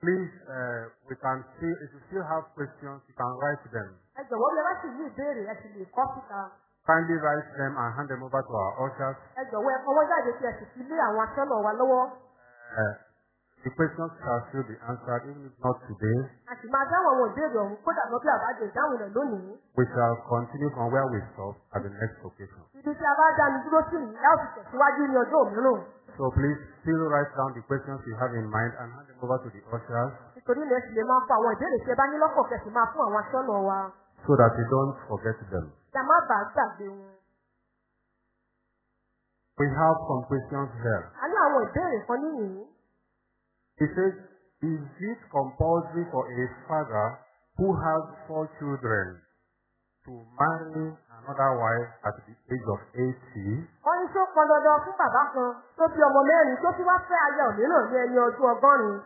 Please, uh, we can still, if you still have questions, you can write them. Ẹ jọ̀wọ́ bí ẹ bá sì ní ìbéèrè ẹ sì lè kọ́ síta. Kindly write them and hand them over to our ushers. Ẹ jọ̀wọ́ ẹ fọwọ́ jáde kí ẹ sì fi lé àwọn aṣọ́nà wa lọ́wọ́. The questions shall still be answered, even if not today. A sì máa dáhùn àwọn ìbéèrè ọ̀hún kódà lọ bí àbájọ ìdáhùn rẹ̀ lónìí. We shall continue from where we stop at the next occasion. Ibi tí a bá dá mi dúró sí yìí, a ó tẹ̀síwájú ní ọjọ́ òmíràn. So please still write down the questions you have in mind and hand them over to the ushers Nítorí ilẹ̀ sì lè máa fọ àwọn ìbéèrè tí ẹ bá ní lọ́kàn kẹsì máa fún àwọn aṣọ́nà wa. so that you don't forget them. Kí a má bàa gbàgbé wọn. We have some questions here. A ní àwọn ìbéèrè kan níyìí. He says, is it compulsory for a father who has four children to marry another wife at the age of 80? Wọ́n ní tó pọn dandan fún bàbá kan tó bí ọmọ mẹ́rin tó tún wá fẹ́ aya òmíràn ní ẹni ọdún ọgọ́rin.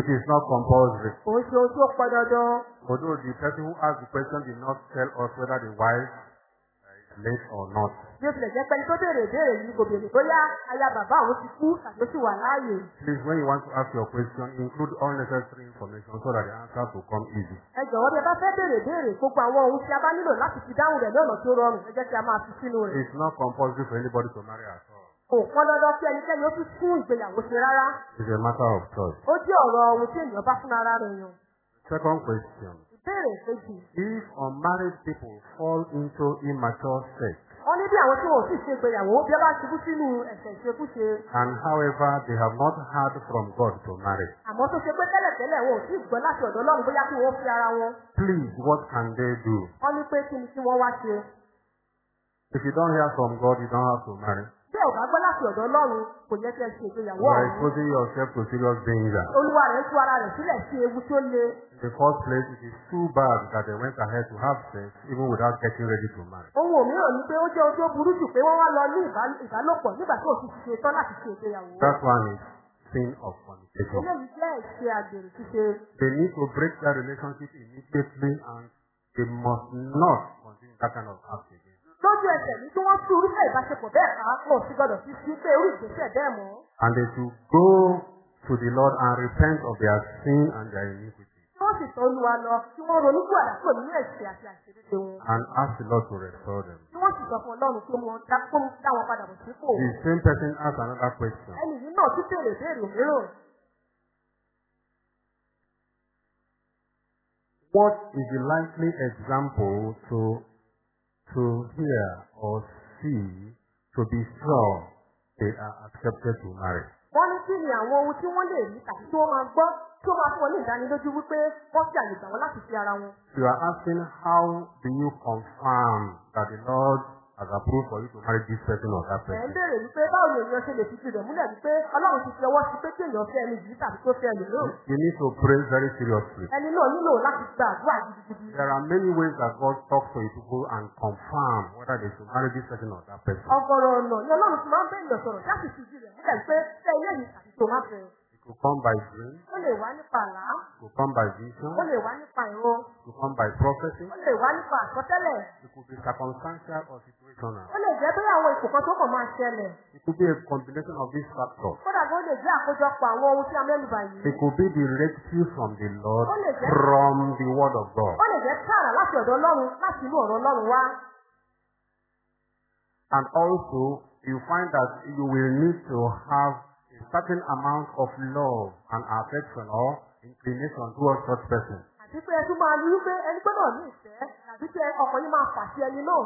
It is not compulsory. Kò ń ṣe ohun tó pọn dandan. Although the person who asked the question did not tell us whether the wife late or not. Bí o tilẹ̀ jẹ́ pé ẹni tó béèrè ìbéèrè yìí kò béèrè bóyá aya bàbá òun ti kú tàbí ó sì wà láàyè. Please, when you want to ask your question, include all necessary information so that the answers will come easy. Ẹ jọ̀wọ́ bí ẹ bá fẹ́ béèrè ìbéèrè gbogbo àwọn ohun tí a bá nílò láti fi dáhùn rẹ̀ lọ́nà tó rọrùn ẹ jẹ́ kí a máa fi sínú rẹ̀. It's not compulsory for anybody to marry at all. Kò pọn dandan kí ẹnikẹ́ni ó tún tún ìgbéyàwó ṣe rárá. It's a matter of choice. Ó jẹ́ ọ̀rọ̀ ohun tí ènìyàn bá fún ara rẹ̀ yàn. Second question. Ìbéèrè kejì. If unmarried people fall into immature sex, Wọ́n ní bí àwọn tí wọn ò sì ṣe ìgbéyàwó bí ẹ bá ṣubú sínú ẹ̀sẹ̀ ìṣekúṣe. and however they have not heard from God to marry, Àmọ́ tó ṣe pé tẹ́lẹ̀tẹ́lẹ̀ wọn ò tí ì gbọ́ láti ọ̀dọ̀ Ọlọ́run bóyá kí wọ́n fi ara wọn. please, what can they do? Wọ́n ní pé kí ni kí wọ́n wá ṣe. If you don't hear from God, you don't have to marry. Bí ẹ ò bá gbọ́ láti ọ̀dọ̀ Ọlọ́run kò yẹ kí ẹ ṣe ìgbéyàwó You are exposing yourself to serious danger. Olúwa rẹ̀ tú ara rẹ̀ sílẹ̀ sí ewu tó le. In the first place, it is too bad that they went ahead to have sex even without getting ready to marry. Ohun òmíràn ni pé ó jẹ́ tó burú jù pé wọ́n wá lọ ní ìbá- ìbálòpọ̀ nígbà tí òfin ṣe tán láti ṣe ìgbéyàwó. That one is sin of fornication. Eléyìí jẹ́ ìṣe àgbèrè ṣíṣe. They need to break that relationship immediately and they must not continue that kind of act again. Lójú ẹsẹ̀ ní kí wọ́n tú irúfẹ́ ìbáṣepọ̀ bẹ́ẹ̀ ká sì gbọdọ̀ fi sí pé irú ìgbésẹ̀ bẹ́ẹ̀ mọ́. And they should go to the Lord and repent of their sin and their iniquity wọ́n sì tọ́ Olúwa lọ kí wọ́n ronú kú àdàpọ̀ nínú ẹ̀ṣẹ̀ àti àṣíríṣe wọn. and ask the Lord to restore them. Kí wọ́n sì sọ fún Ọlọ́run pé wọ́n dá wọn padà bọ̀ sípò. The same person asked another question. Ẹnì yìí náà tún béèrè béèrè mìíràn. What is the likely example to to hear or see to be sure they are accepted to marry. Wọ́n ní kí ni àwọn ohun tí wọ́n lè rí tàbí tí wọ́n máa gbọ́ tí ó máa fún wọn ní ìdánilójú wípé wọ́n fi àyè gbà wọ́n láti fi ara wọn. You are asking how do you confirm that the Lord has approved for you to marry this person or that Ẹ̀ ń person? béèrè wípé báwo ni èèyàn ṣe lè fi tirẹ̀ múlẹ̀ wípé Ọlọ́run ti fi ọwọ́ sí pé kí èèyàn fẹ́ ẹni yìí tàbí tó fẹ́ ẹni náà. You need to pray very seriously. Ẹni náà nílò láti gba àdúrà gidigidi. There are many ways that God talks to his people and confirm whether they should marry this person or that person. Ọgọ̀rọ̀ ọ̀nà ni Ọlọ́run ti máa ń bẹ̀rẹ̀ sọ̀rọ̀ láti fi tirẹ̀ múlẹ̀ pé ṣé ilé yìí tàbí tó má fẹ́. Could come by dream, Ó lè wá nípa àlá, could come by ó vision, lè wá nípa ìró, could come by prophecy, ó lè wá nípa àsọtẹ́lẹ̀. it could be circumstantial or situational. Ó lè jẹ́ pé àwọn kan tó kàn máa ṣẹlẹ̀. It could be a combination of these factors. Kódà bó lè jẹ́ àkójọpọ̀ àwọn ohun tí a mẹ́nubà yìí. It could be directive from the Lord Ó lè jẹ́ from the word of God. ó lè jẹ́ tààrà láti ọ̀dọ̀ Ọlọ́run láti inú ọ̀rọ̀ Ọlọ́run wá. And also, you find that you will need to have certain amount of love and affection or inclination towards such person. Àti pé ẹ tún máa rí wípé ẹni gbọ́dọ̀ ní ìfẹ́ tàbí pé ọkàn yín máa fà sí ẹni náà.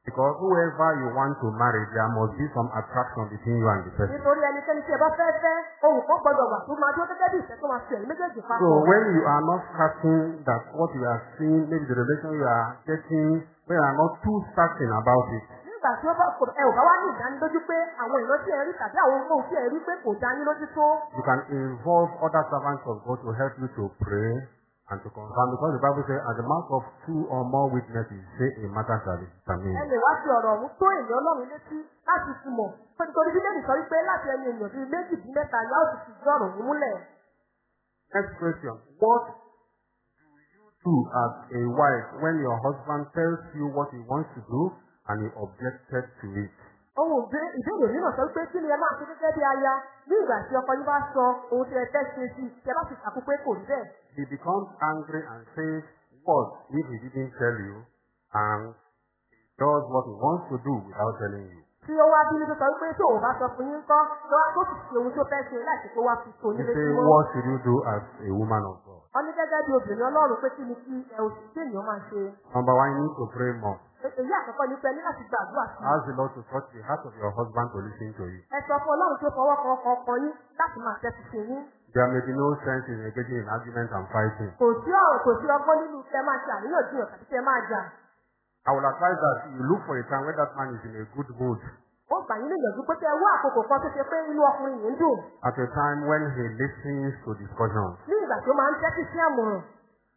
Because whoever you want to marry, there must be some attraction between you and the person. Nítorí ẹnikẹ́ni tí ẹ bá fẹ́ fẹ́, ohun kan gbọ́dọ̀ wà tó máa dúró gẹ́gẹ́ bí ìfẹ́ tó máa fi ẹ̀yìn méjèèjì So when you are not certain that what you are seeing, maybe the relation you are getting, when you are not too certain about it, Nígbà tí ó bá kò ẹ ò bá wá ní ìdánilójú pé àwọn ìran tí ẹ rí tàbí àwọn ohun tí ẹ rí pé kò dání lójú tó. you can involve other servants of God to help you to pray and to confirm. Because the Bible says, at the mouth of two or more witnesses, say a matter shall be Ẹ determined. lè wá fi ọ̀rọ̀ ọ̀hún tó èèyàn Ọlọ́run létí láti fi mọ̀. Nítorí Bíbélì sọ wípé láti ẹni èèyàn bíi méjì bí mẹ́ta ni a ó ti fi gbé ọ̀rọ̀ ọ̀hún múlẹ̀. Next question. What do you do as a wife when your husband tells you what he wants to do and you objected to it? Ohun ìbé- ìbéèrè mìíràn sọ pé kí ni ẹ máa ṣe gẹ́gẹ́ bí aya ní ìgbà tí ọkọ yín bá sọ ohun tí ẹ fẹ́ ṣe sí i, ẹ bá sì takú pé kò rí bẹ́ẹ̀. He becomes angry and says, What if he didn't tell you and he does what he wants to do without telling you? Tí ó wá bínú tó sọ wípé tí òun bá sọ fún yín kọ́, tó sì ṣe ohun tó fẹ́ ṣe láti tó wá fi You nílé say, tí wọ́n. What should you do as a woman of God? Wọ́n ní gẹ́gẹ́ bí obìnrin Ọlọ́run pé kí ni kí ẹ ò sì kí ènìyàn máa ṣe. Number one, you need to pray more. Èyí àkọ́kọ́ ní pé ẹ ní láti gbàdúrà sí. Ask the Lord to touch the heart of your husband to listen to you. Ẹ sọ fún Ọlọ́run tó fọwọ́ kan ọkọ ọkọ yín láti máa tẹ́tí sí yín. There may be no sense in engaging in argument and fighting. Kò sí ọ̀rọ̀ kò sí ọgbọ́n nínú kí ẹ máa ṣe àríyànjiyàn tàbí kí ẹ máa jà. I will advise that you look for a time when that man is in a good mood. Ó gbà yín níyànjú pé kí ẹ wá àkókò kan tó ṣe pé inú ọkùnrin yìí ń dùn. At a time when he listens to discussions. Ní ìgbà tó máa ń tẹ́tí sí àmọ̀ràn.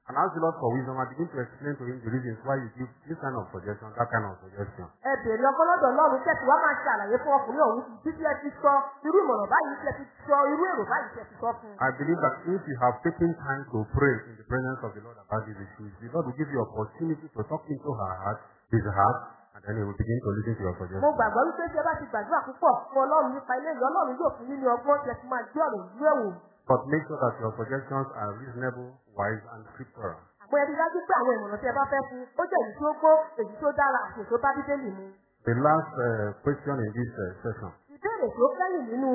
And ask the Lord for wisdom and begin to explain to him the reasons why you give this kind of suggestion, that kind of suggestion. Ẹ bèrè ọkọ lọ́dọ̀ Ọlọ́run tẹ̀sí wá máa ṣe àlàyé fún ọkùnrin ọ̀hún bí tí ẹ ti sọ irú ìmọ̀ràn báyìí tí ẹ ti sọ irú èrò báyìí tí ẹ ti sọ fún un. I believe that if you have taken time to pray in the presence of the Lord about these issues, the Lord will give you opportunity to talk into her heart, his heart, and then he will begin to listen to your Mo suggestions. gbàgbọ́ wípé tí ẹ bá ti gbàdúrà púpọ̀ fún Ọlọ́run nípa ilé ìyá Ọlọ́run yóò fún yín ní ọgbọ́n tí ẹ ti máa gbé ọ̀rọ̀ ìlú ẹ̀wò. But make sure that your suggestions are reasonable, wise, and scriptural. Àmọ́ ẹ rí dájú pé àwọn ìmọ̀ràn tí ẹ bá fẹ́ fún ó jẹ́ èyí tí ó gbó, èyí tó dára àti èyí tó bá Bíbélì mu. The last uh, question in this uh, session. Ìbéèrè tó kẹ́yìn nínú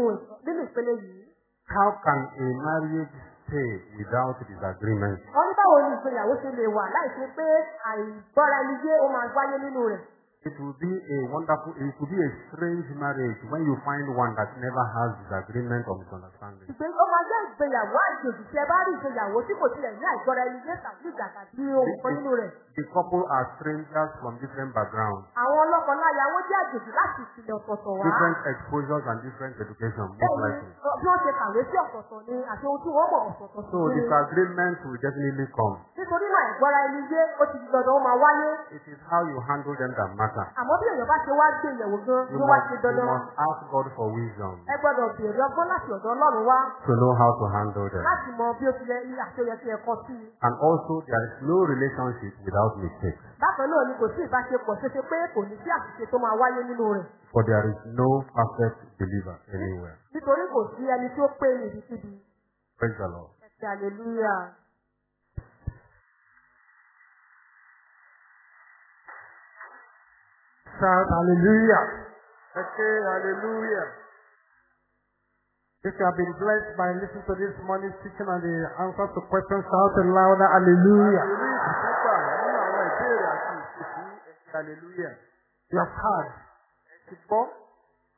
nínú ìpele yìí. How can a marriage stay without disagreement? Wọ́n ní báwo ni ìgbéyàwó ṣe lè wà láì ṣe pé àìgbọ́ra ẹni yé ó máa wáyé nínú rẹ̀. It will be a wonderful, it will be a strange marriage when you find one that never has disagreement or misunderstanding. Ìgbé ó máa jẹ́ ìgbéyàwó àjòjì tí ẹ bá rí ìgbéyàwó tí kò tilẹ̀ ní àìgbọ́ra ẹni yé tàbí ìjà tàbí ohun kan nínú rẹ̀. The couple are strangers from different backgrounds, Àwọn ọlọ́kọláya wọ́n jẹ́ àjòjì láti ìpìlẹ̀ ọ̀tọ̀ọ̀tọ̀ wá. different exposures and different education, Bẹ́ẹ̀ni, bí wọ́n ṣe kàwé sí ọ̀tọ̀ọ̀tọ̀ ni àti ohun tí wọ́n mọ̀ ọ̀tọ̀ọ̀tọ̀ So sí ni. disagreement will definitely come. Nítorí náà ìgbọ́ra ẹni yé ó ti di dandan ó máa wáyé. It is how you handle them that matter. Àmọ́ bí èèyàn bá ṣe wá gbé ìyẹ̀wò gan You ló wá ṣe you dandan. must ask God for wisdom Ẹ gbọ́dọ̀ béèrè ọgbọ́n láti ọ̀dọ̀ Ọlọ́run wá to know how to handle them. láti mọ bí ó ti yẹ ilé àti oyè tí ẹ kọ sí. And also, there is no relationship without mistakes. Bákan náà ni kò sí ìbáṣepọ̀ ṣeṣe pé kò ní sí àṣìṣe tó máa wáyé nínú rẹ̀. For there is no perfect believer anywhere. Nítorí kò sí ẹni tí ó pé ní ibikíbi. Praise the Lord. Ẹ̀sìn hallelujah. Shout hallelujah. Okay, hallelujah. If you have been blessed by listening to this morning's teaching and the answers to questions, shout louder hallelujah. Àlèrí ìsìnkúpà nínú àwọn ìbéèrè àti ìsìnkú ẹ̀sìn hallelujah. You have heard. Ti gbọ́,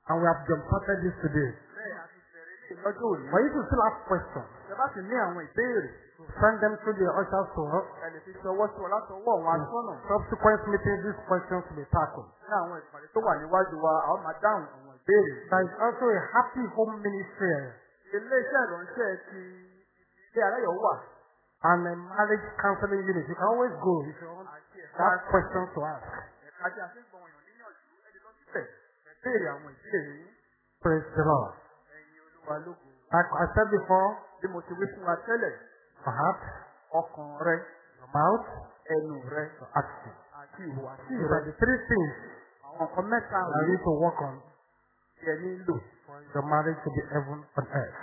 And we have jump started this today. Bẹ́ẹ̀ a ti bẹ̀rẹ̀ ilé lọ́jọ́ òní. For you to still have questions, Ṣé bá sì ní àwọn ìbéèrè? send them through the ushers to us. Ẹ fi ṣọwọ́ sí àwọn aṣọ́nà. Subsequent meetings, these questions will be tackled. Ní àwọn ìpàdé tó wà níwájú wa, àwọn máa dáhùn àwọn ìbéèrè. There is also a happy home ministry here Ilé-iṣẹ́ ìránṣẹ́ ti ilé aláyọ̀ wà. and a marriage counseling unit. You can always go if you want Have questions to ask. Praise the Lord. Lógo. Like I said before, tẹ́lẹ̀, your mouth, rẹ, your action. rẹ. are the three things. That you need to work on. For your marriage to be heaven on earth.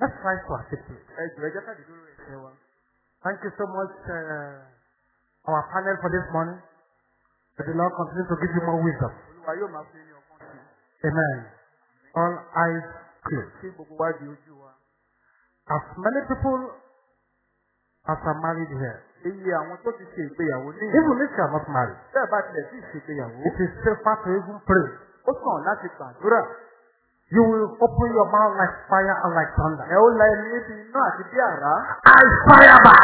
Let's rise to our Thank you so much, uh, our panel for this morning. May the Lord continue to give you more wisdom. Amen. All eyes closed. As many people as are married here, Iye àwọn tó ti ṣe ìgbéyàwó ní ìlú. even if you are not married, Bẹ́ẹ̀ bá tilẹ̀ sí ìṣègbéyàwó. it is safer to even pray. Ó sàn láti gbàdúrà. You will open your mouth like fire and like thunder. Ẹ ó la ẹni níbi iná àti bí àrá. I fire back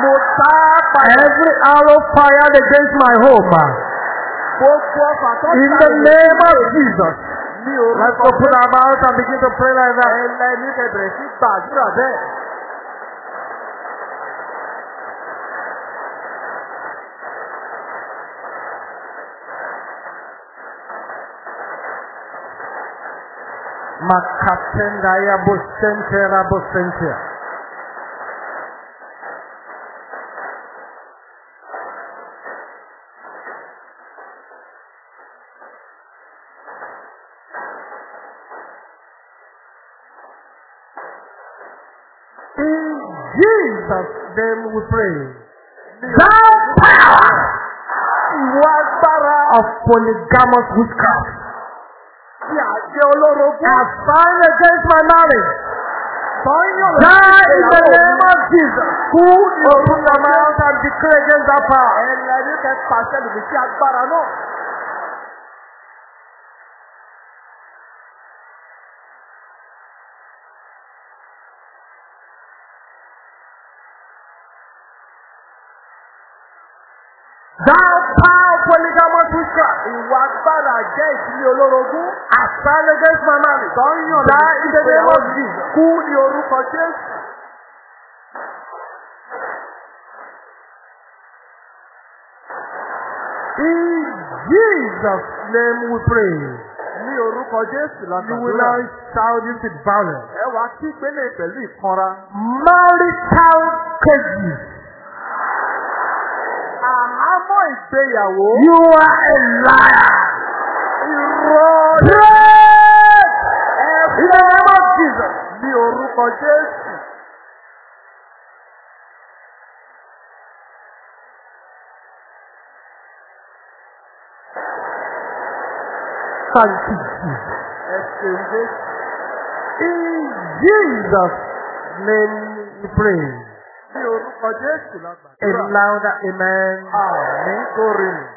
Mo tá every arrow fired against my home. gbogbo ọfà tó In the name of Jesus. ní Let's orúkọ open our mouth and begin to pray like that. ẹ la ẹni bẹ̀rẹ̀ sí gbàdúrà bẹ́ẹ̀. Makatenda ya bosente ra bosente. In Jesus' name we pray. Thou power Ìwọ agbára of polygamous witchcraft assigned against my marriage. Die in the name of Jesus. Who open your mouth and declare against that power? Ẹ la ẹni tẹ pàṣẹ lòdì sí agbára náà. Thou power of polygamous witchcraft Ìwà agbára jẹ́ ìdílé olórogún. assigned against my marriage. Sọ́yìn Die in the name of Jesus. Kú ní orúkọ Jésù. In Jesus' name we pray. Ní orúkọ Jésù la You will now gbàdúrà. shout this with violence. Ẹ wá kí ìpele pẹ̀lú ìkanra. Marital cages. Ìgbéyàwó. You are a liar. Irọ́ Break in the name of Jesus. ní orúkọ Jésù. Thank you, ṣeun Jésù. In Jesus' name we pray. Ní orúkọ Jésù la A louder amen. Àmín.